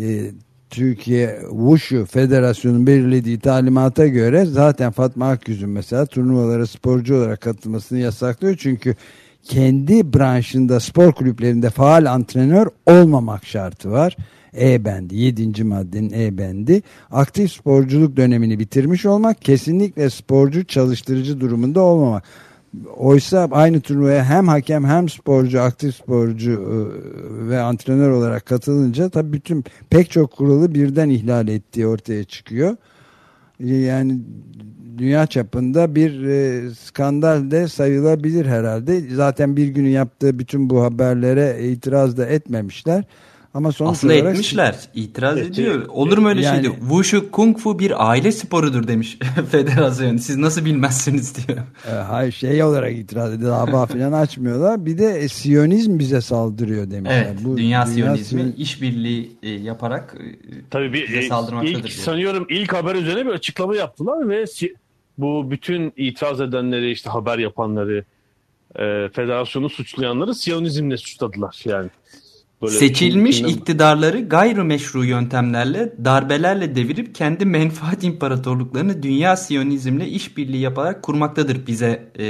e, Türkiye Wushu Federasyonu'nun belirlediği talimata göre zaten Fatma Akgüz'ün mesela turnuvalara sporcu olarak katılmasını yasaklıyor. Çünkü kendi branşında spor kulüplerinde faal antrenör olmamak şartı var. E bendi 7. maddenin E bendi aktif sporculuk dönemini bitirmiş olmak kesinlikle sporcu çalıştırıcı durumunda olmamak. Oysa aynı turnuvaya hem hakem hem sporcu, aktif sporcu e, ve antrenör olarak katılınca tabii bütün pek çok kuralı birden ihlal ettiği ortaya çıkıyor. Yani dünya çapında bir e, skandal de sayılabilir herhalde. Zaten bir günü yaptığı bütün bu haberlere itiraz da etmemişler. Ama sonuç Aslında olarak etmişler. İtiraz Evet, ediyor. Olur mu öyle yani- şey diyor. Wushu Kung Fu bir aile sporudur demiş federasyon. Siz nasıl bilmezsiniz diyor. E, hayır şey olarak itiraz ediyor. Dava falan açmıyorlar. Bir de e, Siyonizm bize saldırıyor demişler. Evet. Bu dünya Siyonizmi Siyon- işbirliği e, yaparak e, Tabii bir bize e, saldırmaktadır ilk, diyor. sanıyorum ilk haber üzerine bir açıklama yaptılar ve si- bu bütün itiraz edenleri işte haber yapanları e, federasyonu suçlayanları Siyonizmle suçladılar yani. Böyle Seçilmiş iktidarları gayrimeşru yöntemlerle, darbelerle devirip kendi menfaat imparatorluklarını dünya siyonizmle işbirliği yaparak kurmaktadır bize e,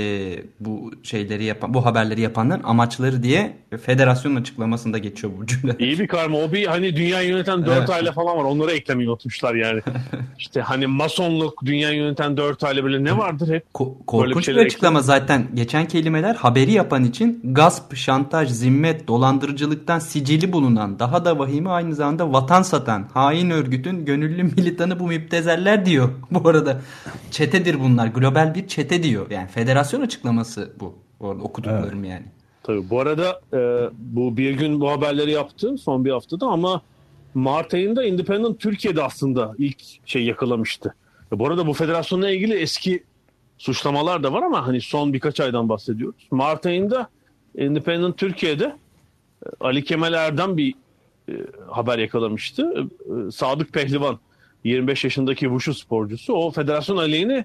bu şeyleri yapan, bu haberleri yapanların amaçları diye federasyonun açıklamasında geçiyor bu cümle. İyi bir karma. O bir hani dünya yöneten dört Evet. aile falan var. Onları eklemeyi unutmuşlar yani. işte hani masonluk, dünya yöneten dört aile böyle ne vardır hep? Böyle Korkunç bir şeyler açıklama zaten. Geçen kelimeler haberi yapan için gasp, şantaj, zimmet, dolandırıcılıktan sicili bulunan, daha da vahimi aynı zamanda vatan satan, hain örgütün gönüllü militanı bu müptezeller diyor. Bu arada çetedir bunlar. Global bir çete diyor. Yani federasyon açıklaması bu. Arada okuduklarım yani. Tabii bu arada e, bu bir gün bu haberleri yaptı son bir haftada ama Mart ayında Independent Türkiye'de aslında ilk şey yakalamıştı. E, bu arada bu federasyonla ilgili eski suçlamalar da var ama hani son birkaç aydan bahsediyoruz. Mart ayında Independent Türkiye'de Ali Kemal Erdem bir e, haber yakalamıştı. E, e, Sadık Pehlivan 25 yaşındaki Wushu sporcusu o federasyon aleyhine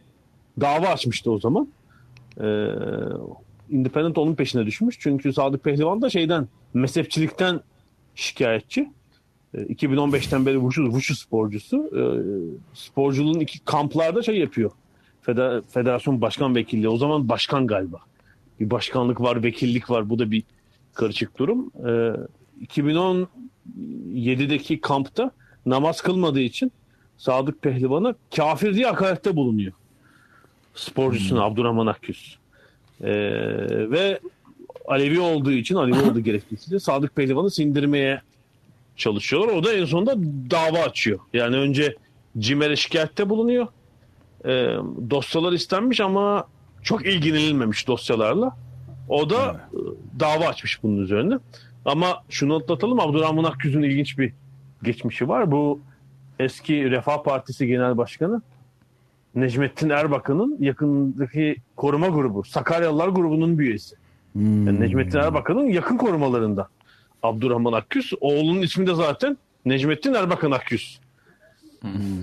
dava açmıştı o zaman. E, Independent onun peşine düşmüş. Çünkü Sadık Pehlivan da şeyden mezhepçilikten şikayetçi. E, 2015'ten beri Wushu, Wushu sporcusu. E, sporculuğun iki kamplarda şey yapıyor. Federasyon başkan vekilliği. O zaman başkan galiba. Bir başkanlık var, vekillik var. Bu da bir karışık durum. E, 2017'deki kampta namaz kılmadığı için Sadık Pehlivan'a kafir diye hakarette bulunuyor. Sporcusuna Abdurrahman Akgüz. Ee, ve Alevi olduğu için Alevi olduğu gerekçesiyle Sadık Pehlivan'ı sindirmeye çalışıyorlar. O da en sonunda dava açıyor. Yani önce CİMER'e şikayette bulunuyor. Ee, dosyalar istenmiş ama çok ilgilenilmemiş dosyalarla. O da e, dava açmış bunun üzerine. Ama şunu atlatalım Abdurrahman Akgüz'ün ilginç bir geçmişi var. Bu eski Refah Partisi Genel Başkanı Necmettin Erbakan'ın yakındaki koruma grubu, Sakaryalılar grubunun bir üyesi. Yani Necmettin Erbakan'ın yakın korumalarında. Abdurrahman Akgüz. Oğlunun ismi de zaten Necmettin Erbakan Akgüz.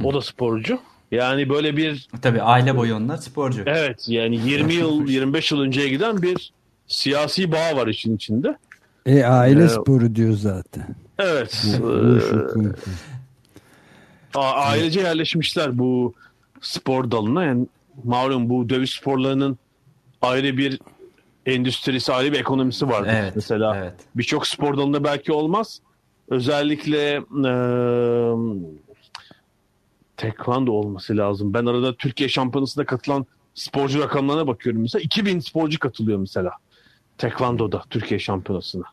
O da sporcu. Yani böyle bir... Tabii aile boyu onlar sporcu. Evet yani 20 yıl 25 yıl önceye giden bir siyasi bağ var işin içinde. E aile Ee, sporu diyor zaten. Evet. Wushu, Ee, ailece yerleşmişler bu spor dalına. Yani malum bu dövüş sporlarının ayrı bir endüstrisi, ayrı bir ekonomisi vardır. Evet, Mesela evet. birçok spor dalında belki olmaz. Özellikle eee tekvando olması lazım. Ben arada Türkiye Şampiyonası'na katılan sporcu rakamlarına bakıyorum mesela. 2000 sporcu katılıyor mesela. Tekvando'da Türkiye Şampiyonası'na.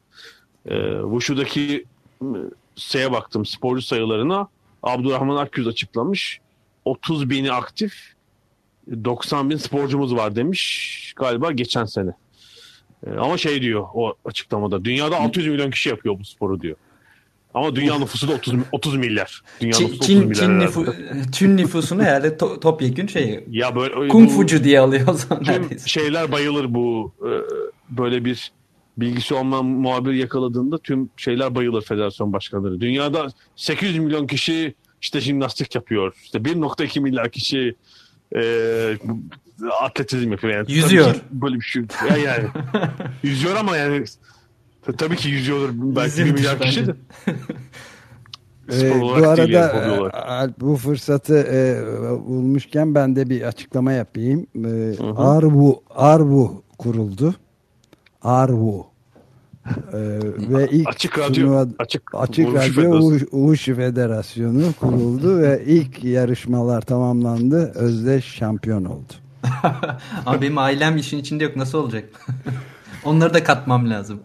Ee, Wushu'daki e, şeye baktım sporcu sayılarına Abdurrahman Akgüz açıklamış. 30 bini aktif 90 bin sporcumuz var demiş galiba geçen sene. Ee, ama şey diyor o açıklamada dünyada 600 milyon kişi yapıyor bu sporu diyor. Ama dünya nüfusu da 30, 30 milyar. Dünya Çin, nüfusu 30 Çin, milyar Çin, nüfu, Çin nüfusunu herhalde to, topyekün şey Ya böyle Kung Fucu diye alıyor o zaman neredeyse. şeyler bayılır bu e, böyle bir bilgisi olmayan muhabir yakaladığında tüm şeyler bayılır federasyon başkanları. Dünyada 800 milyon kişi işte jimnastik yapıyor. İşte 1.2 milyar kişi e, atletizm yapıyor. Yani Yüzüyor. Böyle bir şey. Yani, yani yüzüyor ama yani tabii ki yüzüyordur belki 1 Yüzüyordur milyar kişi de. Ee, bu arada yani, e, bu fırsatı e, bulmuşken ben de bir açıklama yapayım. E, Arvu Arvu kuruldu. Arvu. E, ve ilk Açık radyo, turnuva- açık, Açık Radyo. Uğuş, Uğuş Federasyonu kuruldu ve ilk yarışmalar tamamlandı. Özdeş şampiyon oldu. Ama benim ailem işin içinde yok nasıl olacak? Onları da katmam lazım.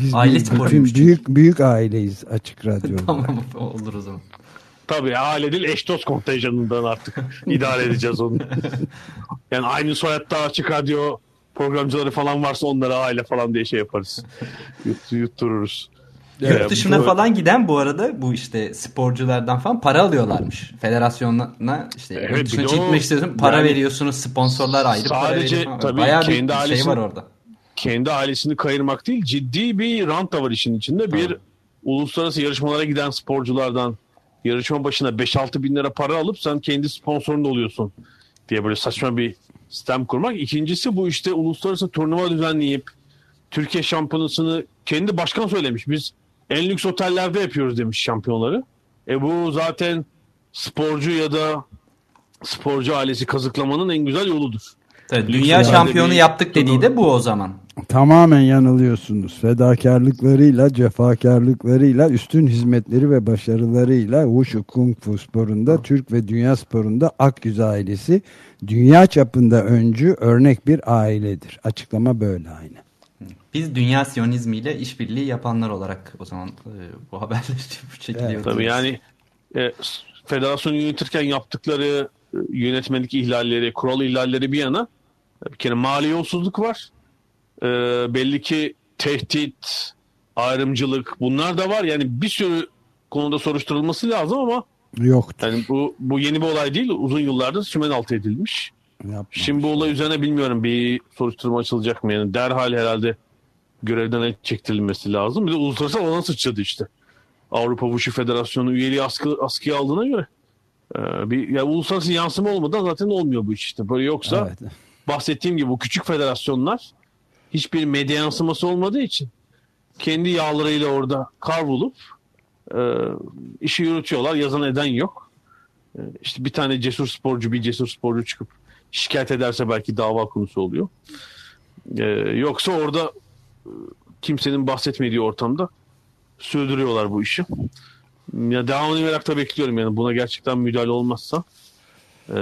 Biz Aile sporuymuş büyük büyük aileyiz Açık Radyo'da. Tamam olur o zaman. Tabii aile değil eş dost kontenjanından artık idare edeceğiz onu. Yani aynı soyadda açık radyo programcıları falan varsa onlara aile falan diye şey yaparız. Yut, yuttururuz. Yurt dışına bu- falan giden bu arada bu işte sporculardan falan para alıyorlarmış. Federasyona işte Evet, yurt dışına bir çıkmak istiyorsun para yani veriyorsunuz sponsorlar ayrı para sadece veriyor falan. tabii Bayağı bir kendi şey ailesini- var orada. Kendi ailesini kayırmak değil ciddi bir rant da var işin içinde. Bir uluslararası yarışmalara giden sporculardan yarışma başına 5-6 bin lira para alıp sen kendi sponsorun oluyorsun diye böyle saçma bir sistem kurmak. İkincisi bu işte uluslararası turnuva düzenleyip Türkiye şampiyonasını kendi başkan söylemiş. Biz en lüks otellerde yapıyoruz demiş şampiyonları. E bu zaten sporcu ya da sporcu ailesi kazıklamanın en güzel yoludur. Lüks dünya şampiyonu yaptık dediği de bu o zaman. Tamamen yanılıyorsunuz. Fedakarlıklarıyla, cefakarlıklarıyla, üstün hizmetleri ve başarılarıyla Wushu Kung Fu sporunda, Türk ve dünya sporunda Akyüz ailesi dünya çapında öncü örnek bir ailedir. Açıklama böyle aynı. Biz dünya siyonizmiyle işbirliği yapanlar olarak o zaman e, bu haberleri bu şekilde Evet. Tabii yani e, federasyonu yönetirken yaptıkları e, yönetmelik ihlalleri, kural ihlalleri bir yana e, bir kere mali yolsuzluk var. E, belli ki tehdit, ayrımcılık bunlar da var. Yani bir sürü konuda soruşturulması lazım ama Yok. yani bu bu yeni bir olay değil. Uzun yıllardır sümen altı edilmiş. Yapma. Şimdi bu olay üzerine bilmiyorum bir soruşturma açılacak mı? Yani derhal herhalde görevden çektirilmesi lazım. Bir de uluslararası alana sıçradı işte. Avrupa Wushu Federasyonu üyeliği askı, askıya aldığına göre. Ee, bir yani uluslararası yansıma olmadan zaten olmuyor bu iş işte. Böyle yoksa Evet. bahsettiğim gibi bu küçük federasyonlar hiçbir medya yansıması olmadığı için kendi yağlarıyla orada kavrulup e, işi yürütüyorlar. Yazan eden yok. E, işte bir tane cesur sporcu bir cesur sporcu çıkıp şikayet ederse belki dava konusu oluyor. E, yoksa orada e, kimsenin bahsetmediği ortamda sürdürüyorlar bu işi. Ya devamını merakla bekliyorum yani buna gerçekten müdahale olmazsa e,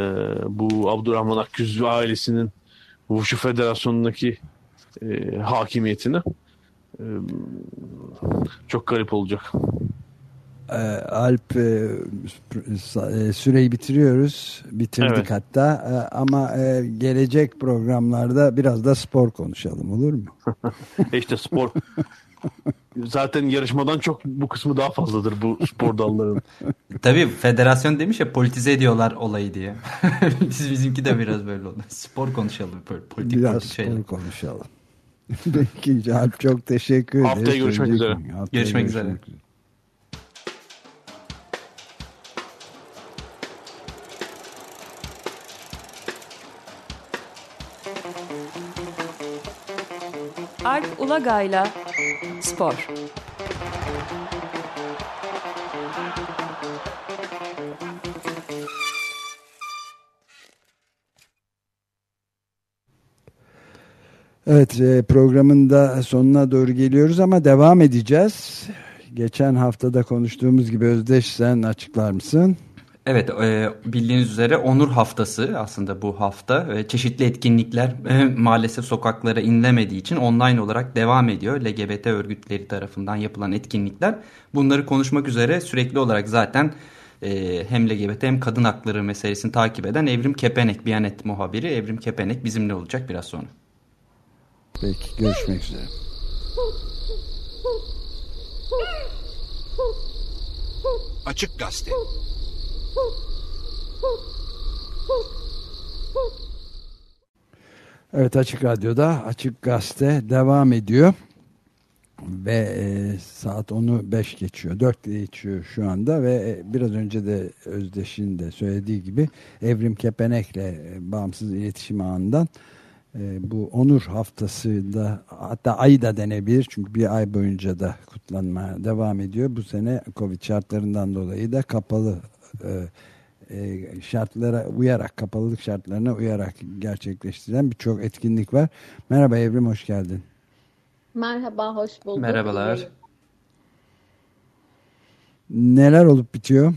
bu Abdurrahman Akgüz ailesinin Wushu Federasyonu'ndaki e, hakimiyetine e, çok garip olacak. Ee, Alp e, e, süreyi bitiriyoruz. Bitirdik Evet. hatta ama e, gelecek programlarda biraz da spor konuşalım olur mu? E işte spor zaten yarışmadan çok bu kısmı daha fazladır bu spor dallarının. Tabii federasyon demiş ya politize ediyorlar olayı diye. Biz bizimki de biraz böyle oldu. Spor konuşalım böyle politik biraz politik spor şeyler. konuşalım. Peki Alp çok teşekkür ederiz. Haftaya görüşmek üzere. Haftaya Görüşmek üzere. Alp Ulagay'la Spor. Evet e, programın da sonuna doğru geliyoruz ama devam edeceğiz. Geçen haftada konuştuğumuz gibi Özdeş sen açıklar mısın? Evet e, bildiğiniz üzere Onur Haftası aslında bu hafta ve çeşitli etkinlikler e, maalesef sokaklara inilemediği için online olarak devam ediyor. LGBT örgütleri tarafından yapılan etkinlikler bunları konuşmak üzere sürekli olarak zaten e, hem LGBT hem kadın hakları meselesini takip eden Evrim Kepenek, Biyanet muhabiri Evrim Kepenek bizimle olacak biraz sonra. Peki görüşmek üzere. Açık Gazete. Evet Açık Radyo'da Açık Gazete devam ediyor. Ve e, saat onu 5 geçiyor. 4 geçiyor şu anda ve e, biraz önce de Özdeş'in de söylediği gibi Evrim Kepenek'le e, bağımsız iletişim ağından e, bu onur haftası da hatta ayı da denebilir. Çünkü bir ay boyunca da kutlanmaya devam ediyor. Bu sene Covid şartlarından dolayı da kapalı e, e, şartlara uyarak, kapalılık şartlarına uyarak gerçekleştirilen birçok etkinlik var. Merhaba Evrim, hoş geldin. Merhaba, hoş bulduk. Merhabalar. Neler olup bitiyor?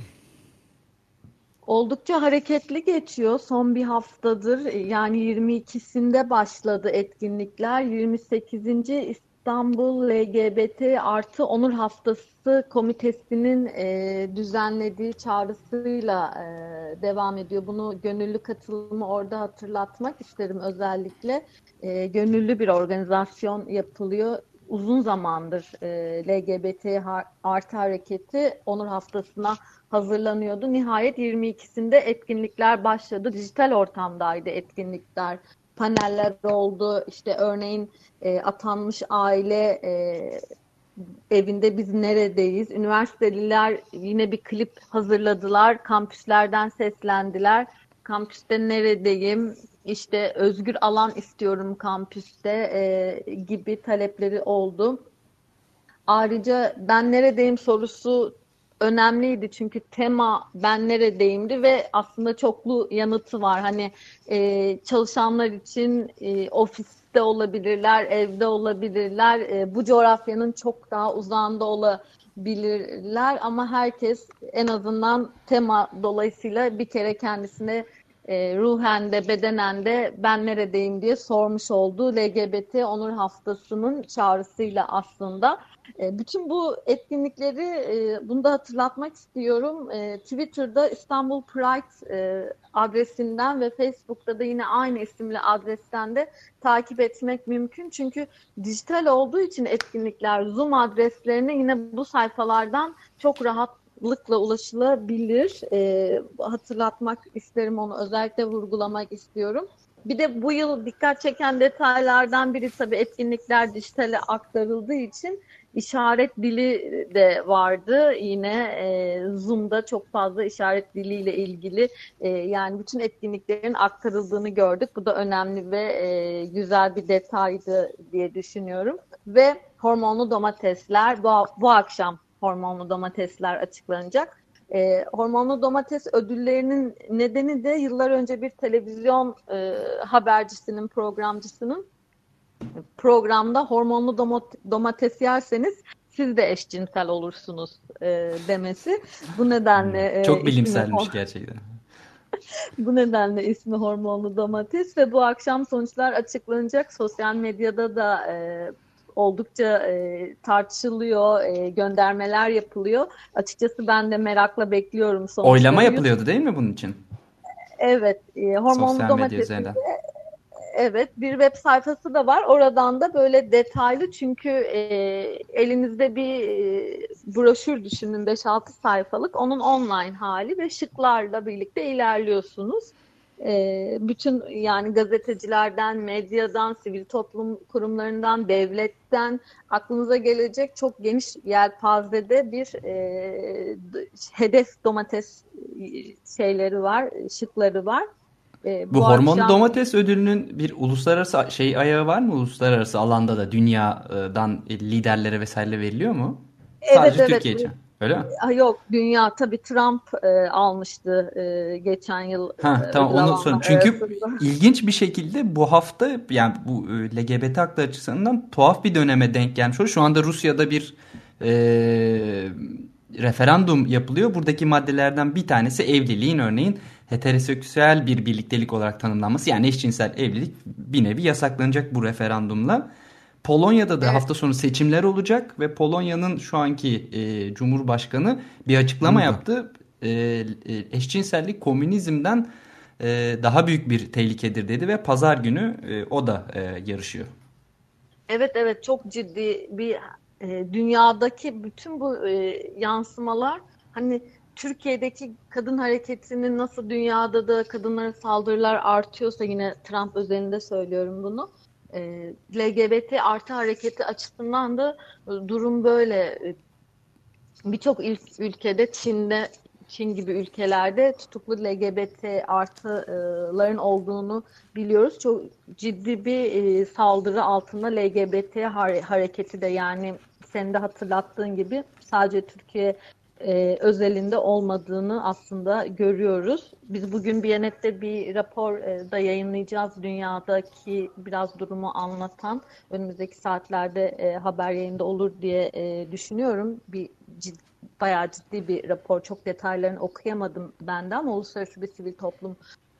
Oldukça hareketli geçiyor. Son bir haftadır yani 22'sinde başladı etkinlikler. 28. İstanbul LGBT artı onur haftası komitesinin e, düzenlediği çağrısıyla e, devam ediyor. Bunu gönüllü katılımı orada hatırlatmak isterim özellikle. E, gönüllü bir organizasyon yapılıyor. Uzun zamandır e, LGBT artı hareketi onur haftasına hazırlanıyordu. Nihayet 22'sinde etkinlikler başladı. Dijital ortamdaydı etkinlikler. Paneller oldu. İşte örneğin e, atanmış aile e, evinde biz neredeyiz? Üniversiteliler yine bir klip hazırladılar. Kampüslerden seslendiler. Kampüste neredeyim? İşte özgür alan istiyorum kampüste e, gibi talepleri oldu. Ayrıca ben neredeyim sorusu önemliydi çünkü tema ben neredeyimdi ve aslında çoklu yanıtı var. Hani e, çalışanlar için e, ofiste olabilirler, evde olabilirler, e, bu coğrafyanın çok daha uzağında olabilirler ama herkes en azından tema dolayısıyla bir kere kendisine e, ruhen de bedenen de ben neredeyim diye sormuş oldu. LGBT Onur Haftası'nın çağrısıyla aslında. E, bütün bu etkinlikleri e, bunu da hatırlatmak istiyorum. E, Twitter'da İstanbul Pride adresinden ve Facebook'ta da yine aynı isimli adresten de takip etmek mümkün. Çünkü dijital olduğu için etkinlikler Zoom adreslerine yine bu sayfalardan çok rahat rahatlıkla ulaşılabilir. Hatırlatmak isterim onu özellikle vurgulamak istiyorum. Bir de bu yıl dikkat çeken detaylardan biri tabii etkinlikler dijitale aktarıldığı için işaret dili de vardı. Yine e, Zoom'da çok fazla işaret diliyle ilgili e, yani bütün etkinliklerin aktarıldığını gördük. Bu da önemli ve e, güzel bir detaydı diye düşünüyorum. Ve hormonlu domatesler bu, bu akşam hormonlu domatesler açıklanacak. E, hormonlu domates ödüllerinin nedeni de yıllar önce bir televizyon e, habercisinin, programcısının programda hormonlu domates yerseniz siz de eşcinsel olursunuz e, demesi. Bu nedenle... Hmm. Çok e, bilimselmiş ismi, gerçekten. bu nedenle ismi hormonlu domates ve bu akşam sonuçlar açıklanacak. Sosyal medyada da e, oldukça e, tartışılıyor, e, göndermeler yapılıyor. Açıkçası ben de merakla bekliyorum sonuçları. Oylama yapılıyordu değil mi bunun için? Evet, e, hormonlu domatesinde Evet, bir web sayfası da var. Oradan da böyle detaylı çünkü e, elinizde bir e, broşür düşünün 5-6 sayfalık. Onun online hali ve şıklarla birlikte ilerliyorsunuz e, bütün yani gazetecilerden, medyadan, sivil toplum kurumlarından, devletten aklınıza gelecek çok geniş yelpazede bir e, hedef domates şeyleri var, şıkları var. E, bu, bu hormonlu akşam... domates ödülünün bir uluslararası şey ayağı var mı? Uluslararası alanda da dünyadan liderlere vesaire veriliyor mu? Evet, Sadece evet. Türkiye için. Öyle mi? Yok dünya tabii Trump e, almıştı e, geçen yıl. Ha, e, tamam onu sorayım. Çünkü ilginç bir şekilde bu hafta yani bu e, LGBT hakları açısından tuhaf bir döneme denk gelmiş. Şu anda Rusya'da bir e, referandum yapılıyor. Buradaki maddelerden bir tanesi evliliğin örneğin heteroseksüel bir birliktelik olarak tanımlanması. Yani eşcinsel evlilik bir nevi yasaklanacak bu referandumla. Polonya'da da evet. hafta sonu seçimler olacak ve Polonya'nın şu anki e, Cumhurbaşkanı bir açıklama Burada. yaptı. E, e, eşcinsellik komünizmden e, daha büyük bir tehlikedir dedi ve pazar günü e, o da e, yarışıyor. Evet evet çok ciddi bir e, dünyadaki bütün bu e, yansımalar hani Türkiye'deki kadın hareketinin nasıl dünyada da kadınlara saldırılar artıyorsa yine Trump özelinde söylüyorum bunu. E, LGBT artı hareketi açısından da durum böyle. Birçok ülkede Çin'de Çin gibi ülkelerde tutuklu LGBT artıların olduğunu biliyoruz. Çok ciddi bir e, saldırı altında LGBT hareketi de yani senin de hatırlattığın gibi sadece Türkiye e, özelinde olmadığını aslında görüyoruz. Biz bugün Biyanet'te bir rapor e, da yayınlayacağız dünyadaki biraz durumu anlatan. Önümüzdeki saatlerde e, haber yayında olur diye e, düşünüyorum. Bir ciddi, bayağı ciddi bir rapor. Çok detaylarını okuyamadım ben de ama Uluslararası bir Sivil Toplum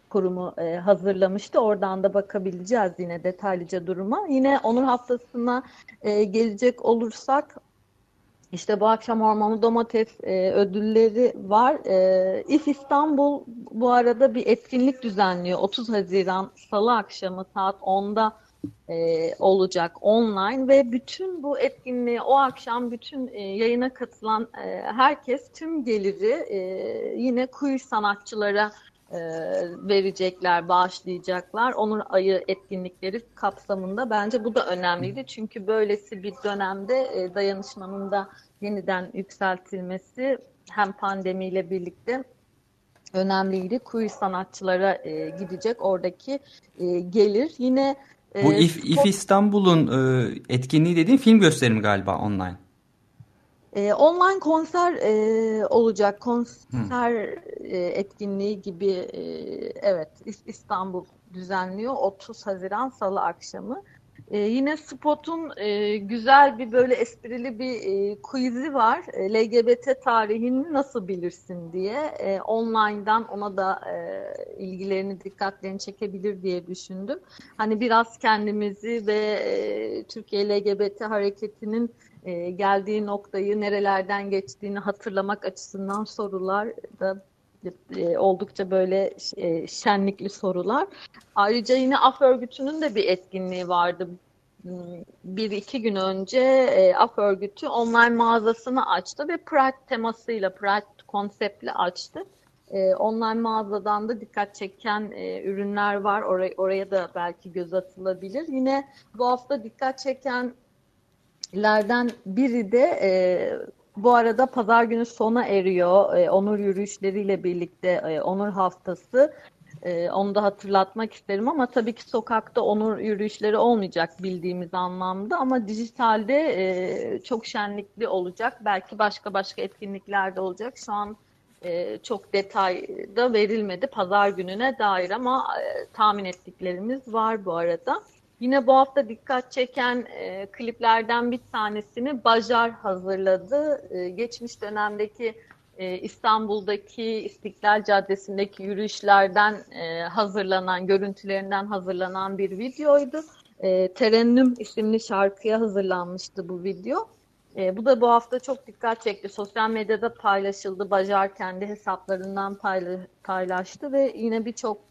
Kurumu e, hazırlamıştı. Oradan da bakabileceğiz yine detaylıca duruma. Yine Onur Haftası'na e, gelecek olursak işte bu akşam Ormanlı Domates e, ödülleri var. E, İF İstanbul bu arada bir etkinlik düzenliyor. 30 Haziran Salı akşamı saat 10'da e, olacak online ve bütün bu etkinliği o akşam bütün e, yayına katılan e, herkes tüm geliri e, yine queer sanatçılara e, verecekler, bağışlayacaklar. Onur Ayı etkinlikleri kapsamında bence bu da önemliydi. Çünkü böylesi bir dönemde e, dayanışmanın da yeniden yükseltilmesi hem pandemiyle birlikte önemliydi. Queer sanatçılara e, gidecek oradaki gelir. Yine e, bu İF, İF İstanbul'un e, etkinliği dediğin film gösterimi galiba online. E, online konser e, olacak. Konser e, etkinliği gibi e, evet İstanbul düzenliyor 30 Haziran Salı akşamı. E, yine Spot'un e, güzel bir böyle esprili bir e, quiz'i var. E, LGBT tarihini nasıl bilirsin diye. E, online'dan ona da e, ilgilerini, dikkatlerini çekebilir diye düşündüm. Hani biraz kendimizi ve e, Türkiye LGBT hareketinin e, geldiği noktayı, nerelerden geçtiğini hatırlamak açısından sorular da e, oldukça böyle e, şenlikli sorular. Ayrıca yine Af örgütünün de bir etkinliği vardı. Hmm, bir iki gün önce e, Af örgütü online mağazasını açtı ve Pride temasıyla, Pride konseptle açtı. E, online mağazadan da dikkat çeken e, ürünler var. Oraya, oraya da belki göz atılabilir. Yine bu hafta dikkat çekenlerden biri de e, bu arada pazar günü sona eriyor. E, onur yürüyüşleriyle birlikte e, onur haftası. E, onu da hatırlatmak isterim ama tabii ki sokakta onur yürüyüşleri olmayacak bildiğimiz anlamda ama dijitalde e, çok şenlikli olacak. Belki başka başka etkinlikler de olacak. Şu an e, çok detay da verilmedi pazar gününe dair ama e, tahmin ettiklerimiz var bu arada. Yine bu hafta dikkat çeken e, kliplerden bir tanesini Bajar hazırladı. E, geçmiş dönemdeki e, İstanbul'daki İstiklal Caddesi'ndeki yürüyüşlerden e, hazırlanan, görüntülerinden hazırlanan bir videoydu. E, Terennüm isimli şarkıya hazırlanmıştı bu video. E, bu da bu hafta çok dikkat çekti. Sosyal medyada paylaşıldı. Bajar kendi hesaplarından paylaştı ve yine birçok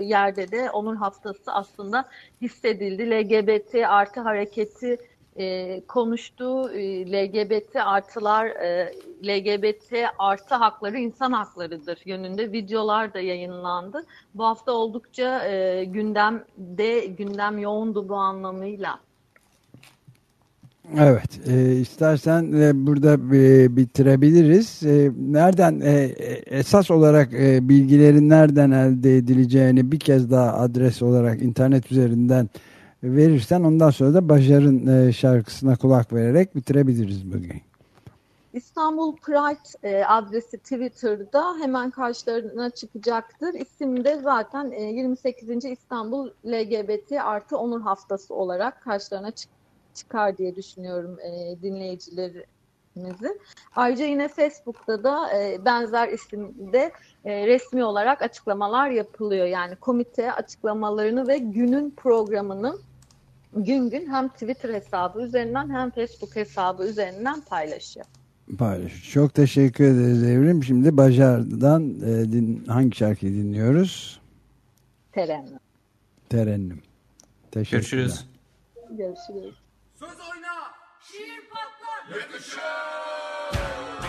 yerde de onun haftası aslında hissedildi. LGBT artı hareketi e, konuştuğu e, LGBT artılar, e, LGBT artı hakları insan haklarıdır yönünde videolar da yayınlandı. Bu hafta oldukça e, gündemde, gündem yoğundu bu anlamıyla. Evet, e, istersen e, burada e, bitirebiliriz. E, nereden e, esas olarak e, bilgilerin nereden elde edileceğini bir kez daha adres olarak internet üzerinden verirsen ondan sonra da Bajar'ın e, şarkısına kulak vererek bitirebiliriz bugün. İstanbul Pride e, adresi Twitter'da hemen karşılarına çıkacaktır. İsim de zaten e, 28. İstanbul LGBT artı onur haftası olarak karşılarına çık çıkar diye düşünüyorum e, dinleyicilerimizi. Ayrıca yine Facebook'ta da e, benzer isimde e, resmi olarak açıklamalar yapılıyor. Yani komite açıklamalarını ve günün programını gün gün hem Twitter hesabı üzerinden hem Facebook hesabı üzerinden paylaşıyor. Paylaş. Çok teşekkür ederiz Evrim. Şimdi Bajar'dan e, din, hangi şarkıyı dinliyoruz? Terennüm. Terennüm. Teşekkürler. Görüşürüz. Görüşürüz. Söz oyna. Şiir patlar. Yakışır.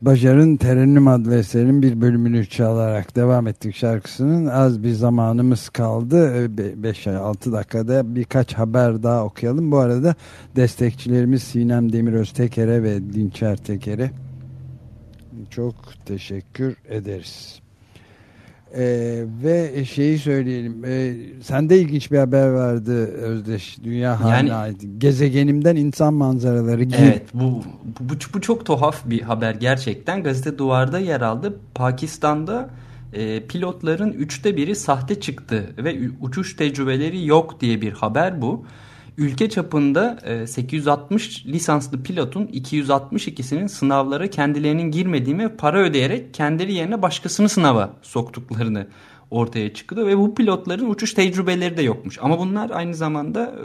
Başar'ın Terennüm adlı eserin bir bölümünü çalarak devam ettik şarkısının. Az bir zamanımız kaldı. 5-6 dakikada birkaç haber daha okuyalım. Bu arada destekçilerimiz Sinem Demiröz Teker'e ve Dinçer Teker'e çok teşekkür ederiz. Ee, ve şeyi söyleyelim. Ee, sende ilginç bir haber vardı Özdeş. Dünya haline Yani- ait. Gezegenimden insan manzaraları gibi. Evet bu, bu, bu, çok tuhaf bir haber gerçekten. Gazete Duvar'da yer aldı. Pakistan'da e, pilotların üçte biri sahte çıktı ve uçuş tecrübeleri yok diye bir haber bu. Ülke çapında e, 860 lisanslı pilotun 262'sinin sınavlara kendilerinin girmediğini ve para ödeyerek kendileri yerine başkasını sınava soktuklarını ortaya çıktı ve bu pilotların uçuş tecrübeleri de yokmuş. Ama bunlar aynı zamanda e,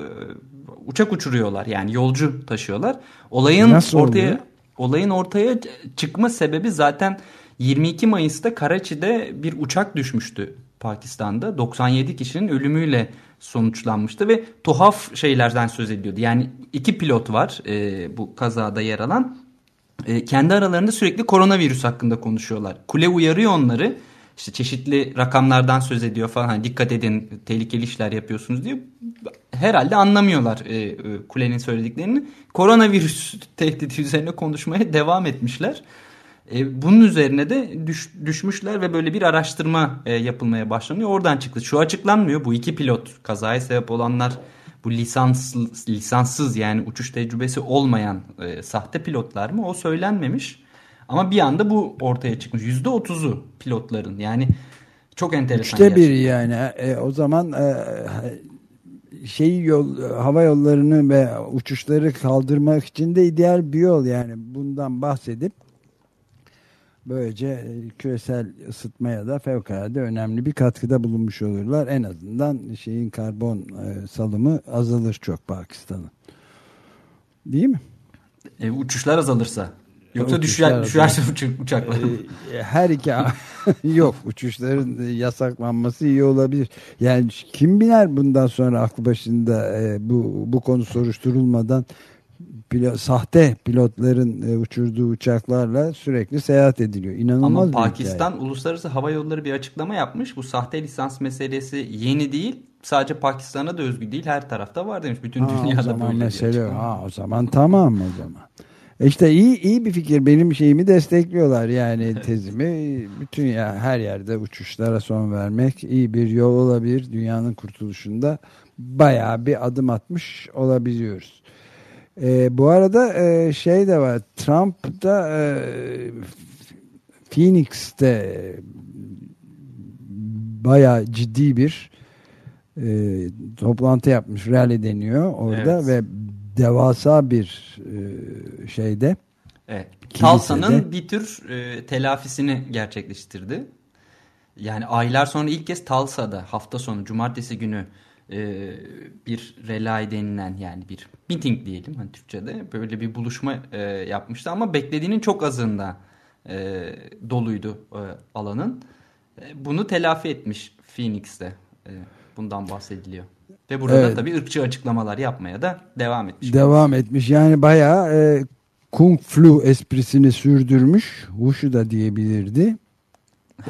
uçak uçuruyorlar yani yolcu taşıyorlar. Olayın Nasıl ortaya oluyor? olayın ortaya çıkma sebebi zaten 22 Mayıs'ta Karachi'de bir uçak düşmüştü Pakistan'da. 97 kişinin ölümüyle sonuçlanmıştı ve tuhaf şeylerden söz ediyordu. Yani iki pilot var e, bu kazada yer alan. E, kendi aralarında sürekli koronavirüs hakkında konuşuyorlar. Kule uyarıyor onları. İşte çeşitli rakamlardan söz ediyor falan. Hani dikkat edin tehlikeli işler yapıyorsunuz diyor. Herhalde anlamıyorlar e, e, kulenin söylediklerini. Koronavirüs tehdidi üzerine konuşmaya devam etmişler. E, bunun üzerine de düş- düşmüşler ve böyle bir araştırma e, yapılmaya başlanıyor. Oradan çıktı. Şu açıklanmıyor. Bu iki pilot kazaya sebep olanlar bu lisans lisanssız yani uçuş tecrübesi olmayan e, sahte pilotlar mı? O söylenmemiş. Ama bir anda bu ortaya çıkmış. Yüzde otuzu pilotların yani çok enteresan. Üçte biri yani. E, o zaman e, şey yol hava yollarını ve uçuşları kaldırmak için de ideal bir yol yani bundan bahsedip böylece e, küresel ısıtmaya da fevkalade önemli bir katkıda bulunmuş olurlar. En azından şeyin karbon e, salımı azalır çok Pakistan'ın. Değil mi? E, uçuşlar azalırsa. Yoksa Uçuşlar düşer, düşerse uçak, uçaklar. E, her iki yok uçuşların yasaklanması iyi olabilir. Yani kim biner bundan sonra aklı başında e, bu bu konu soruşturulmadan pilo- sahte pilotların e, uçurduğu uçaklarla sürekli seyahat ediliyor. İnanılmaz Ama bir Pakistan Uluslararası Hava Yolları bir açıklama yapmış. Bu sahte lisans meselesi yeni değil. Sadece Pakistan'a da özgü değil. Her tarafta var demiş. Bütün Ha, o dünyada zaman böyle bir mesele açıklama. ha, o zaman tamam o zaman. E İşte iyi iyi bir fikir. Benim şeyimi destekliyorlar yani tezimi. Bütün ya her yerde uçuşlara son vermek iyi bir yol olabilir. Dünyanın kurtuluşunda bayağı bir adım atmış olabiliyoruz. E, bu arada e, şey de var. Trump da e, Phoenix'te bayağı ciddi bir e, toplantı yapmış. Rally deniyor orada Evet. ve devasa bir e, şeyde Evet. Talsa'nın bir tür e, telafisini gerçekleştirdi. Yani aylar sonra ilk kez Talsa'da hafta sonu cumartesi günü e, bir relay denilen yani bir meeting diyelim hani Türkçe'de böyle bir buluşma e, yapmıştı ama beklediğinin çok azında e, doluydu e, alanın. E, bunu telafi etmiş Phoenix'te. E, bundan bahsediliyor. Ve burada Evet. tabii ırkçı açıklamalar yapmaya da devam etmiş. devam etmiş. Yani bayağı e, kung flu esprisini sürdürmüş. Wushu da diyebilirdi.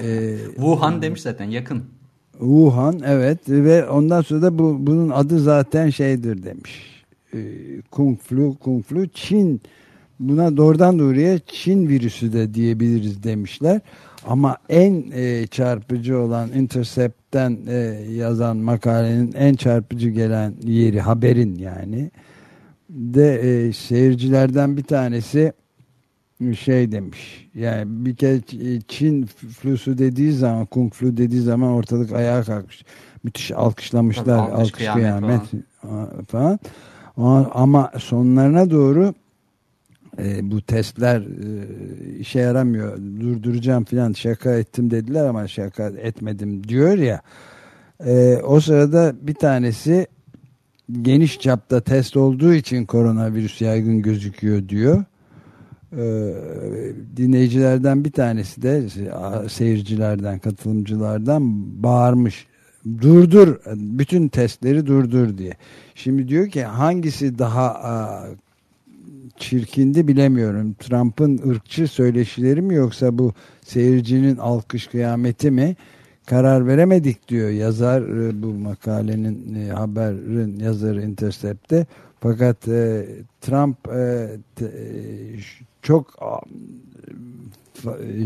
E, Wuhan demiş zaten yakın. Wuhan evet ve ondan sonra da bu bunun adı zaten şeydir demiş. E, kung flu, kung flu Çin buna doğrudan doğruya Çin virüsü de diyebiliriz demişler. Ama en e, çarpıcı olan Intercept'ten e, yazan makalenin en çarpıcı gelen yeri haberin yani de e, seyircilerden bir tanesi şey demiş. Yani bir kere Çin flusu dediği zaman, kung flu dediği zaman ortalık ayağa kalkmış. Müthiş alkışlamışlar. Tabii, alkış, alkış kıyamet kıyamet, falan. Ama sonlarına doğru e, bu testler e, işe yaramıyor. Durduracağım falan şaka ettim dediler ama şaka etmedim diyor ya. E, o sırada bir tanesi geniş çapta test olduğu için koronavirüs yaygın gözüküyor diyor. Ee, dinleyicilerden bir tanesi de seyircilerden, katılımcılardan bağırmış. Durdur, bütün testleri durdur diye. Şimdi diyor ki hangisi daha çirkindi bilemiyorum. Trump'ın ırkçı söyleşileri mi yoksa bu seyircinin alkış kıyameti mi? Karar veremedik diyor yazar e, bu makalenin e, haberin yazarı Intercept'te. Fakat e, Trump çok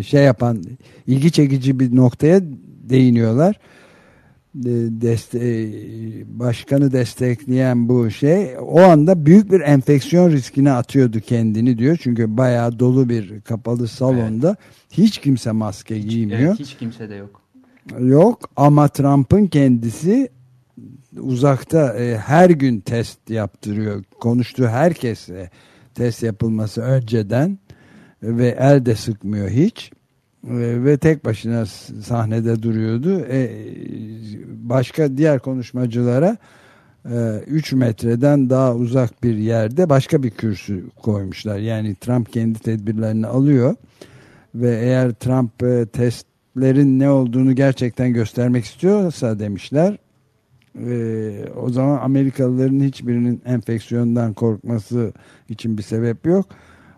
şey yapan ilgi çekici bir noktaya değiniyorlar. Deste başkanı destekleyen bu şey o anda büyük bir enfeksiyon riskine atıyordu kendini diyor. Çünkü bayağı dolu bir kapalı salonda evet. hiç kimse maske giymiyor. Evet, hiç kimse de yok. Yok ama Trump'ın kendisi uzakta e, her gün test yaptırıyor. Konuştuğu herkese test yapılması önceden ve el de sıkmıyor hiç. Ve, tek başına sahnede duruyordu. E, başka diğer konuşmacılara 3 e, metreden daha uzak bir yerde başka bir kürsü koymuşlar. Yani Trump kendi tedbirlerini alıyor ve eğer Trump e, testlerin ne olduğunu gerçekten göstermek istiyorsa demişler e, o zaman Amerikalıların hiçbirinin enfeksiyondan korkması için bir sebep yok.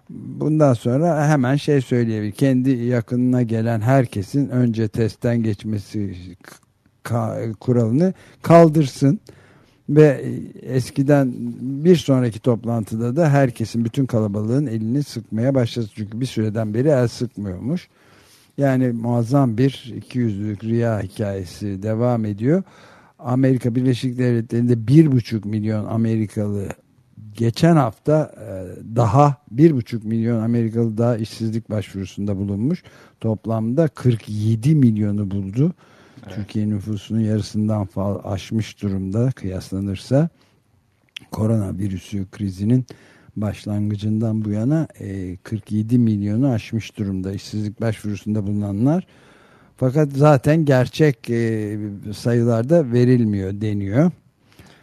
Bundan sonra hemen şey söyleyebilir. Kendi yakınına gelen herkesin önce testten geçmesi kuralını kaldırsın. Ve eskiden bir sonraki toplantıda da herkesin bütün kalabalığın elini sıkmaya başladı. Çünkü bir süreden beri el sıkmıyormuş. Yani muazzam bir ikiyüzlülük rüya hikayesi devam ediyor. Amerika Birleşik Devletleri'nde bir buçuk milyon Amerikalı geçen hafta e, daha bir buçuk milyon Amerikalı daha işsizlik başvurusunda bulunmuş. Toplamda 47 milyonu buldu. Evet. Türkiye nüfusunun yarısından fazla aşmış durumda kıyaslanırsa koronavirüsü krizinin başlangıcından bu yana 47 e, milyonu aşmış durumda işsizlik başvurusunda bulunanlar fakat zaten gerçek e, sayılarda verilmiyor deniyor.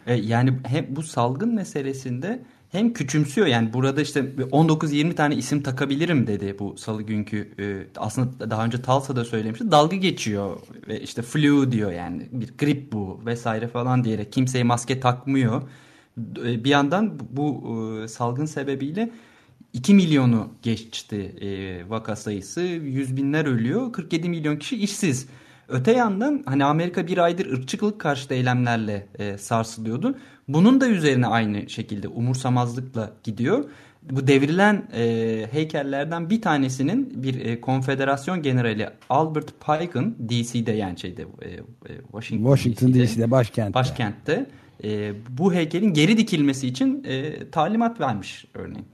E, yani hem bu salgın meselesinde hem küçümsüyor. Yani burada işte 19-20 tane isim takabilirim dedi bu salı günkü e, aslında daha önce Talsa'da söylemişti. Dalga geçiyor ve işte flu diyor yani bir grip bu vesaire falan diyerek kimseye maske takmıyor. Bir yandan bu salgın sebebiyle 2 milyonu geçti e, vaka sayısı. Yüz binler ölüyor. 47 milyon kişi işsiz. Öte yandan hani Amerika bir aydır ırkçılık karşıtı eylemlerle e, sarsılıyordu. Bunun da üzerine aynı şekilde umursamazlıkla gidiyor. Bu devrilen e, heykellerden bir tanesinin bir e, konfederasyon generali Albert Pike'ın DC'de yani şeyde e, e, Washington, Washington DC'de, DC'de başkentte. başkentte e, bu heykelin geri dikilmesi için e, talimat vermiş örneğin.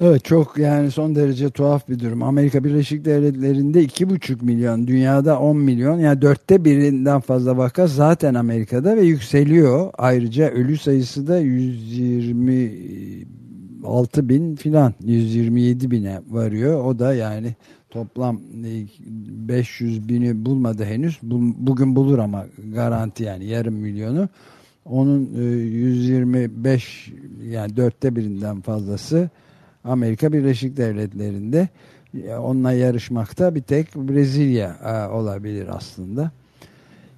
Evet çok yani son derece tuhaf bir durum. Amerika Birleşik Devletleri'nde iki buçuk milyon, dünyada 10 milyon yani dörtte birinden fazla vaka zaten Amerika'da ve yükseliyor. Ayrıca ölü sayısı da 126 bin filan 127 bine varıyor. O da yani toplam 500 bini bulmadı henüz. Bugün bulur ama garanti yani yarım milyonu. Onun 125 yani dörtte birinden fazlası Amerika Birleşik Devletleri'nde onunla yarışmakta bir tek Brezilya e, olabilir aslında.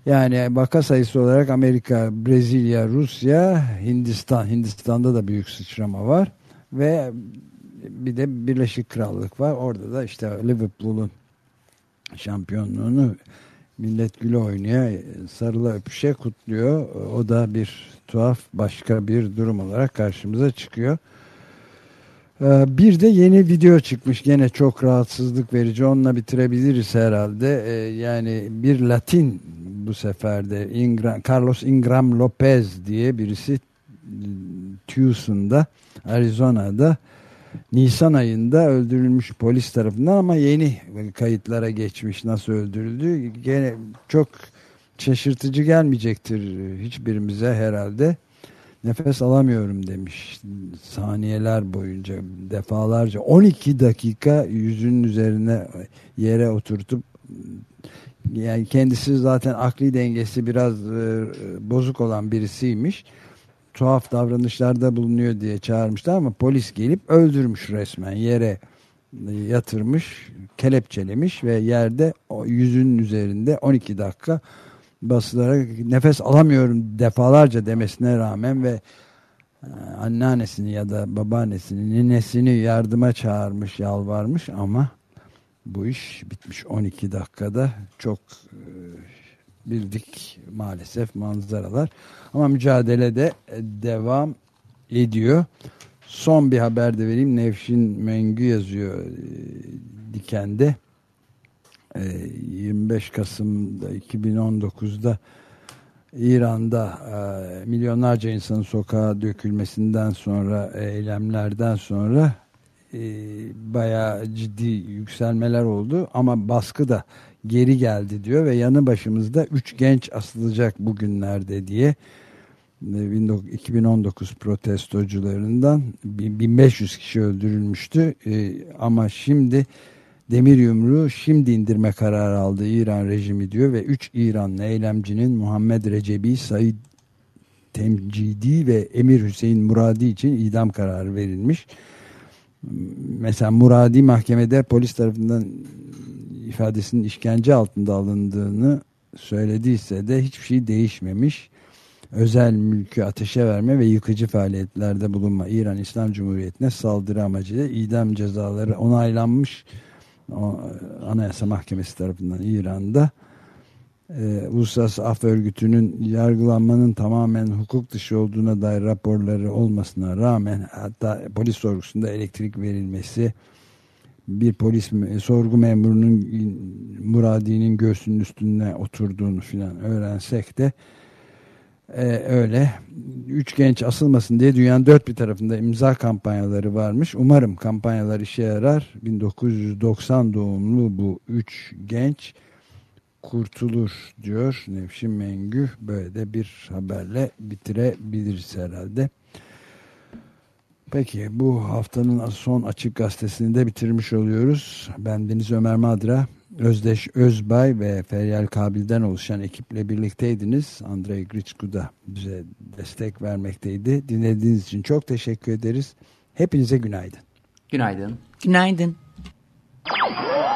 Yani vaka sayısı olarak Amerika, Brezilya, Rusya, Hindistan, Hindistan'da da büyük sıçrama var ve bir de Birleşik Krallık var. Orada da işte Liverpool'un şampiyonluğunu millet güle oynaya, sarıla öpüşe kutluyor. O da bir tuhaf başka bir durum olarak karşımıza çıkıyor. Ee, bir de yeni video çıkmış gene çok rahatsızlık verici onunla bitirebiliriz herhalde ee, yani bir Latin bu seferde Ingram, Carlos Ingram Lopez diye birisi Tucson'da Arizona'da Nisan ayında öldürülmüş polis tarafından ama yeni kayıtlara geçmiş nasıl öldürüldü. Gene çok şaşırtıcı gelmeyecektir hiçbirimize herhalde. Nefes alamıyorum demiş. Saniyeler boyunca defalarca 12 dakika yüzünün üzerine yere oturtup yani kendisi zaten akli dengesi biraz e, bozuk olan birisiymiş. Tuhaf davranışlarda bulunuyor diye çağırmışlar ama polis gelip öldürmüş resmen yere yatırmış kelepçelemiş ve yerde yüzünün üzerinde 12 dakika basılarak nefes alamıyorum defalarca demesine rağmen ve e, anneannesini ya da babaannesini ninesini yardıma çağırmış yalvarmış ama bu iş bitmiş 12 dakikada çok e, bildik maalesef manzaralar ama mücadele de devam ediyor. Son bir haber de vereyim. Nevşin Mengü yazıyor e, Diken'de. 25 Kasım'da 2019'da İran'da e, milyonlarca insanın sokağa dökülmesinden sonra eylemlerden sonra e, bayağı ciddi yükselmeler oldu. Ama baskı da geri geldi diyor ve yanı başımızda 3 genç asılacak bugünlerde diye 2019 protestocularından 1500 kişi öldürülmüştü. E, ama şimdi demir yumruğu şimdi indirme kararı aldı İran rejimi diyor ve 3 İranlı eylemcinin Muhammed Recebi, Said Temcidi ve Emir Hüseyin Muradi için idam kararı verilmiş. Mesela Muradi mahkemede polis tarafından ifadesinin işkence altında alındığını söylediyse de hiçbir şey değişmemiş. Özel mülkü ateşe verme ve yıkıcı faaliyetlerde bulunma İran İslam Cumhuriyeti'ne saldırı amacıyla idam cezaları onaylanmış o, Anayasa Mahkemesi tarafından İran'da e, Uluslararası Af Örgütü'nün yargılanmanın tamamen hukuk dışı olduğuna dair raporları olmasına rağmen hatta polis sorgusunda elektrik verilmesi bir polis sorgu memurunun Muradi'nin göğsünün üstüne oturduğunu filan öğrensek de e, öyle üç genç asılmasın diye dünyanın dört bir tarafında imza kampanyaları varmış. Umarım kampanyalar işe yarar. 1990 doğumlu bu üç genç kurtulur diyor Nevşin Mengü. Böyle de bir haberle bitirebiliriz herhalde. Peki bu haftanın son açık gazetesini de bitirmiş oluyoruz. Ben Deniz Ömer Madra, Özdeş Özbay ve Feryal Kabil'den oluşan ekiple birlikteydiniz. Andrei Gritsku da bize destek vermekteydi. Dinlediğiniz için çok teşekkür ederiz. Hepinize günaydın. Günaydın. Günaydın. Günaydın.